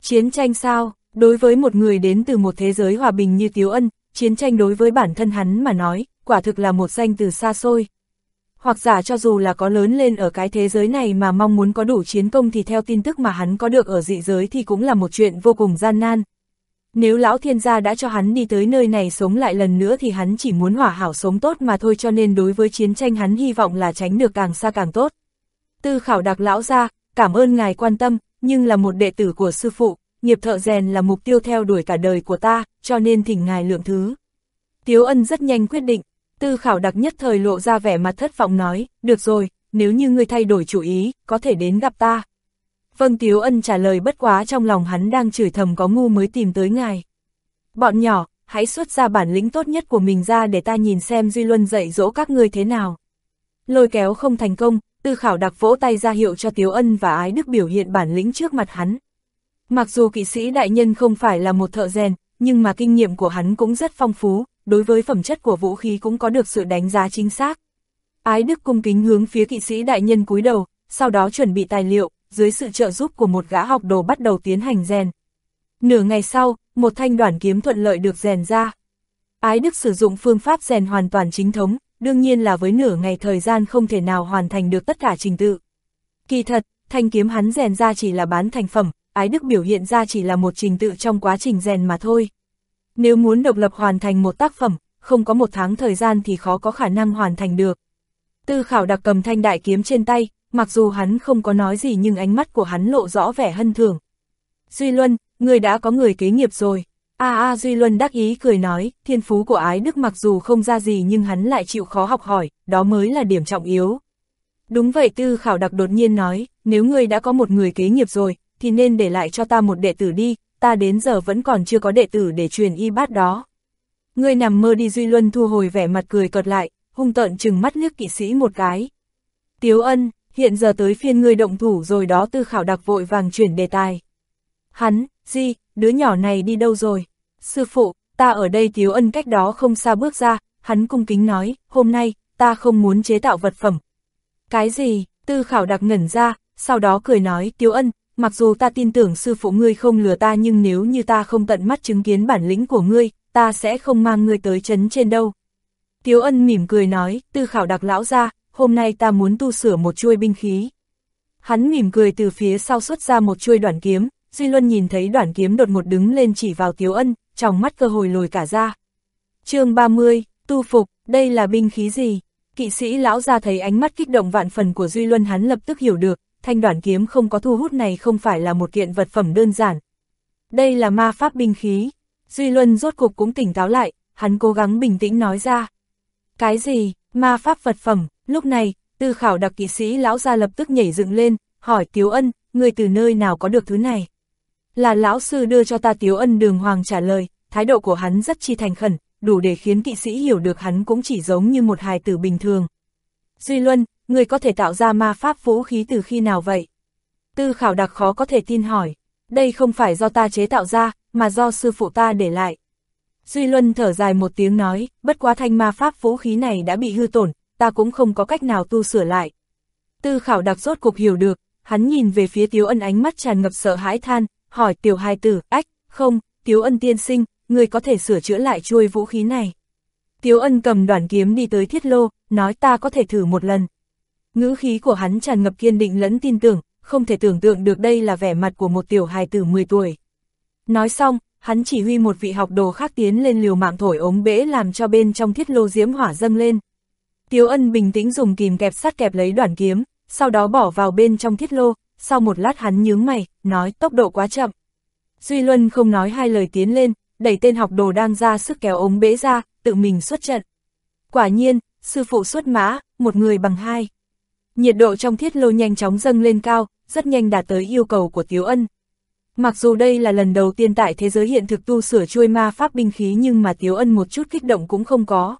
Chiến tranh sao? Đối với một người đến từ một thế giới hòa bình như Tiếu Ân, chiến tranh đối với bản thân hắn mà nói, quả thực là một danh từ xa xôi. Hoặc giả cho dù là có lớn lên ở cái thế giới này mà mong muốn có đủ chiến công thì theo tin tức mà hắn có được ở dị giới thì cũng là một chuyện vô cùng gian nan. Nếu lão thiên gia đã cho hắn đi tới nơi này sống lại lần nữa thì hắn chỉ muốn hỏa hảo sống tốt mà thôi cho nên đối với chiến tranh hắn hy vọng là tránh được càng xa càng tốt. Tư khảo đặc lão ra, cảm ơn ngài quan tâm, nhưng là một đệ tử của sư phụ, nghiệp thợ rèn là mục tiêu theo đuổi cả đời của ta, cho nên thỉnh ngài lượng thứ. Tiếu ân rất nhanh quyết định, tư khảo đặc nhất thời lộ ra vẻ mặt thất vọng nói, được rồi, nếu như ngươi thay đổi chủ ý, có thể đến gặp ta. Vâng Tiếu Ân trả lời bất quá trong lòng hắn đang chửi thầm có ngu mới tìm tới ngài. Bọn nhỏ, hãy xuất ra bản lĩnh tốt nhất của mình ra để ta nhìn xem Duy Luân dạy dỗ các ngươi thế nào. Lôi kéo không thành công, tư khảo đặc vỗ tay ra hiệu cho Tiếu Ân và Ái Đức biểu hiện bản lĩnh trước mặt hắn. Mặc dù kỵ sĩ đại nhân không phải là một thợ rèn, nhưng mà kinh nghiệm của hắn cũng rất phong phú, đối với phẩm chất của vũ khí cũng có được sự đánh giá chính xác. Ái Đức cung kính hướng phía kỵ sĩ đại nhân cúi đầu, sau đó chuẩn bị tài liệu, dưới sự trợ giúp của một gã học đồ bắt đầu tiến hành rèn. Nửa ngày sau, một thanh đoản kiếm thuận lợi được rèn ra. Ái Đức sử dụng phương pháp rèn hoàn toàn chính thống, đương nhiên là với nửa ngày thời gian không thể nào hoàn thành được tất cả trình tự. Kỳ thật, thanh kiếm hắn rèn ra chỉ là bán thành phẩm, Ái Đức biểu hiện ra chỉ là một trình tự trong quá trình rèn mà thôi. Nếu muốn độc lập hoàn thành một tác phẩm, không có một tháng thời gian thì khó có khả năng hoàn thành được. Tư khảo đặc cầm thanh đại kiếm trên tay, mặc dù hắn không có nói gì nhưng ánh mắt của hắn lộ rõ vẻ hân thường. Duy Luân, người đã có người kế nghiệp rồi. A A Duy Luân đắc ý cười nói, thiên phú của ái đức mặc dù không ra gì nhưng hắn lại chịu khó học hỏi, đó mới là điểm trọng yếu. Đúng vậy tư khảo đặc đột nhiên nói, nếu ngươi đã có một người kế nghiệp rồi, thì nên để lại cho ta một đệ tử đi, ta đến giờ vẫn còn chưa có đệ tử để truyền y bát đó. Ngươi nằm mơ đi Duy Luân thu hồi vẻ mặt cười cợt lại, hung tợn chừng mắt liếc kỵ sĩ một cái. Tiếu ân, hiện giờ tới phiên ngươi động thủ rồi đó tư khảo đặc vội vàng chuyển đề tài. Hắn, gì, đứa nhỏ này đi đâu rồi? Sư phụ, ta ở đây thiếu Ân cách đó không xa bước ra, hắn cung kính nói, hôm nay, ta không muốn chế tạo vật phẩm. Cái gì, tư khảo đặc ngẩn ra, sau đó cười nói, Tiếu Ân, mặc dù ta tin tưởng sư phụ ngươi không lừa ta nhưng nếu như ta không tận mắt chứng kiến bản lĩnh của ngươi, ta sẽ không mang ngươi tới chấn trên đâu. Tiếu Ân mỉm cười nói, tư khảo đặc lão ra, hôm nay ta muốn tu sửa một chuôi binh khí. Hắn mỉm cười từ phía sau xuất ra một chuôi đoạn kiếm, Duy Luân nhìn thấy đoạn kiếm đột một đứng lên chỉ vào Tiếu Ân, trong mắt cơ hồi lồi cả ra. chương 30, tu phục, đây là binh khí gì? Kỵ sĩ lão ra thấy ánh mắt kích động vạn phần của Duy Luân hắn lập tức hiểu được, thanh đoạn kiếm không có thu hút này không phải là một kiện vật phẩm đơn giản. Đây là ma pháp binh khí. Duy Luân rốt cục cũng tỉnh táo lại, hắn cố gắng bình tĩnh nói ra. Cái gì, ma pháp vật phẩm, lúc này, tư khảo đặc kỵ sĩ lão ra lập tức nhảy dựng lên, hỏi Tiếu Ân, người từ nơi nào có được thứ này? Là lão sư đưa cho ta Tiếu Ân đường hoàng trả lời, thái độ của hắn rất chi thành khẩn, đủ để khiến kỵ sĩ hiểu được hắn cũng chỉ giống như một hài tử bình thường. Duy Luân, người có thể tạo ra ma pháp vũ khí từ khi nào vậy? Tư khảo đặc khó có thể tin hỏi, đây không phải do ta chế tạo ra, mà do sư phụ ta để lại. Duy Luân thở dài một tiếng nói, bất quá thanh ma pháp vũ khí này đã bị hư tổn, ta cũng không có cách nào tu sửa lại. Tư khảo đặc rốt cục hiểu được, hắn nhìn về phía Tiếu Ân ánh mắt tràn ngập sợ hãi than, hỏi tiểu hai tử, ách, không, Tiếu Ân tiên sinh, người có thể sửa chữa lại chuôi vũ khí này. Tiếu Ân cầm đoàn kiếm đi tới thiết lô, nói ta có thể thử một lần. Ngữ khí của hắn tràn ngập kiên định lẫn tin tưởng, không thể tưởng tượng được đây là vẻ mặt của một tiểu hài tử 10 tuổi. Nói xong, hắn chỉ huy một vị học đồ khác tiến lên liều mạng thổi ống bể làm cho bên trong thiết lô diễm hỏa dâng lên. Tiếu ân bình tĩnh dùng kìm kẹp sắt kẹp lấy đoạn kiếm, sau đó bỏ vào bên trong thiết lô, sau một lát hắn nhướng mày, nói tốc độ quá chậm. Duy Luân không nói hai lời tiến lên, đẩy tên học đồ đang ra sức kéo ống bế ra, tự mình xuất trận. Quả nhiên, sư phụ xuất mã, một người bằng hai. Nhiệt độ trong thiết lô nhanh chóng dâng lên cao, rất nhanh đạt tới yêu cầu của Tiếu Ân. Mặc dù đây là lần đầu tiên tại thế giới hiện thực tu sửa chui ma pháp binh khí nhưng mà Tiếu Ân một chút kích động cũng không có.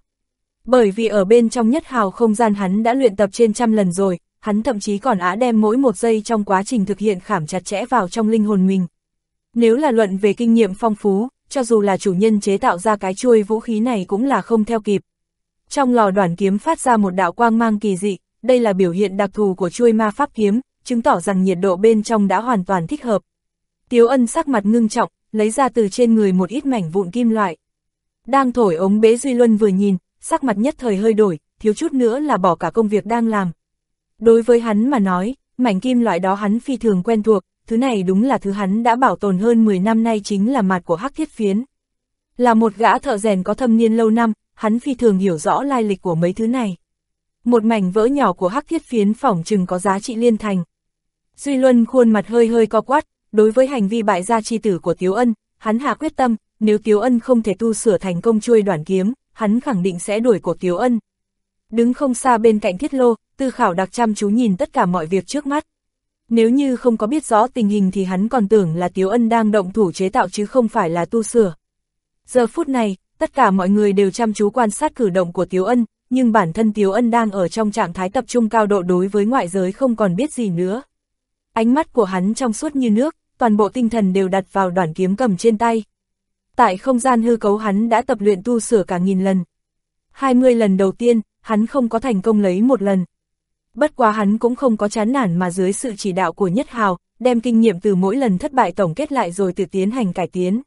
Bởi vì ở bên trong nhất hào không gian hắn đã luyện tập trên trăm lần rồi, hắn thậm chí còn á đem mỗi một giây trong quá trình thực hiện khảm chặt chẽ vào trong linh hồn mình. Nếu là luận về kinh nghiệm phong phú, cho dù là chủ nhân chế tạo ra cái chuôi vũ khí này cũng là không theo kịp. Trong lò đoàn kiếm phát ra một đạo quang mang kỳ dị, đây là biểu hiện đặc thù của chuôi ma pháp kiếm, chứng tỏ rằng nhiệt độ bên trong đã hoàn toàn thích hợp. Tiếu ân sắc mặt ngưng trọng, lấy ra từ trên người một ít mảnh vụn kim loại. Đang thổi ống bế Duy Luân vừa nhìn, sắc mặt nhất thời hơi đổi, thiếu chút nữa là bỏ cả công việc đang làm. Đối với hắn mà nói, mảnh kim loại đó hắn phi thường quen thuộc, thứ này đúng là thứ hắn đã bảo tồn hơn 10 năm nay chính là mặt của hắc thiết phiến. Là một gã thợ rèn có thâm niên lâu năm, hắn phi thường hiểu rõ lai lịch của mấy thứ này. Một mảnh vỡ nhỏ của hắc thiết phiến phỏng chừng có giá trị liên thành. Duy Luân khuôn mặt hơi hơi co quát, đối với hành vi bại gia chi tử của Tiếu Ân, hắn hạ quyết tâm, nếu Tiếu Ân không thể tu sửa thành công chuôi đoạn kiếm, hắn khẳng định sẽ đuổi cổ Tiếu Ân. Đứng không xa bên cạnh thiết lô, tư khảo đặc chăm chú nhìn tất cả mọi việc trước mắt. Nếu như không có biết rõ tình hình thì hắn còn tưởng là Tiếu Ân đang động thủ chế tạo chứ không phải là tu sửa. Giờ phút này, tất cả mọi người đều chăm chú quan sát cử động của Tiếu Ân, nhưng bản thân Tiếu Ân đang ở trong trạng thái tập trung cao độ đối với ngoại giới không còn biết gì nữa. Ánh mắt của hắn trong suốt như nước, toàn bộ tinh thần đều đặt vào đoạn kiếm cầm trên tay. Tại không gian hư cấu hắn đã tập luyện tu sửa cả nghìn lần. 20 lần đầu tiên, hắn không có thành công lấy một lần. Bất quá hắn cũng không có chán nản mà dưới sự chỉ đạo của Nhất Hào, đem kinh nghiệm từ mỗi lần thất bại tổng kết lại rồi tự tiến hành cải tiến.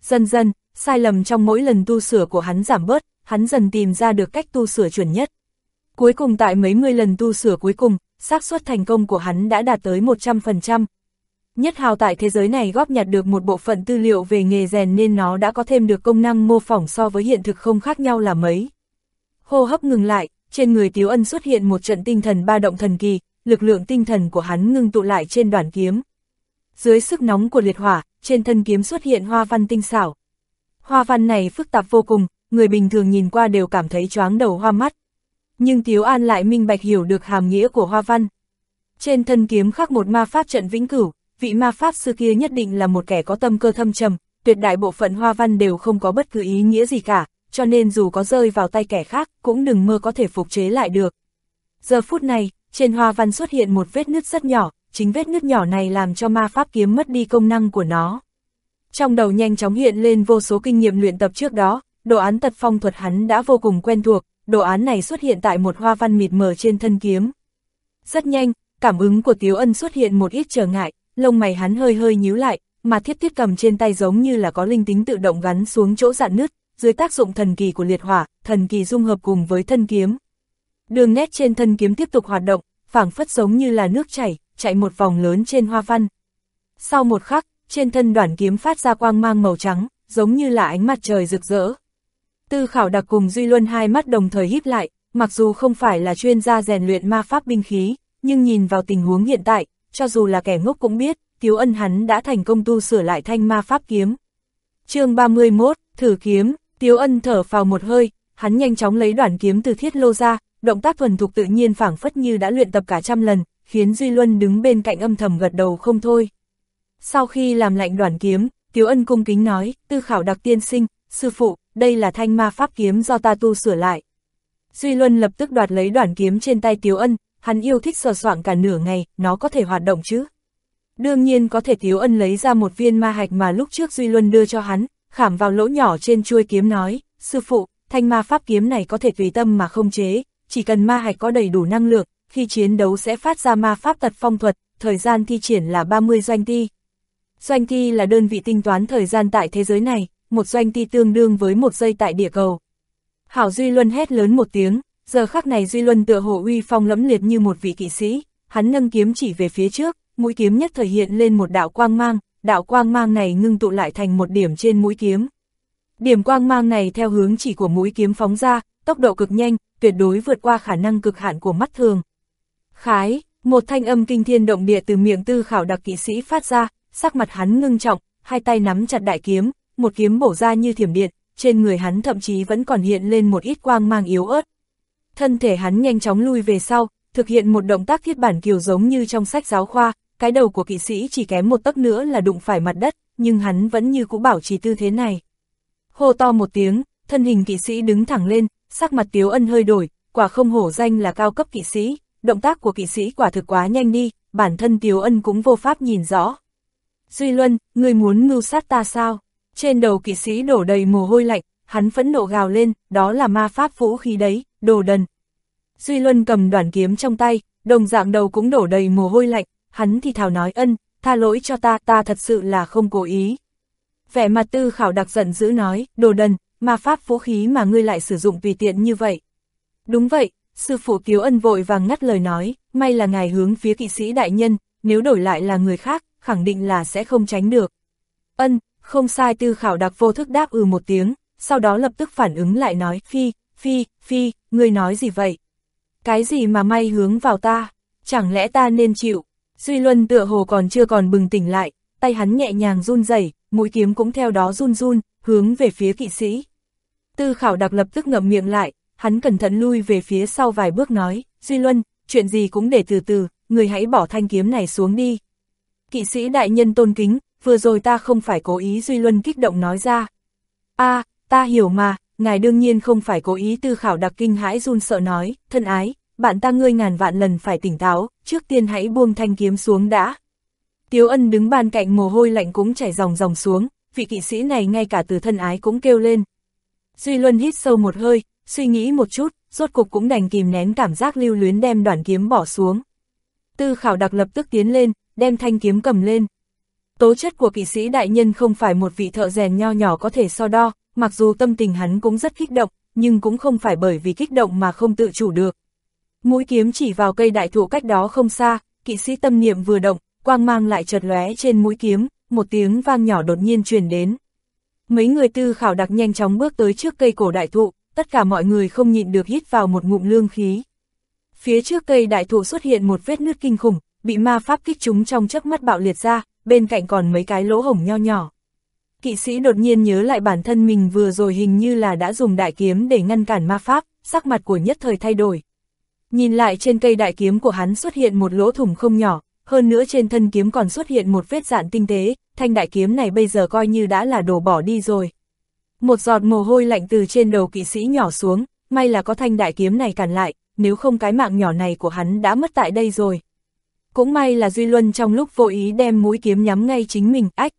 Dần dần, sai lầm trong mỗi lần tu sửa của hắn giảm bớt, hắn dần tìm ra được cách tu sửa chuẩn nhất. Cuối cùng tại mấy mươi lần tu sửa cuối cùng, xác suất thành công của hắn đã đạt tới 100%. Nhất hào tại thế giới này góp nhặt được một bộ phận tư liệu về nghề rèn nên nó đã có thêm được công năng mô phỏng so với hiện thực không khác nhau là mấy. Hô hấp ngừng lại, trên người Tiếu Ân xuất hiện một trận tinh thần ba động thần kỳ, lực lượng tinh thần của hắn ngưng tụ lại trên đoàn kiếm. Dưới sức nóng của liệt hỏa, trên thân kiếm xuất hiện hoa văn tinh xảo. Hoa văn này phức tạp vô cùng, người bình thường nhìn qua đều cảm thấy choáng đầu hoa mắt. Nhưng Tiếu An lại minh bạch hiểu được hàm nghĩa của hoa văn. Trên thân kiếm khắc một ma pháp trận vĩnh cửu, vị ma pháp sư kia nhất định là một kẻ có tâm cơ thâm trầm, tuyệt đại bộ phận hoa văn đều không có bất cứ ý nghĩa gì cả, cho nên dù có rơi vào tay kẻ khác, cũng đừng mơ có thể phục chế lại được. Giờ phút này, trên hoa văn xuất hiện một vết nứt rất nhỏ, chính vết nứt nhỏ này làm cho ma pháp kiếm mất đi công năng của nó. Trong đầu nhanh chóng hiện lên vô số kinh nghiệm luyện tập trước đó, đồ án tật phong thuật hắn đã vô cùng quen thuộc, đồ án này xuất hiện tại một hoa văn mịt mờ trên thân kiếm. Rất nhanh, cảm ứng của Tiếu Ân xuất hiện một ít trở ngại, lông mày hắn hơi hơi nhíu lại, mà thiết thiết cầm trên tay giống như là có linh tính tự động gắn xuống chỗ dạn nứt, dưới tác dụng thần kỳ của liệt hỏa, thần kỳ dung hợp cùng với thân kiếm. Đường nét trên thân kiếm tiếp tục hoạt động, phảng phất giống như là nước chảy, chạy một vòng lớn trên hoa văn. Sau một khắc, trên thân đoạn kiếm phát ra quang mang màu trắng, giống như là ánh mặt trời rực rỡ. Tư khảo đặc cùng Duy Luân hai mắt đồng thời híp lại, mặc dù không phải là chuyên gia rèn luyện ma pháp binh khí, nhưng nhìn vào tình huống hiện tại, cho dù là kẻ ngốc cũng biết, Tiếu Ân hắn đã thành công tu sửa lại thanh ma pháp kiếm. chương 31, thử kiếm, Tiếu Ân thở vào một hơi, hắn nhanh chóng lấy đoạn kiếm từ thiết lô ra, động tác thuần thục tự nhiên phảng phất như đã luyện tập cả trăm lần, khiến Duy Luân đứng bên cạnh âm thầm gật đầu không thôi. Sau khi làm lạnh đoạn kiếm, Tiếu Ân cung kính nói, tư khảo đặc tiên sinh, sư phụ, đây là thanh ma pháp kiếm do ta tu sửa lại. Duy Luân lập tức đoạt lấy đoạn kiếm trên tay Tiếu Ân, hắn yêu thích sờ soạn cả nửa ngày, nó có thể hoạt động chứ. Đương nhiên có thể Tiếu Ân lấy ra một viên ma hạch mà lúc trước Duy Luân đưa cho hắn, khảm vào lỗ nhỏ trên chuôi kiếm nói, sư phụ, thanh ma pháp kiếm này có thể tùy tâm mà không chế, chỉ cần ma hạch có đầy đủ năng lượng, khi chiến đấu sẽ phát ra ma pháp tật phong thuật, thời gian thi triển là 30 doanh ti. Doanh ti là đơn vị tính toán thời gian tại thế giới này, một doanh ti tương đương với một giây tại địa cầu. Hảo Duy Luân hét lớn một tiếng, giờ khắc này Duy Luân tựa hồ uy phong lẫm liệt như một vị kỵ sĩ, hắn nâng kiếm chỉ về phía trước, mũi kiếm nhất thời hiện lên một đạo quang mang, đạo quang mang này ngưng tụ lại thành một điểm trên mũi kiếm. Điểm quang mang này theo hướng chỉ của mũi kiếm phóng ra, tốc độ cực nhanh, tuyệt đối vượt qua khả năng cực hạn của mắt thường. Khái, một thanh âm kinh thiên động địa từ miệng tư khảo đặc kỵ sĩ phát ra, sắc mặt hắn ngưng trọng, hai tay nắm chặt đại kiếm, một kiếm bổ ra như thiểm điện, trên người hắn thậm chí vẫn còn hiện lên một ít quang mang yếu ớt. Thân thể hắn nhanh chóng lui về sau, thực hiện một động tác thiết bản kiều giống như trong sách giáo khoa, cái đầu của kỵ sĩ chỉ kém một tấc nữa là đụng phải mặt đất, nhưng hắn vẫn như cũ bảo trì tư thế này. Hô to một tiếng, thân hình kỵ sĩ đứng thẳng lên, sắc mặt Tiếu Ân hơi đổi, quả không hổ danh là cao cấp kỵ sĩ, động tác của kỵ sĩ quả thực quá nhanh đi, bản thân Tiếu Ân cũng vô pháp nhìn rõ. Duy Luân, người muốn mưu sát ta sao? Trên đầu kỵ sĩ đổ đầy mồ hôi lạnh, hắn phẫn nộ gào lên, đó là ma pháp vũ khí đấy, đồ đần. Duy Luân cầm đoạn kiếm trong tay, đồng dạng đầu cũng đổ đầy mồ hôi lạnh, hắn thì thào nói ân, tha lỗi cho ta, ta thật sự là không cố ý. Vẻ mặt tư khảo đặc giận dữ nói, đồ đần, ma pháp vũ khí mà ngươi lại sử dụng tùy tiện như vậy. Đúng vậy, sư phụ Kiếu Ân vội vàng ngắt lời nói, may là ngài hướng phía kỵ sĩ đại nhân, nếu đổi lại là người khác, khẳng định là sẽ không tránh được. Ân, không sai tư khảo đặc vô thức đáp ừ một tiếng, sau đó lập tức phản ứng lại nói, phi, phi, phi, ngươi nói gì vậy? Cái gì mà may hướng vào ta? Chẳng lẽ ta nên chịu? Duy Luân tựa hồ còn chưa còn bừng tỉnh lại, tay hắn nhẹ nhàng run rẩy, mũi kiếm cũng theo đó run run, hướng về phía kỵ sĩ. Tư khảo đặc lập tức ngậm miệng lại, hắn cẩn thận lui về phía sau vài bước nói, Duy Luân, chuyện gì cũng để từ từ, người hãy bỏ thanh kiếm này xuống đi. Kỵ sĩ đại nhân tôn kính, vừa rồi ta không phải cố ý Duy Luân kích động nói ra. a ta hiểu mà, ngài đương nhiên không phải cố ý tư khảo đặc kinh hãi run sợ nói, thân ái, bạn ta ngươi ngàn vạn lần phải tỉnh táo, trước tiên hãy buông thanh kiếm xuống đã. Tiếu ân đứng bàn cạnh mồ hôi lạnh cũng chảy dòng dòng xuống, vị kỵ sĩ này ngay cả từ thân ái cũng kêu lên. Duy Luân hít sâu một hơi, suy nghĩ một chút, rốt cục cũng đành kìm nén cảm giác lưu luyến đem đoạn kiếm bỏ xuống. Tư khảo đặc lập tức tiến lên, đem thanh kiếm cầm lên. Tố chất của kỵ sĩ đại nhân không phải một vị thợ rèn nho nhỏ có thể so đo, mặc dù tâm tình hắn cũng rất kích động, nhưng cũng không phải bởi vì kích động mà không tự chủ được. Mũi kiếm chỉ vào cây đại thụ cách đó không xa, kỵ sĩ tâm niệm vừa động, quang mang lại chợt lóe trên mũi kiếm, một tiếng vang nhỏ đột nhiên truyền đến. Mấy người tư khảo đặc nhanh chóng bước tới trước cây cổ đại thụ, tất cả mọi người không nhịn được hít vào một ngụm lương khí. Phía trước cây đại thụ xuất hiện một vết nứt kinh khủng, bị ma pháp kích chúng trong chớp mắt bạo liệt ra, bên cạnh còn mấy cái lỗ hổng nho nhỏ. Kỵ sĩ đột nhiên nhớ lại bản thân mình vừa rồi hình như là đã dùng đại kiếm để ngăn cản ma pháp, sắc mặt của nhất thời thay đổi. Nhìn lại trên cây đại kiếm của hắn xuất hiện một lỗ thủng không nhỏ, hơn nữa trên thân kiếm còn xuất hiện một vết dạn tinh tế, thanh đại kiếm này bây giờ coi như đã là đổ bỏ đi rồi. Một giọt mồ hôi lạnh từ trên đầu kỵ sĩ nhỏ xuống, may là có thanh đại kiếm này cản lại, nếu không cái mạng nhỏ này của hắn đã mất tại đây rồi. Cũng may là Duy Luân trong lúc vô ý đem mũi kiếm nhắm ngay chính mình, ách.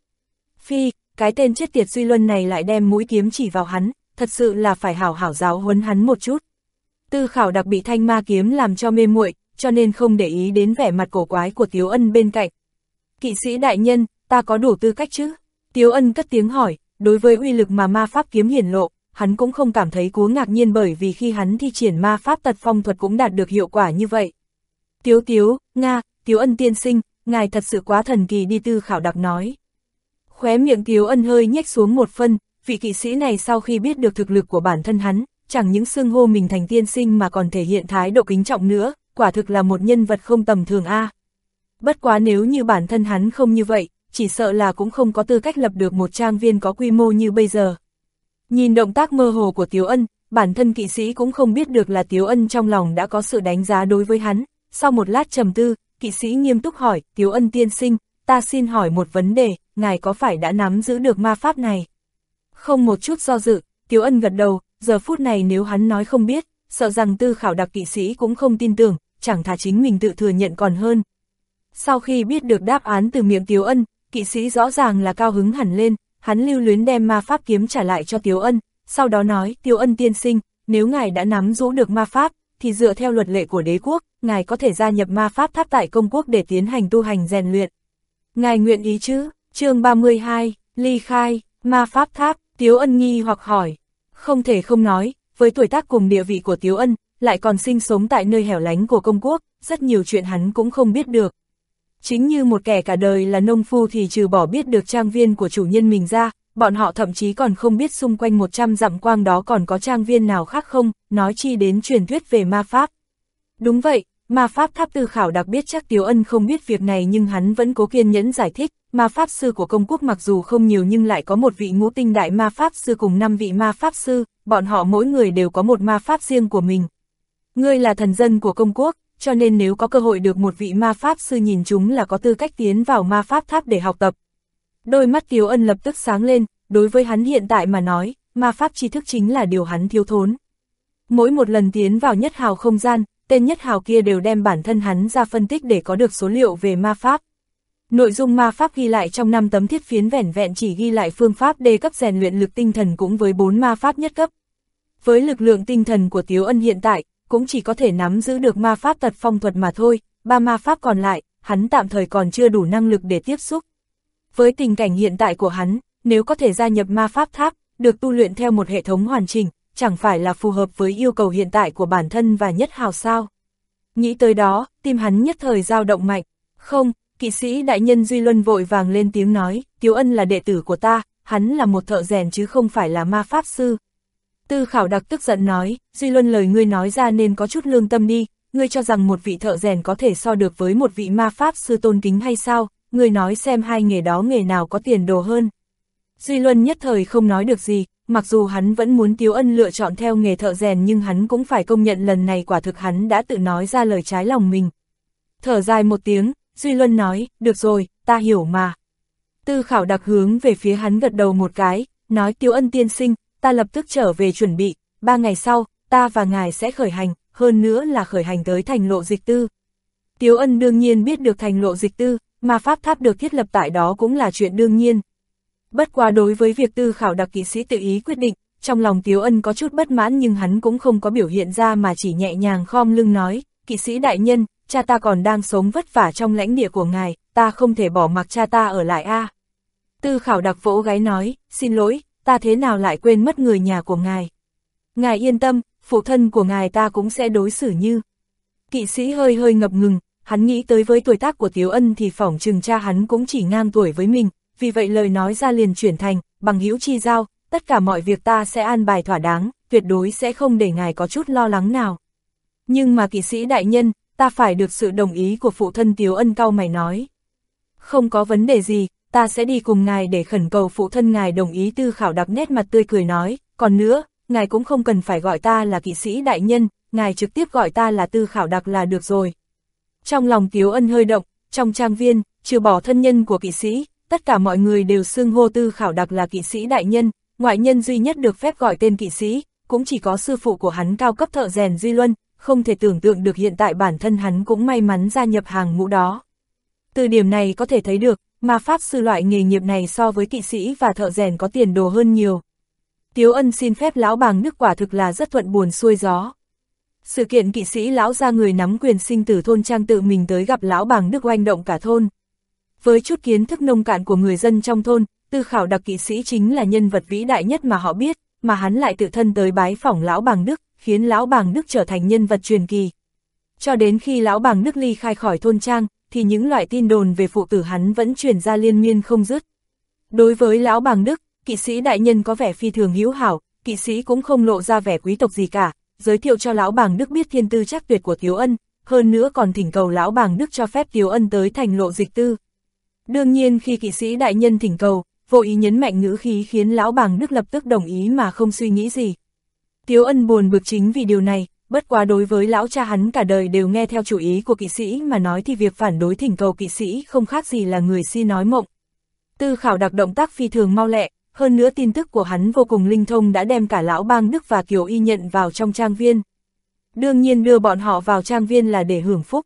Phi, cái tên chết tiệt Duy Luân này lại đem mũi kiếm chỉ vào hắn, thật sự là phải hảo hảo giáo huấn hắn một chút. Tư khảo đặc bị thanh ma kiếm làm cho mê muội, cho nên không để ý đến vẻ mặt cổ quái của Tiếu Ân bên cạnh. Kỵ sĩ đại nhân, ta có đủ tư cách chứ? Tiếu Ân cất tiếng hỏi, đối với uy lực mà ma pháp kiếm hiển lộ, hắn cũng không cảm thấy cú ngạc nhiên bởi vì khi hắn thi triển ma pháp tật phong thuật cũng đạt được hiệu quả như vậy. Tiếu Tiếu, Nga, Tiếu Ân tiên sinh, ngài thật sự quá thần kỳ đi tư khảo đặc nói. Khóe miệng Kiều Ân hơi nhếch xuống một phân, vị kỵ sĩ này sau khi biết được thực lực của bản thân hắn, chẳng những xưng hô mình thành tiên sinh mà còn thể hiện thái độ kính trọng nữa, quả thực là một nhân vật không tầm thường a. Bất quá nếu như bản thân hắn không như vậy, chỉ sợ là cũng không có tư cách lập được một trang viên có quy mô như bây giờ. Nhìn động tác mơ hồ của Tiếu Ân, bản thân kỵ sĩ cũng không biết được là Tiếu Ân trong lòng đã có sự đánh giá đối với hắn. Sau một lát trầm tư, kỵ sĩ nghiêm túc hỏi, Tiếu Ân tiên sinh, ta xin hỏi một vấn đề, ngài có phải đã nắm giữ được ma pháp này? Không một chút do dự, Tiếu Ân gật đầu, giờ phút này nếu hắn nói không biết, sợ rằng tư khảo đặc kỵ sĩ cũng không tin tưởng, chẳng thà chính mình tự thừa nhận còn hơn. Sau khi biết được đáp án từ miệng Tiếu Ân, kỵ sĩ rõ ràng là cao hứng hẳn lên, hắn lưu luyến đem ma pháp kiếm trả lại cho Tiếu Ân, sau đó nói, Tiếu Ân tiên sinh, nếu ngài đã nắm giữ được ma pháp, thì dựa theo luật lệ của đế quốc, ngài có thể gia nhập ma pháp tháp tại công quốc để tiến hành tu hành rèn luyện. Ngài nguyện ý chứ? chương 32, ly khai, ma pháp tháp, Tiếu Ân nghi hoặc hỏi. Không thể không nói, với tuổi tác cùng địa vị của Tiếu Ân, lại còn sinh sống tại nơi hẻo lánh của công quốc, rất nhiều chuyện hắn cũng không biết được. Chính như một kẻ cả đời là nông phu thì trừ bỏ biết được trang viên của chủ nhân mình ra, bọn họ thậm chí còn không biết xung quanh 100 dặm quang đó còn có trang viên nào khác không, nói chi đến truyền thuyết về ma pháp. Đúng vậy, ma pháp tháp tư khảo đặc biết chắc Tiếu Ân không biết việc này nhưng hắn vẫn cố kiên nhẫn giải thích, ma pháp sư của công quốc mặc dù không nhiều nhưng lại có một vị ngũ tinh đại ma pháp sư cùng năm vị ma pháp sư, bọn họ mỗi người đều có một ma pháp riêng của mình. Ngươi là thần dân của công quốc, cho nên nếu có cơ hội được một vị ma pháp sư nhìn chúng là có tư cách tiến vào ma pháp tháp để học tập. Đôi mắt Tiếu Ân lập tức sáng lên, đối với hắn hiện tại mà nói, ma pháp tri thức chính là điều hắn thiếu thốn. Mỗi một lần tiến vào nhất hào không gian, tên nhất hào kia đều đem bản thân hắn ra phân tích để có được số liệu về ma pháp. Nội dung ma pháp ghi lại trong 5 tấm thiết phiến vẻn vẹn chỉ ghi lại phương pháp đề cấp rèn luyện lực tinh thần cũng với 4 ma pháp nhất cấp. Với lực lượng tinh thần của Tiếu Ân hiện tại, cũng chỉ có thể nắm giữ được ma pháp tật phong thuật mà thôi, ba ma pháp còn lại, hắn tạm thời còn chưa đủ năng lực để tiếp xúc. Với tình cảnh hiện tại của hắn, nếu có thể gia nhập ma pháp tháp, được tu luyện theo một hệ thống hoàn chỉnh, chẳng phải là phù hợp với yêu cầu hiện tại của bản thân và nhất hào sao. Nghĩ tới đó, tim hắn nhất thời dao động mạnh. Không, kỵ sĩ đại nhân Duy Luân vội vàng lên tiếng nói, Tiếu Ân là đệ tử của ta, hắn là một thợ rèn chứ không phải là ma pháp sư. Tư khảo đặc tức giận nói, Duy Luân lời ngươi nói ra nên có chút lương tâm đi, ngươi cho rằng một vị thợ rèn có thể so được với một vị ma pháp sư tôn kính hay sao, ngươi nói xem hai nghề đó nghề nào có tiền đồ hơn. Duy Luân nhất thời không nói được gì, mặc dù hắn vẫn muốn Tiếu Ân lựa chọn theo nghề thợ rèn nhưng hắn cũng phải công nhận lần này quả thực hắn đã tự nói ra lời trái lòng mình. Thở dài một tiếng, Duy Luân nói, được rồi, ta hiểu mà. Tư khảo đặc hướng về phía hắn gật đầu một cái, nói Tiếu Ân tiên sinh, ta lập tức trở về chuẩn bị, ba ngày sau, ta và ngài sẽ khởi hành, hơn nữa là khởi hành tới thành lộ dịch tư. Tiếu Ân đương nhiên biết được thành lộ dịch tư, mà pháp tháp được thiết lập tại đó cũng là chuyện đương nhiên. Bất quá đối với việc tư khảo đặc kỵ sĩ tự ý quyết định, trong lòng Tiếu Ân có chút bất mãn nhưng hắn cũng không có biểu hiện ra mà chỉ nhẹ nhàng khom lưng nói, kỵ sĩ đại nhân, cha ta còn đang sống vất vả trong lãnh địa của ngài, ta không thể bỏ mặc cha ta ở lại a. Tư khảo đặc vỗ gái nói, xin lỗi, ta thế nào lại quên mất người nhà của ngài. Ngài yên tâm, phụ thân của ngài ta cũng sẽ đối xử như. Kỵ sĩ hơi hơi ngập ngừng, hắn nghĩ tới với tuổi tác của Tiếu Ân thì phỏng chừng cha hắn cũng chỉ ngang tuổi với mình, vì vậy lời nói ra liền chuyển thành, bằng hữu chi giao, tất cả mọi việc ta sẽ an bài thỏa đáng, tuyệt đối sẽ không để ngài có chút lo lắng nào. Nhưng mà kỵ sĩ đại nhân, ta phải được sự đồng ý của phụ thân Tiếu Ân cao mày nói. Không có vấn đề gì, ta sẽ đi cùng ngài để khẩn cầu phụ thân ngài đồng ý tư khảo đặc nét mặt tươi cười nói, còn nữa, ngài cũng không cần phải gọi ta là kỵ sĩ đại nhân, ngài trực tiếp gọi ta là tư khảo đặc là được rồi. Trong lòng Tiếu Ân hơi động, trong trang viên, trừ bỏ thân nhân của kỵ sĩ, tất cả mọi người đều xưng hô tư khảo đặc là kỵ sĩ đại nhân, ngoại nhân duy nhất được phép gọi tên kỵ sĩ, cũng chỉ có sư phụ của hắn cao cấp thợ rèn Duy Luân, không thể tưởng tượng được hiện tại bản thân hắn cũng may mắn gia nhập hàng ngũ đó. Từ điểm này có thể thấy được, mà pháp sư loại nghề nghiệp này so với kỵ sĩ và thợ rèn có tiền đồ hơn nhiều. Tiếu ân xin phép lão bàng nước quả thực là rất thuận buồn xuôi gió. Sự kiện kỵ sĩ lão ra người nắm quyền sinh tử thôn trang tự mình tới gặp lão bàng đức oanh động cả thôn. Với chút kiến thức nông cạn của người dân trong thôn, tư khảo đặc kỵ sĩ chính là nhân vật vĩ đại nhất mà họ biết, mà hắn lại tự thân tới bái phỏng lão bàng đức, khiến lão bàng đức trở thành nhân vật truyền kỳ. Cho đến khi lão bàng đức ly khai khỏi thôn trang, thì những loại tin đồn về phụ tử hắn vẫn truyền ra liên miên không dứt. Đối với lão bàng đức, kỵ sĩ đại nhân có vẻ phi thường hữu hảo, kỵ sĩ cũng không lộ ra vẻ quý tộc gì cả, giới thiệu cho lão bàng đức biết thiên tư chắc tuyệt của Tiếu Ân, hơn nữa còn thỉnh cầu lão bàng đức cho phép Tiếu Ân tới thành lộ dịch tư. Đương nhiên khi kỵ sĩ đại nhân thỉnh cầu, vô ý nhấn mạnh ngữ khí khiến lão bàng đức lập tức đồng ý mà không suy nghĩ gì. Tiếu Ân buồn bực chính vì điều này, bất quá đối với lão cha hắn cả đời đều nghe theo chủ ý của kỵ sĩ mà nói thì việc phản đối thỉnh cầu kỵ sĩ không khác gì là người si nói mộng. Tư khảo đặc động tác phi thường mau lẹ, hơn nữa tin tức của hắn vô cùng linh thông đã đem cả lão bang Đức và Kiều Y nhận vào trong trang viên. Đương nhiên đưa bọn họ vào trang viên là để hưởng phúc.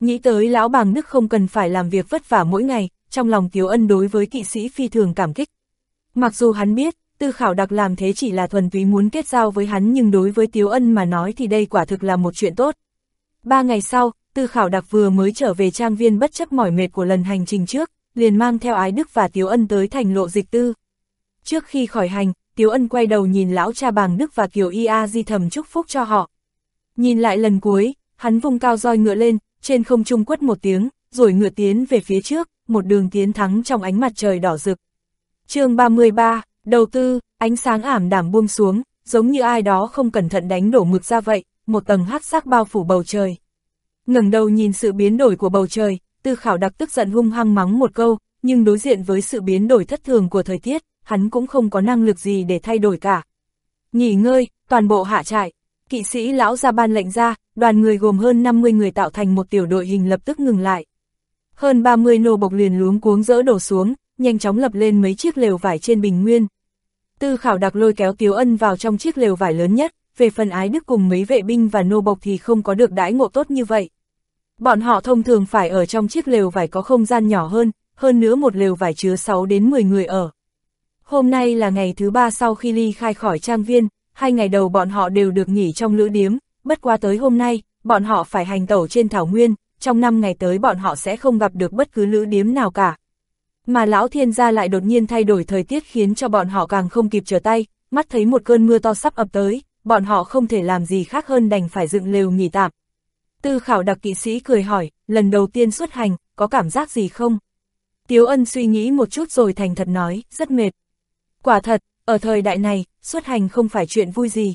Nghĩ tới lão bàng Đức không cần phải làm việc vất vả mỗi ngày, trong lòng Tiếu Ân đối với kỵ sĩ phi thường cảm kích. Mặc dù hắn biết, tư khảo đặc làm thế chỉ là thuần túy muốn kết giao với hắn nhưng đối với Tiếu Ân mà nói thì đây quả thực là một chuyện tốt. Ba ngày sau, tư khảo đặc vừa mới trở về trang viên bất chấp mỏi mệt của lần hành trình trước, liền mang theo ái đức và Tiếu Ân tới thành lộ dịch tư. Trước khi khỏi hành, Tiếu Ân quay đầu nhìn lão cha bàng Đức và Kiều Ia di thầm chúc phúc cho họ. Nhìn lại lần cuối, hắn vùng cao roi ngựa lên, trên không trung quất một tiếng, rồi ngựa tiến về phía trước, một đường tiến thắng trong ánh mặt trời đỏ rực. chương 33, đầu tư, ánh sáng ảm đảm buông xuống, giống như ai đó không cẩn thận đánh đổ mực ra vậy, một tầng hắc sắc bao phủ bầu trời. ngẩng đầu nhìn sự biến đổi của bầu trời, tư khảo đặc tức giận hung hăng mắng một câu, nhưng đối diện với sự biến đổi thất thường của thời tiết, hắn cũng không có năng lực gì để thay đổi cả. Nghỉ ngơi, toàn bộ hạ trại, kỵ sĩ lão ra ban lệnh ra, đoàn người gồm hơn 50 người tạo thành một tiểu đội hình lập tức ngừng lại. Hơn 30 nô bộc liền luống cuống dỡ đổ xuống, nhanh chóng lập lên mấy chiếc lều vải trên bình nguyên. Tư khảo đặc lôi kéo Tiếu Ân vào trong chiếc lều vải lớn nhất, về phần ái đức cùng mấy vệ binh và nô bộc thì không có được đãi ngộ tốt như vậy. Bọn họ thông thường phải ở trong chiếc lều vải có không gian nhỏ hơn, hơn nữa một lều vải chứa 6 đến 10 người ở. Hôm nay là ngày thứ ba sau khi ly khai khỏi trang viên, hai ngày đầu bọn họ đều được nghỉ trong lữ điếm, bất qua tới hôm nay, bọn họ phải hành tẩu trên thảo nguyên, trong năm ngày tới bọn họ sẽ không gặp được bất cứ lữ điếm nào cả. Mà lão thiên gia lại đột nhiên thay đổi thời tiết khiến cho bọn họ càng không kịp trở tay, mắt thấy một cơn mưa to sắp ập tới, bọn họ không thể làm gì khác hơn đành phải dựng lều nghỉ tạm. Tư khảo đặc kỵ sĩ cười hỏi, lần đầu tiên xuất hành, có cảm giác gì không? Tiếu ân suy nghĩ một chút rồi thành thật nói, rất mệt. Quả thật, ở thời đại này, xuất hành không phải chuyện vui gì.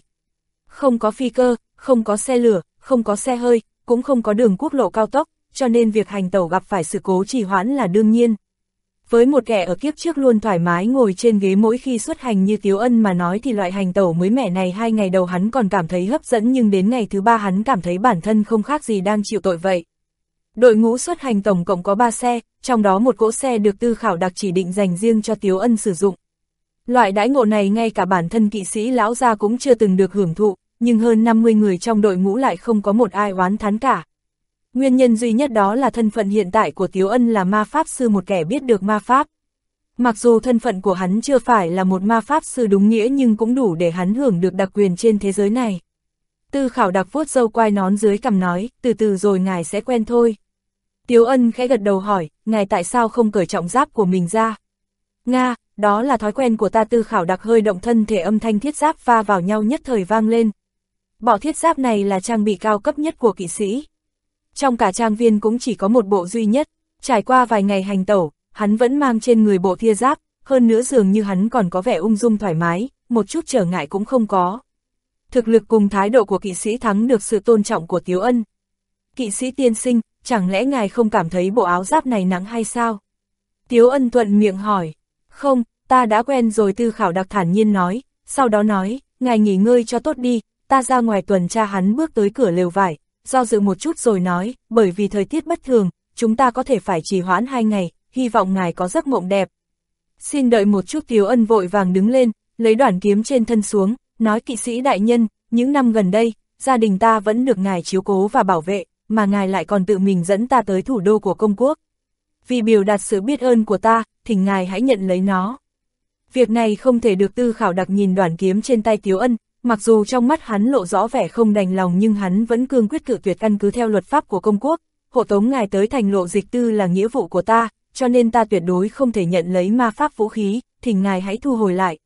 Không có phi cơ, không có xe lửa, không có xe hơi, cũng không có đường quốc lộ cao tốc, cho nên việc hành tẩu gặp phải sự cố trì hoãn là đương nhiên. Với một kẻ ở kiếp trước luôn thoải mái ngồi trên ghế mỗi khi xuất hành như Tiếu Ân mà nói thì loại hành tẩu mới mẻ này hai ngày đầu hắn còn cảm thấy hấp dẫn nhưng đến ngày thứ ba hắn cảm thấy bản thân không khác gì đang chịu tội vậy. Đội ngũ xuất hành tổng cộng có 3 xe, trong đó một cỗ xe được tư khảo đặc chỉ định dành riêng cho Tiếu Ân sử dụng. Loại đãi ngộ này ngay cả bản thân kỵ sĩ lão gia cũng chưa từng được hưởng thụ, nhưng hơn 50 người trong đội ngũ lại không có một ai oán thán cả. Nguyên nhân duy nhất đó là thân phận hiện tại của Tiếu Ân là ma pháp sư một kẻ biết được ma pháp. Mặc dù thân phận của hắn chưa phải là một ma pháp sư đúng nghĩa nhưng cũng đủ để hắn hưởng được đặc quyền trên thế giới này. Tư khảo đặc vuốt dâu quai nón dưới cầm nói, từ từ rồi ngài sẽ quen thôi. Tiếu ân khẽ gật đầu hỏi, ngài tại sao không cởi trọng giáp của mình ra? Nga, đó là thói quen của ta tư khảo đặc hơi động thân thể âm thanh thiết giáp va vào nhau nhất thời vang lên. Bỏ thiết giáp này là trang bị cao cấp nhất của kỵ sĩ. Trong cả trang viên cũng chỉ có một bộ duy nhất, trải qua vài ngày hành tẩu, hắn vẫn mang trên người bộ thia giáp, hơn nữa dường như hắn còn có vẻ ung dung thoải mái, một chút trở ngại cũng không có. Thực lực cùng thái độ của kỵ sĩ thắng được sự tôn trọng của Tiếu Ân. Kỵ sĩ tiên sinh, chẳng lẽ ngài không cảm thấy bộ áo giáp này nắng hay sao? Tiếu Ân thuận miệng hỏi, không, ta đã quen rồi tư khảo đặc thản nhiên nói, sau đó nói, ngài nghỉ ngơi cho tốt đi, ta ra ngoài tuần tra hắn bước tới cửa lều vải, do dự một chút rồi nói, bởi vì thời tiết bất thường, chúng ta có thể phải trì hoãn hai ngày, hy vọng ngài có giấc mộng đẹp. Xin đợi một chút thiếu Ân vội vàng đứng lên, lấy đoạn kiếm trên thân xuống, nói kỵ sĩ đại nhân, những năm gần đây, gia đình ta vẫn được ngài chiếu cố và bảo vệ, mà ngài lại còn tự mình dẫn ta tới thủ đô của công quốc. Vì biểu đạt sự biết ơn của ta, thỉnh ngài hãy nhận lấy nó. Việc này không thể được tư khảo đặc nhìn đoàn kiếm trên tay Tiếu Ân, mặc dù trong mắt hắn lộ rõ vẻ không đành lòng nhưng hắn vẫn cương quyết cự tuyệt căn cứ theo luật pháp của công quốc, hộ tống ngài tới thành lộ dịch tư là nghĩa vụ của ta, cho nên ta tuyệt đối không thể nhận lấy ma pháp vũ khí, thỉnh ngài hãy thu hồi lại.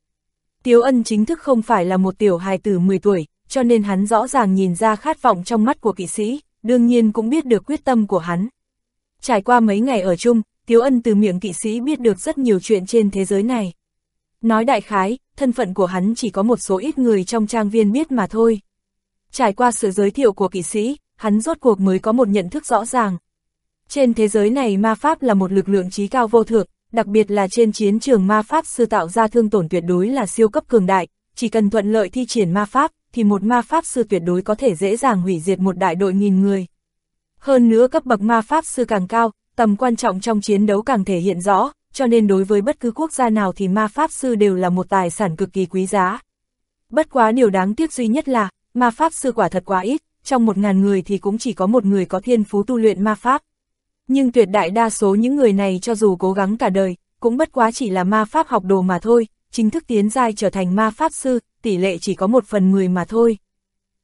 Tiếu ân chính thức không phải là một tiểu hài tử 10 tuổi, cho nên hắn rõ ràng nhìn ra khát vọng trong mắt của kỵ sĩ, đương nhiên cũng biết được quyết tâm của hắn. Trải qua mấy ngày ở chung, Tiếu ân từ miệng kỵ sĩ biết được rất nhiều chuyện trên thế giới này. Nói đại khái, thân phận của hắn chỉ có một số ít người trong trang viên biết mà thôi. Trải qua sự giới thiệu của kỵ sĩ, hắn rốt cuộc mới có một nhận thức rõ ràng. Trên thế giới này ma pháp là một lực lượng trí cao vô thượng, đặc biệt là trên chiến trường ma pháp sư tạo ra thương tổn tuyệt đối là siêu cấp cường đại, chỉ cần thuận lợi thi triển ma pháp, thì một ma pháp sư tuyệt đối có thể dễ dàng hủy diệt một đại đội nghìn người. Hơn nữa cấp bậc ma pháp sư càng cao, tầm quan trọng trong chiến đấu càng thể hiện rõ, cho nên đối với bất cứ quốc gia nào thì ma pháp sư đều là một tài sản cực kỳ quý giá. Bất quá điều đáng tiếc duy nhất là, ma pháp sư quả thật quá ít, trong một ngàn người thì cũng chỉ có một người có thiên phú tu luyện ma pháp. Nhưng tuyệt đại đa số những người này cho dù cố gắng cả đời, cũng bất quá chỉ là ma pháp học đồ mà thôi, chính thức tiến giai trở thành ma pháp sư, tỷ lệ chỉ có một phần mười mà thôi.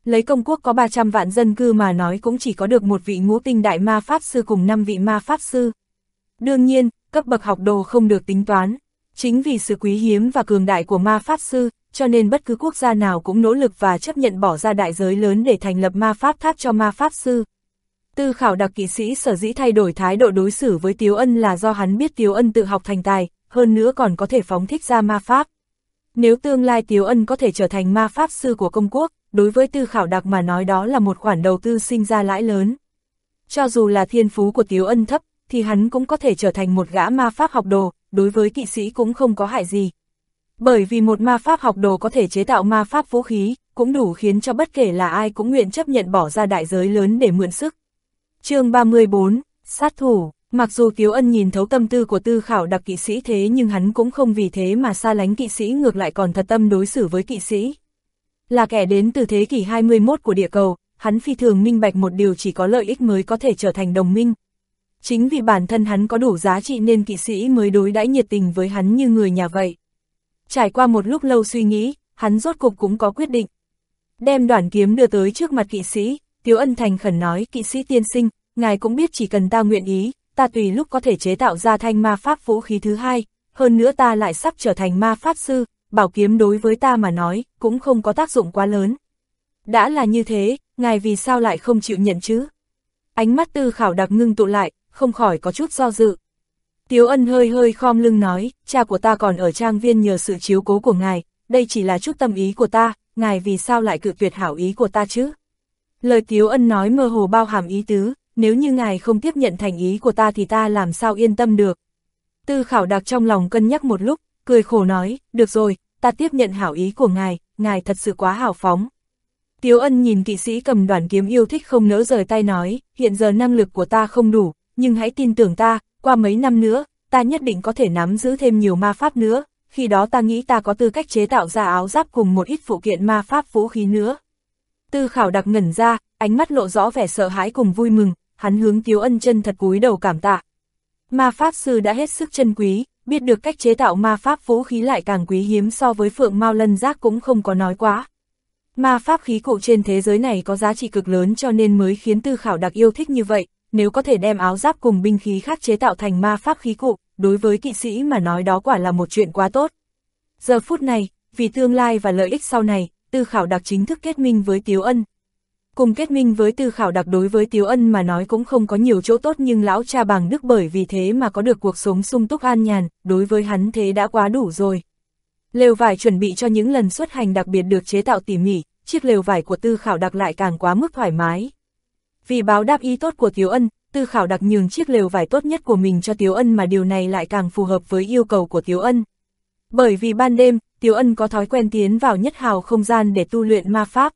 Lấy công quốc có 300 vạn dân cư mà nói cũng chỉ có được một vị ngũ tinh đại ma pháp sư cùng 5 vị ma pháp sư. Đương nhiên, cấp bậc học đồ không được tính toán. Chính vì sự quý hiếm và cường đại của ma pháp sư, cho nên bất cứ quốc gia nào cũng nỗ lực và chấp nhận bỏ ra đại giới lớn để thành lập ma pháp tháp cho ma pháp sư. Tư khảo đặc kỵ sĩ sở dĩ thay đổi thái độ đối xử với Tiếu Ân là do hắn biết Tiếu Ân tự học thành tài, hơn nữa còn có thể phóng thích ra ma pháp. Nếu tương lai Tiếu Ân có thể trở thành ma pháp sư của công quốc, đối với tư khảo đặc mà nói đó là một khoản đầu tư sinh ra lãi lớn. Cho dù là thiên phú của Tiếu Ân thấp, thì hắn cũng có thể trở thành một gã ma pháp học đồ, đối với kỵ sĩ cũng không có hại gì. Bởi vì một ma pháp học đồ có thể chế tạo ma pháp vũ khí, cũng đủ khiến cho bất kể là ai cũng nguyện chấp nhận bỏ ra đại giới lớn để mượn sức. chương 34, sát thủ, mặc dù Tiếu Ân nhìn thấu tâm tư của tư khảo đặc kỵ sĩ thế nhưng hắn cũng không vì thế mà xa lánh kỵ sĩ ngược lại còn thật tâm đối xử với kỵ sĩ. Là kẻ đến từ thế kỷ 21 của địa cầu, hắn phi thường minh bạch một điều chỉ có lợi ích mới có thể trở thành đồng minh. Chính vì bản thân hắn có đủ giá trị nên kỵ sĩ mới đối đãi nhiệt tình với hắn như người nhà vậy. Trải qua một lúc lâu suy nghĩ, hắn rốt cục cũng có quyết định. Đem đoạn kiếm đưa tới trước mặt kỵ sĩ, Tiếu Ân Thành khẩn nói kỵ sĩ tiên sinh, ngài cũng biết chỉ cần ta nguyện ý, ta tùy lúc có thể chế tạo ra thanh ma pháp vũ khí thứ hai, hơn nữa ta lại sắp trở thành ma pháp sư, bảo kiếm đối với ta mà nói, cũng không có tác dụng quá lớn. Đã là như thế, ngài vì sao lại không chịu nhận chứ? Ánh mắt tư khảo đặc ngưng tụ lại, không khỏi có chút do dự. Tiếu ân hơi hơi khom lưng nói, cha của ta còn ở trang viên nhờ sự chiếu cố của ngài, đây chỉ là chút tâm ý của ta, ngài vì sao lại cự tuyệt hảo ý của ta chứ? Lời Tiếu ân nói mơ hồ bao hàm ý tứ, nếu như ngài không tiếp nhận thành ý của ta thì ta làm sao yên tâm được. Tư khảo đặc trong lòng cân nhắc một lúc, cười khổ nói, được rồi, ta tiếp nhận hảo ý của ngài, ngài thật sự quá hào phóng. Tiếu ân nhìn kỵ sĩ cầm đoàn kiếm yêu thích không nỡ rời tay nói, hiện giờ năng lực của ta không đủ, nhưng hãy tin tưởng ta, qua mấy năm nữa, ta nhất định có thể nắm giữ thêm nhiều ma pháp nữa, khi đó ta nghĩ ta có tư cách chế tạo ra áo giáp cùng một ít phụ kiện ma pháp vũ khí nữa. Tư khảo đặc ngẩn ra, ánh mắt lộ rõ vẻ sợ hãi cùng vui mừng, hắn hướng Tiếu Ân chân thật cúi đầu cảm tạ. Ma pháp sư đã hết sức chân quý, biết được cách chế tạo ma pháp vũ khí lại càng quý hiếm so với phượng mau lân giác cũng không có nói quá. Ma pháp khí cụ trên thế giới này có giá trị cực lớn cho nên mới khiến tư khảo đặc yêu thích như vậy, nếu có thể đem áo giáp cùng binh khí khác chế tạo thành ma pháp khí cụ, đối với kỵ sĩ mà nói đó quả là một chuyện quá tốt. Giờ phút này, vì tương lai và lợi ích sau này, tư khảo đặc chính thức kết minh với Tiếu Ân. Cùng kết minh với tư khảo đặc đối với Tiếu Ân mà nói cũng không có nhiều chỗ tốt nhưng lão cha bằng đức bởi vì thế mà có được cuộc sống sung túc an nhàn, đối với hắn thế đã quá đủ rồi. Lều vải chuẩn bị cho những lần xuất hành đặc biệt được chế tạo tỉ mỉ, chiếc lều vải của tư khảo đặc lại càng quá mức thoải mái. Vì báo đáp ý tốt của Tiếu Ân, Tư Khảo đặc nhường chiếc lều vải tốt nhất của mình cho Tiếu Ân mà điều này lại càng phù hợp với yêu cầu của Tiếu Ân. Bởi vì ban đêm, Tiếu Ân có thói quen tiến vào nhất hào không gian để tu luyện ma pháp.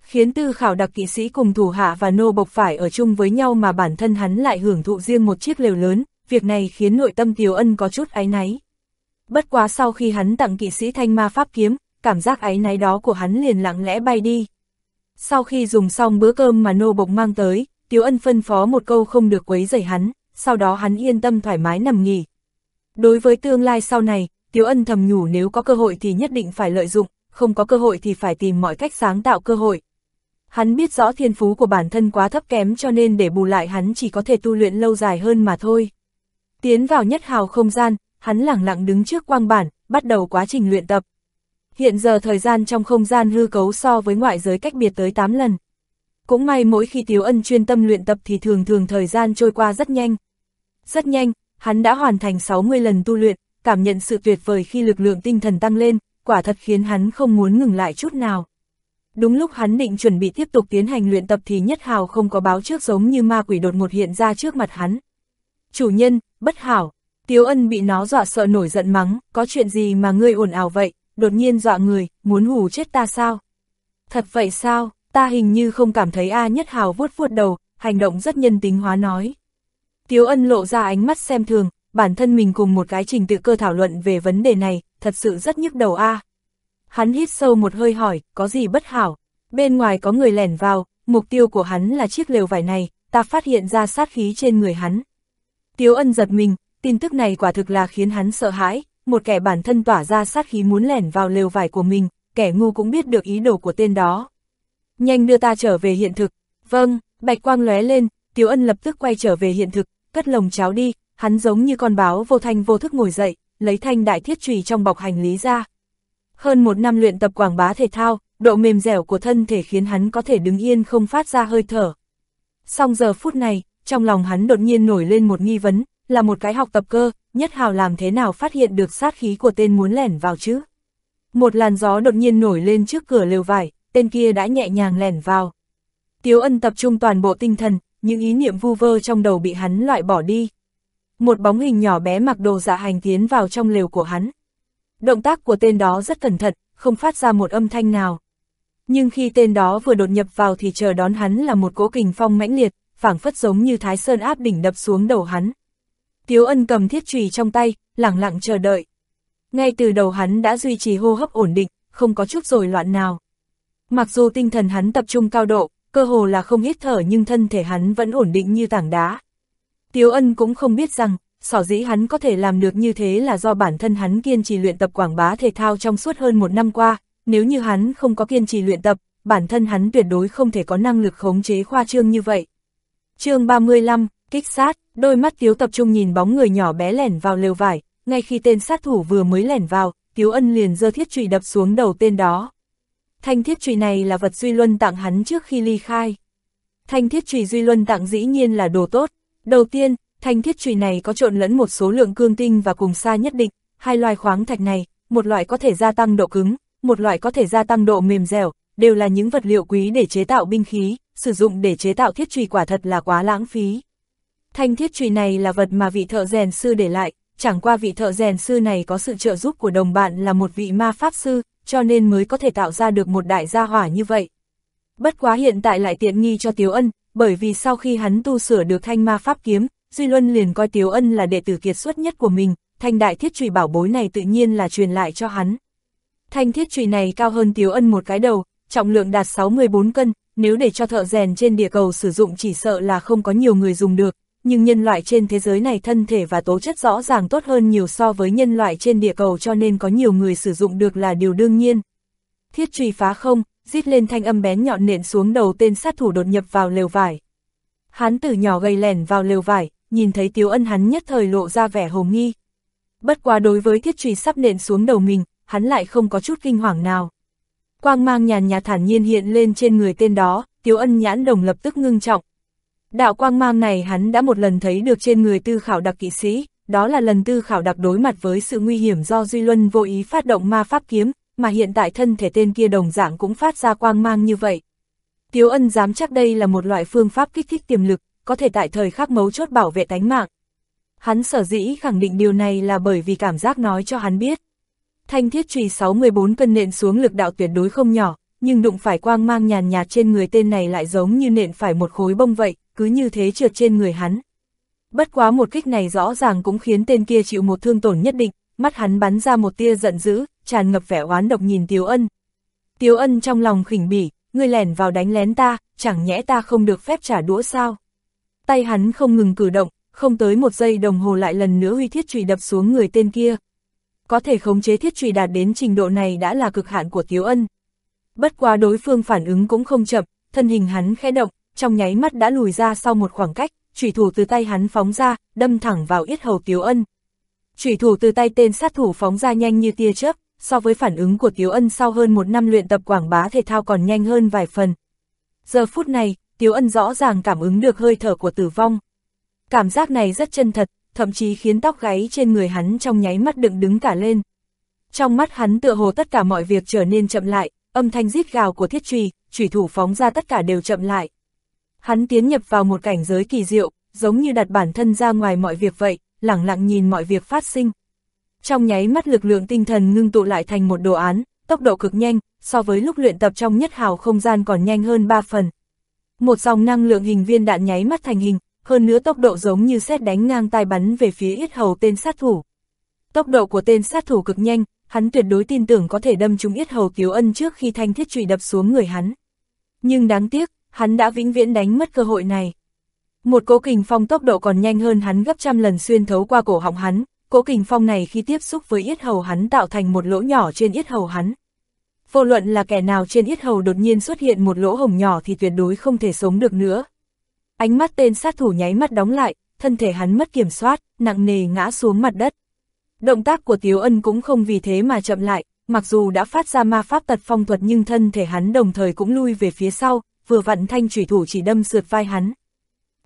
Khiến Tư Khảo đặc kỵ sĩ cùng thủ hạ và nô bộc phải ở chung với nhau mà bản thân hắn lại hưởng thụ riêng một chiếc lều lớn, việc này khiến nội tâm Tiếu Ân có chút áy náy. Bất quá sau khi hắn tặng kỵ sĩ thanh ma pháp kiếm, cảm giác áy náy đó của hắn liền lặng lẽ bay đi. Sau khi dùng xong bữa cơm mà nô bộc mang tới, Tiếu Ân phân phó một câu không được quấy rầy hắn, sau đó hắn yên tâm thoải mái nằm nghỉ. Đối với tương lai sau này, Tiếu Ân thầm nhủ nếu có cơ hội thì nhất định phải lợi dụng, không có cơ hội thì phải tìm mọi cách sáng tạo cơ hội. Hắn biết rõ thiên phú của bản thân quá thấp kém cho nên để bù lại hắn chỉ có thể tu luyện lâu dài hơn mà thôi. Tiến vào nhất hào không gian, hắn lẳng lặng đứng trước quang bản, bắt đầu quá trình luyện tập. Hiện giờ thời gian trong không gian hư cấu so với ngoại giới cách biệt tới 8 lần. Cũng may mỗi khi Tiếu Ân chuyên tâm luyện tập thì thường thường thời gian trôi qua rất nhanh. Rất nhanh, hắn đã hoàn thành 60 lần tu luyện, cảm nhận sự tuyệt vời khi lực lượng tinh thần tăng lên, quả thật khiến hắn không muốn ngừng lại chút nào. Đúng lúc hắn định chuẩn bị tiếp tục tiến hành luyện tập thì Nhất Hào không có báo trước giống như ma quỷ đột ngột hiện ra trước mặt hắn. Chủ nhân, bất hảo, Tiếu Ân bị nó dọa sợ nổi giận mắng, có chuyện gì mà ngươi ồn ào vậy, đột nhiên dọa người, muốn hù chết ta sao? Thật vậy sao, ta hình như không cảm thấy A Nhất Hào vuốt vuốt đầu, hành động rất nhân tính hóa nói. Tiếu Ân lộ ra ánh mắt xem thường, bản thân mình cùng một cái trình tự cơ thảo luận về vấn đề này, thật sự rất nhức đầu A. Hắn hít sâu một hơi hỏi, có gì bất hảo? Bên ngoài có người lẻn vào, mục tiêu của hắn là chiếc lều vải này, ta phát hiện ra sát khí trên người hắn. Tiếu ân giật mình, tin tức này quả thực là khiến hắn sợ hãi, một kẻ bản thân tỏa ra sát khí muốn lẻn vào lều vải của mình, kẻ ngu cũng biết được ý đồ của tên đó. Nhanh đưa ta trở về hiện thực. Vâng, bạch quang lóe lên, Tiếu ân lập tức quay trở về hiện thực, cất lồng cháo đi, hắn giống như con báo vô thanh vô thức ngồi dậy, lấy thanh đại thiết trùy trong bọc hành lý ra. Hơn một năm luyện tập quảng bá thể thao, độ mềm dẻo của thân thể khiến hắn có thể đứng yên không phát ra hơi thở. Song giờ phút này, trong lòng hắn đột nhiên nổi lên một nghi vấn, là một cái học tập cơ, nhất hào làm thế nào phát hiện được sát khí của tên muốn lẻn vào chứ. Một làn gió đột nhiên nổi lên trước cửa lều vải, tên kia đã nhẹ nhàng lẻn vào. Tiếu ân tập trung toàn bộ tinh thần, những ý niệm vu vơ trong đầu bị hắn loại bỏ đi. Một bóng hình nhỏ bé mặc đồ dạ hành tiến vào trong lều của hắn. Động tác của tên đó rất cẩn thận, không phát ra một âm thanh nào. Nhưng khi tên đó vừa đột nhập vào thì chờ đón hắn là một cỗ kình phong mãnh liệt, phảng phất giống như thái sơn áp đỉnh đập xuống đầu hắn. Tiếu ân cầm thiết trùy trong tay, lặng lặng chờ đợi. Ngay từ đầu hắn đã duy trì hô hấp ổn định, không có chút rồi loạn nào. Mặc dù tinh thần hắn tập trung cao độ, cơ hồ là không hít thở nhưng thân thể hắn vẫn ổn định như tảng đá. Tiếu ân cũng không biết rằng, sở dĩ hắn có thể làm được như thế là do bản thân hắn kiên trì luyện tập quảng bá thể thao trong suốt hơn một năm qua, nếu như hắn không có kiên trì luyện tập, bản thân hắn tuyệt đối không thể có năng lực khống chế khoa trương như vậy. chương 35, kích sát, đôi mắt Tiếu tập trung nhìn bóng người nhỏ bé lẻn vào lều vải, ngay khi tên sát thủ vừa mới lẻn vào, Tiếu ân liền giơ thiết trùy đập xuống đầu tên đó. Thanh thiết trùy này là vật Duy Luân tặng hắn trước khi ly khai. Thanh thiết trùy Duy Luân tặng dĩ nhiên là đồ tốt. Đầu tiên, thanh thiết trùy này có trộn lẫn một số lượng cương tinh và cùng xa nhất định, hai loại khoáng thạch này, một loại có thể gia tăng độ cứng, một loại có thể gia tăng độ mềm dẻo, đều là những vật liệu quý để chế tạo binh khí, sử dụng để chế tạo thiết trùy quả thật là quá lãng phí. Thanh thiết trùy này là vật mà vị thợ rèn sư để lại, chẳng qua vị thợ rèn sư này có sự trợ giúp của đồng bạn là một vị ma pháp sư, cho nên mới có thể tạo ra được một đại gia hỏa như vậy. Bất quá hiện tại lại tiện nghi cho Tiếu Ân, bởi vì sau khi hắn tu sửa được thanh ma pháp kiếm, Duy Luân liền coi Tiếu Ân là đệ tử kiệt xuất nhất của mình, thanh đại thiết trùy bảo bối này tự nhiên là truyền lại cho hắn. Thanh thiết trùy này cao hơn Tiếu Ân một cái đầu, trọng lượng đạt 64 cân, nếu để cho thợ rèn trên địa cầu sử dụng chỉ sợ là không có nhiều người dùng được, nhưng nhân loại trên thế giới này thân thể và tố chất rõ ràng tốt hơn nhiều so với nhân loại trên địa cầu cho nên có nhiều người sử dụng được là điều đương nhiên. Thiết trùy phá không, rít lên thanh âm bén nhọn nện xuống đầu tên sát thủ đột nhập vào lều vải. Hắn từ nhỏ gầy lẻn vào lều vải, nhìn thấy Tiếu Ân hắn nhất thời lộ ra vẻ hồ nghi. Bất quá đối với thiết trùy sắp nện xuống đầu mình, hắn lại không có chút kinh hoàng nào. Quang mang nhàn nhà thản nhiên hiện lên trên người tên đó, Tiếu Ân nhãn đồng lập tức ngưng trọng, Đạo quang mang này hắn đã một lần thấy được trên người tư khảo đặc kỵ sĩ, đó là lần tư khảo đặc đối mặt với sự nguy hiểm do Duy Luân vô ý phát động ma pháp kiếm, mà hiện tại thân thể tên kia đồng dạng cũng phát ra quang mang như vậy. Tiếu ân dám chắc đây là một loại phương pháp kích thích tiềm lực, có thể tại thời khắc mấu chốt bảo vệ tánh mạng. Hắn sở dĩ khẳng định điều này là bởi vì cảm giác nói cho hắn biết. Thanh thiết trùy 614 cân nện xuống lực đạo tuyệt đối không nhỏ, nhưng đụng phải quang mang nhàn nhạt trên người tên này lại giống như nện phải một khối bông vậy, cứ như thế trượt trên người hắn. Bất quá một kích này rõ ràng cũng khiến tên kia chịu một thương tổn nhất định, mắt hắn bắn ra một tia giận dữ, tràn ngập vẻ oán độc nhìn Tiếu Ân. Tiếu Ân trong lòng khỉnh bỉ, ngươi lẻn vào đánh lén ta, chẳng nhẽ ta không được phép trả đũa sao? Tay hắn không ngừng cử động, không tới một giây đồng hồ lại lần nữa huy thiết trùy đập xuống người tên kia. Có thể khống chế thiết trùy đạt đến trình độ này đã là cực hạn của Tiếu Ân. Bất quá đối phương phản ứng cũng không chậm, thân hình hắn khẽ động, trong nháy mắt đã lùi ra sau một khoảng cách, chủy thủ từ tay hắn phóng ra, đâm thẳng vào yết hầu Tiếu Ân. Chủy thủ từ tay tên sát thủ phóng ra nhanh như tia chớp, so với phản ứng của Tiếu Ân sau hơn một năm luyện tập quảng bá thể thao còn nhanh hơn vài phần. Giờ phút này, Tiếu Ân rõ ràng cảm ứng được hơi thở của tử vong. Cảm giác này rất chân thật, thậm chí khiến tóc gáy trên người hắn trong nháy mắt đựng đứng cả lên. Trong mắt hắn tựa hồ tất cả mọi việc trở nên chậm lại, âm thanh rít gào của thiết trùy, chủy thủ phóng ra tất cả đều chậm lại. Hắn tiến nhập vào một cảnh giới kỳ diệu, giống như đặt bản thân ra ngoài mọi việc vậy, lặng lặng nhìn mọi việc phát sinh. Trong nháy mắt lực lượng tinh thần ngưng tụ lại thành một đồ án, tốc độ cực nhanh, so với lúc luyện tập trong nhất hào không gian còn nhanh hơn 3 phần. Một dòng năng lượng hình viên đạn nháy mắt thành hình, hơn nữa tốc độ giống như xét đánh ngang tai bắn về phía yết hầu tên sát thủ. Tốc độ của tên sát thủ cực nhanh, hắn tuyệt đối tin tưởng có thể đâm trúng yết hầu Tiếu Ân trước khi thanh thiết trụy đập xuống người hắn. Nhưng đáng tiếc, hắn đã vĩnh viễn đánh mất cơ hội này. Một cố kình phong tốc độ còn nhanh hơn hắn gấp trăm lần xuyên thấu qua cổ họng hắn, cố kình phong này khi tiếp xúc với yết hầu hắn tạo thành một lỗ nhỏ trên yết hầu hắn. Vô luận là kẻ nào trên yết hầu đột nhiên xuất hiện một lỗ hồng nhỏ thì tuyệt đối không thể sống được nữa. Ánh mắt tên sát thủ nháy mắt đóng lại, thân thể hắn mất kiểm soát, nặng nề ngã xuống mặt đất. Động tác của Tiếu Ân cũng không vì thế mà chậm lại, mặc dù đã phát ra ma pháp tật phong thuật nhưng thân thể hắn đồng thời cũng lui về phía sau, vừa vặn thanh chủy thủ chỉ đâm sượt vai hắn.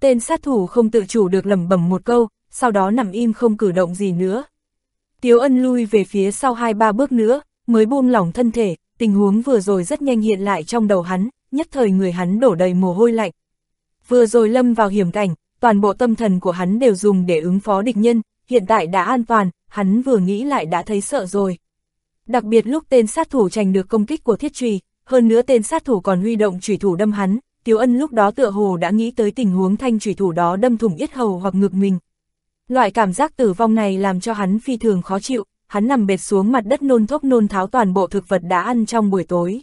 Tên sát thủ không tự chủ được lẩm bẩm một câu, sau đó nằm im không cử động gì nữa. Tiếu ân lui về phía sau hai ba bước nữa, mới buông lỏng thân thể, tình huống vừa rồi rất nhanh hiện lại trong đầu hắn, nhất thời người hắn đổ đầy mồ hôi lạnh. Vừa rồi lâm vào hiểm cảnh, toàn bộ tâm thần của hắn đều dùng để ứng phó địch nhân, hiện tại đã an toàn, hắn vừa nghĩ lại đã thấy sợ rồi. Đặc biệt lúc tên sát thủ tránh được công kích của thiết trùy, hơn nữa tên sát thủ còn huy động chủy thủ đâm hắn, Tiếu Ân lúc đó tựa hồ đã nghĩ tới tình huống thanh chủy thủ đó đâm thủng yết hầu hoặc ngực mình. Loại cảm giác tử vong này làm cho hắn phi thường khó chịu, hắn nằm bệt xuống mặt đất nôn thốc nôn tháo toàn bộ thực vật đã ăn trong buổi tối.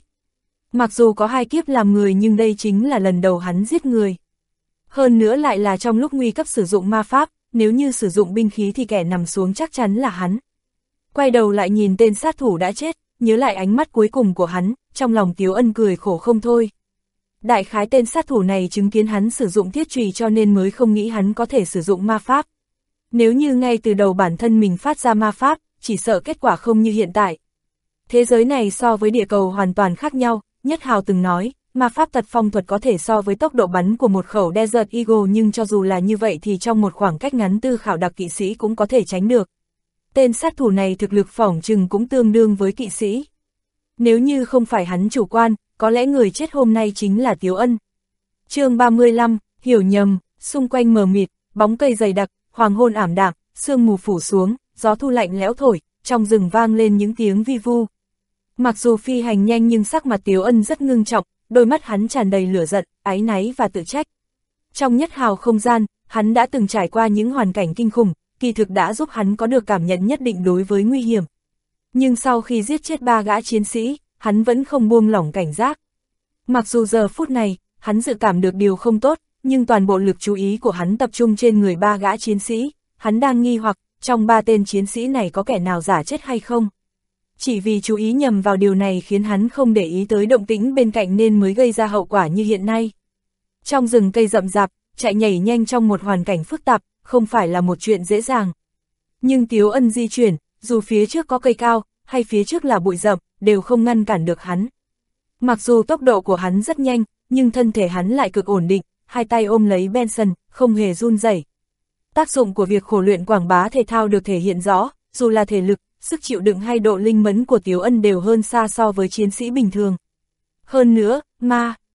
Mặc dù có hai kiếp làm người nhưng đây chính là lần đầu hắn giết người. Hơn nữa lại là trong lúc nguy cấp sử dụng ma pháp, nếu như sử dụng binh khí thì kẻ nằm xuống chắc chắn là hắn. Quay đầu lại nhìn tên sát thủ đã chết, nhớ lại ánh mắt cuối cùng của hắn, trong lòng Tiếu Ân cười khổ không thôi. Đại khái tên sát thủ này chứng kiến hắn sử dụng thiết trùy cho nên mới không nghĩ hắn có thể sử dụng ma pháp. Nếu như ngay từ đầu bản thân mình phát ra ma pháp, chỉ sợ kết quả không như hiện tại. Thế giới này so với địa cầu hoàn toàn khác nhau, Nhất Hào từng nói, ma pháp tật phong thuật có thể so với tốc độ bắn của một khẩu Desert Eagle nhưng cho dù là như vậy thì trong một khoảng cách ngắn tư khảo đặc kỵ sĩ cũng có thể tránh được. Tên sát thủ này thực lực phỏng chừng cũng tương đương với kỵ sĩ. Nếu như không phải hắn chủ quan, có lẽ người chết hôm nay chính là Tiếu Ân. chương 35, hiểu nhầm, xung quanh mờ mịt, bóng cây dày đặc, hoàng hôn ảm đạm, sương mù phủ xuống, gió thu lạnh lẽo thổi, trong rừng vang lên những tiếng vi vu. Mặc dù phi hành nhanh nhưng sắc mặt Tiếu Ân rất ngưng trọng, đôi mắt hắn tràn đầy lửa giận, ái náy và tự trách. Trong nhất hào không gian, hắn đã từng trải qua những hoàn cảnh kinh khủng, kỳ thực đã giúp hắn có được cảm nhận nhất định đối với nguy hiểm. Nhưng sau khi giết chết ba gã chiến sĩ, hắn vẫn không buông lỏng cảnh giác. Mặc dù giờ phút này, hắn dự cảm được điều không tốt, nhưng toàn bộ lực chú ý của hắn tập trung trên người ba gã chiến sĩ, hắn đang nghi hoặc, trong ba tên chiến sĩ này có kẻ nào giả chết hay không. Chỉ vì chú ý nhầm vào điều này khiến hắn không để ý tới động tĩnh bên cạnh nên mới gây ra hậu quả như hiện nay. Trong rừng cây rậm rạp, chạy nhảy nhanh trong một hoàn cảnh phức tạp, không phải là một chuyện dễ dàng. Nhưng Tiếu Ân di chuyển, dù phía trước có cây cao, hay phía trước là bụi rậm, đều không ngăn cản được hắn. Mặc dù tốc độ của hắn rất nhanh, nhưng thân thể hắn lại cực ổn định, hai tay ôm lấy Benson, không hề run rẩy. Tác dụng của việc khổ luyện quảng bá thể thao được thể hiện rõ, dù là thể lực, sức chịu đựng hay độ linh mẫn của Tiếu Ân đều hơn xa so với chiến sĩ bình thường. Hơn nữa, ma,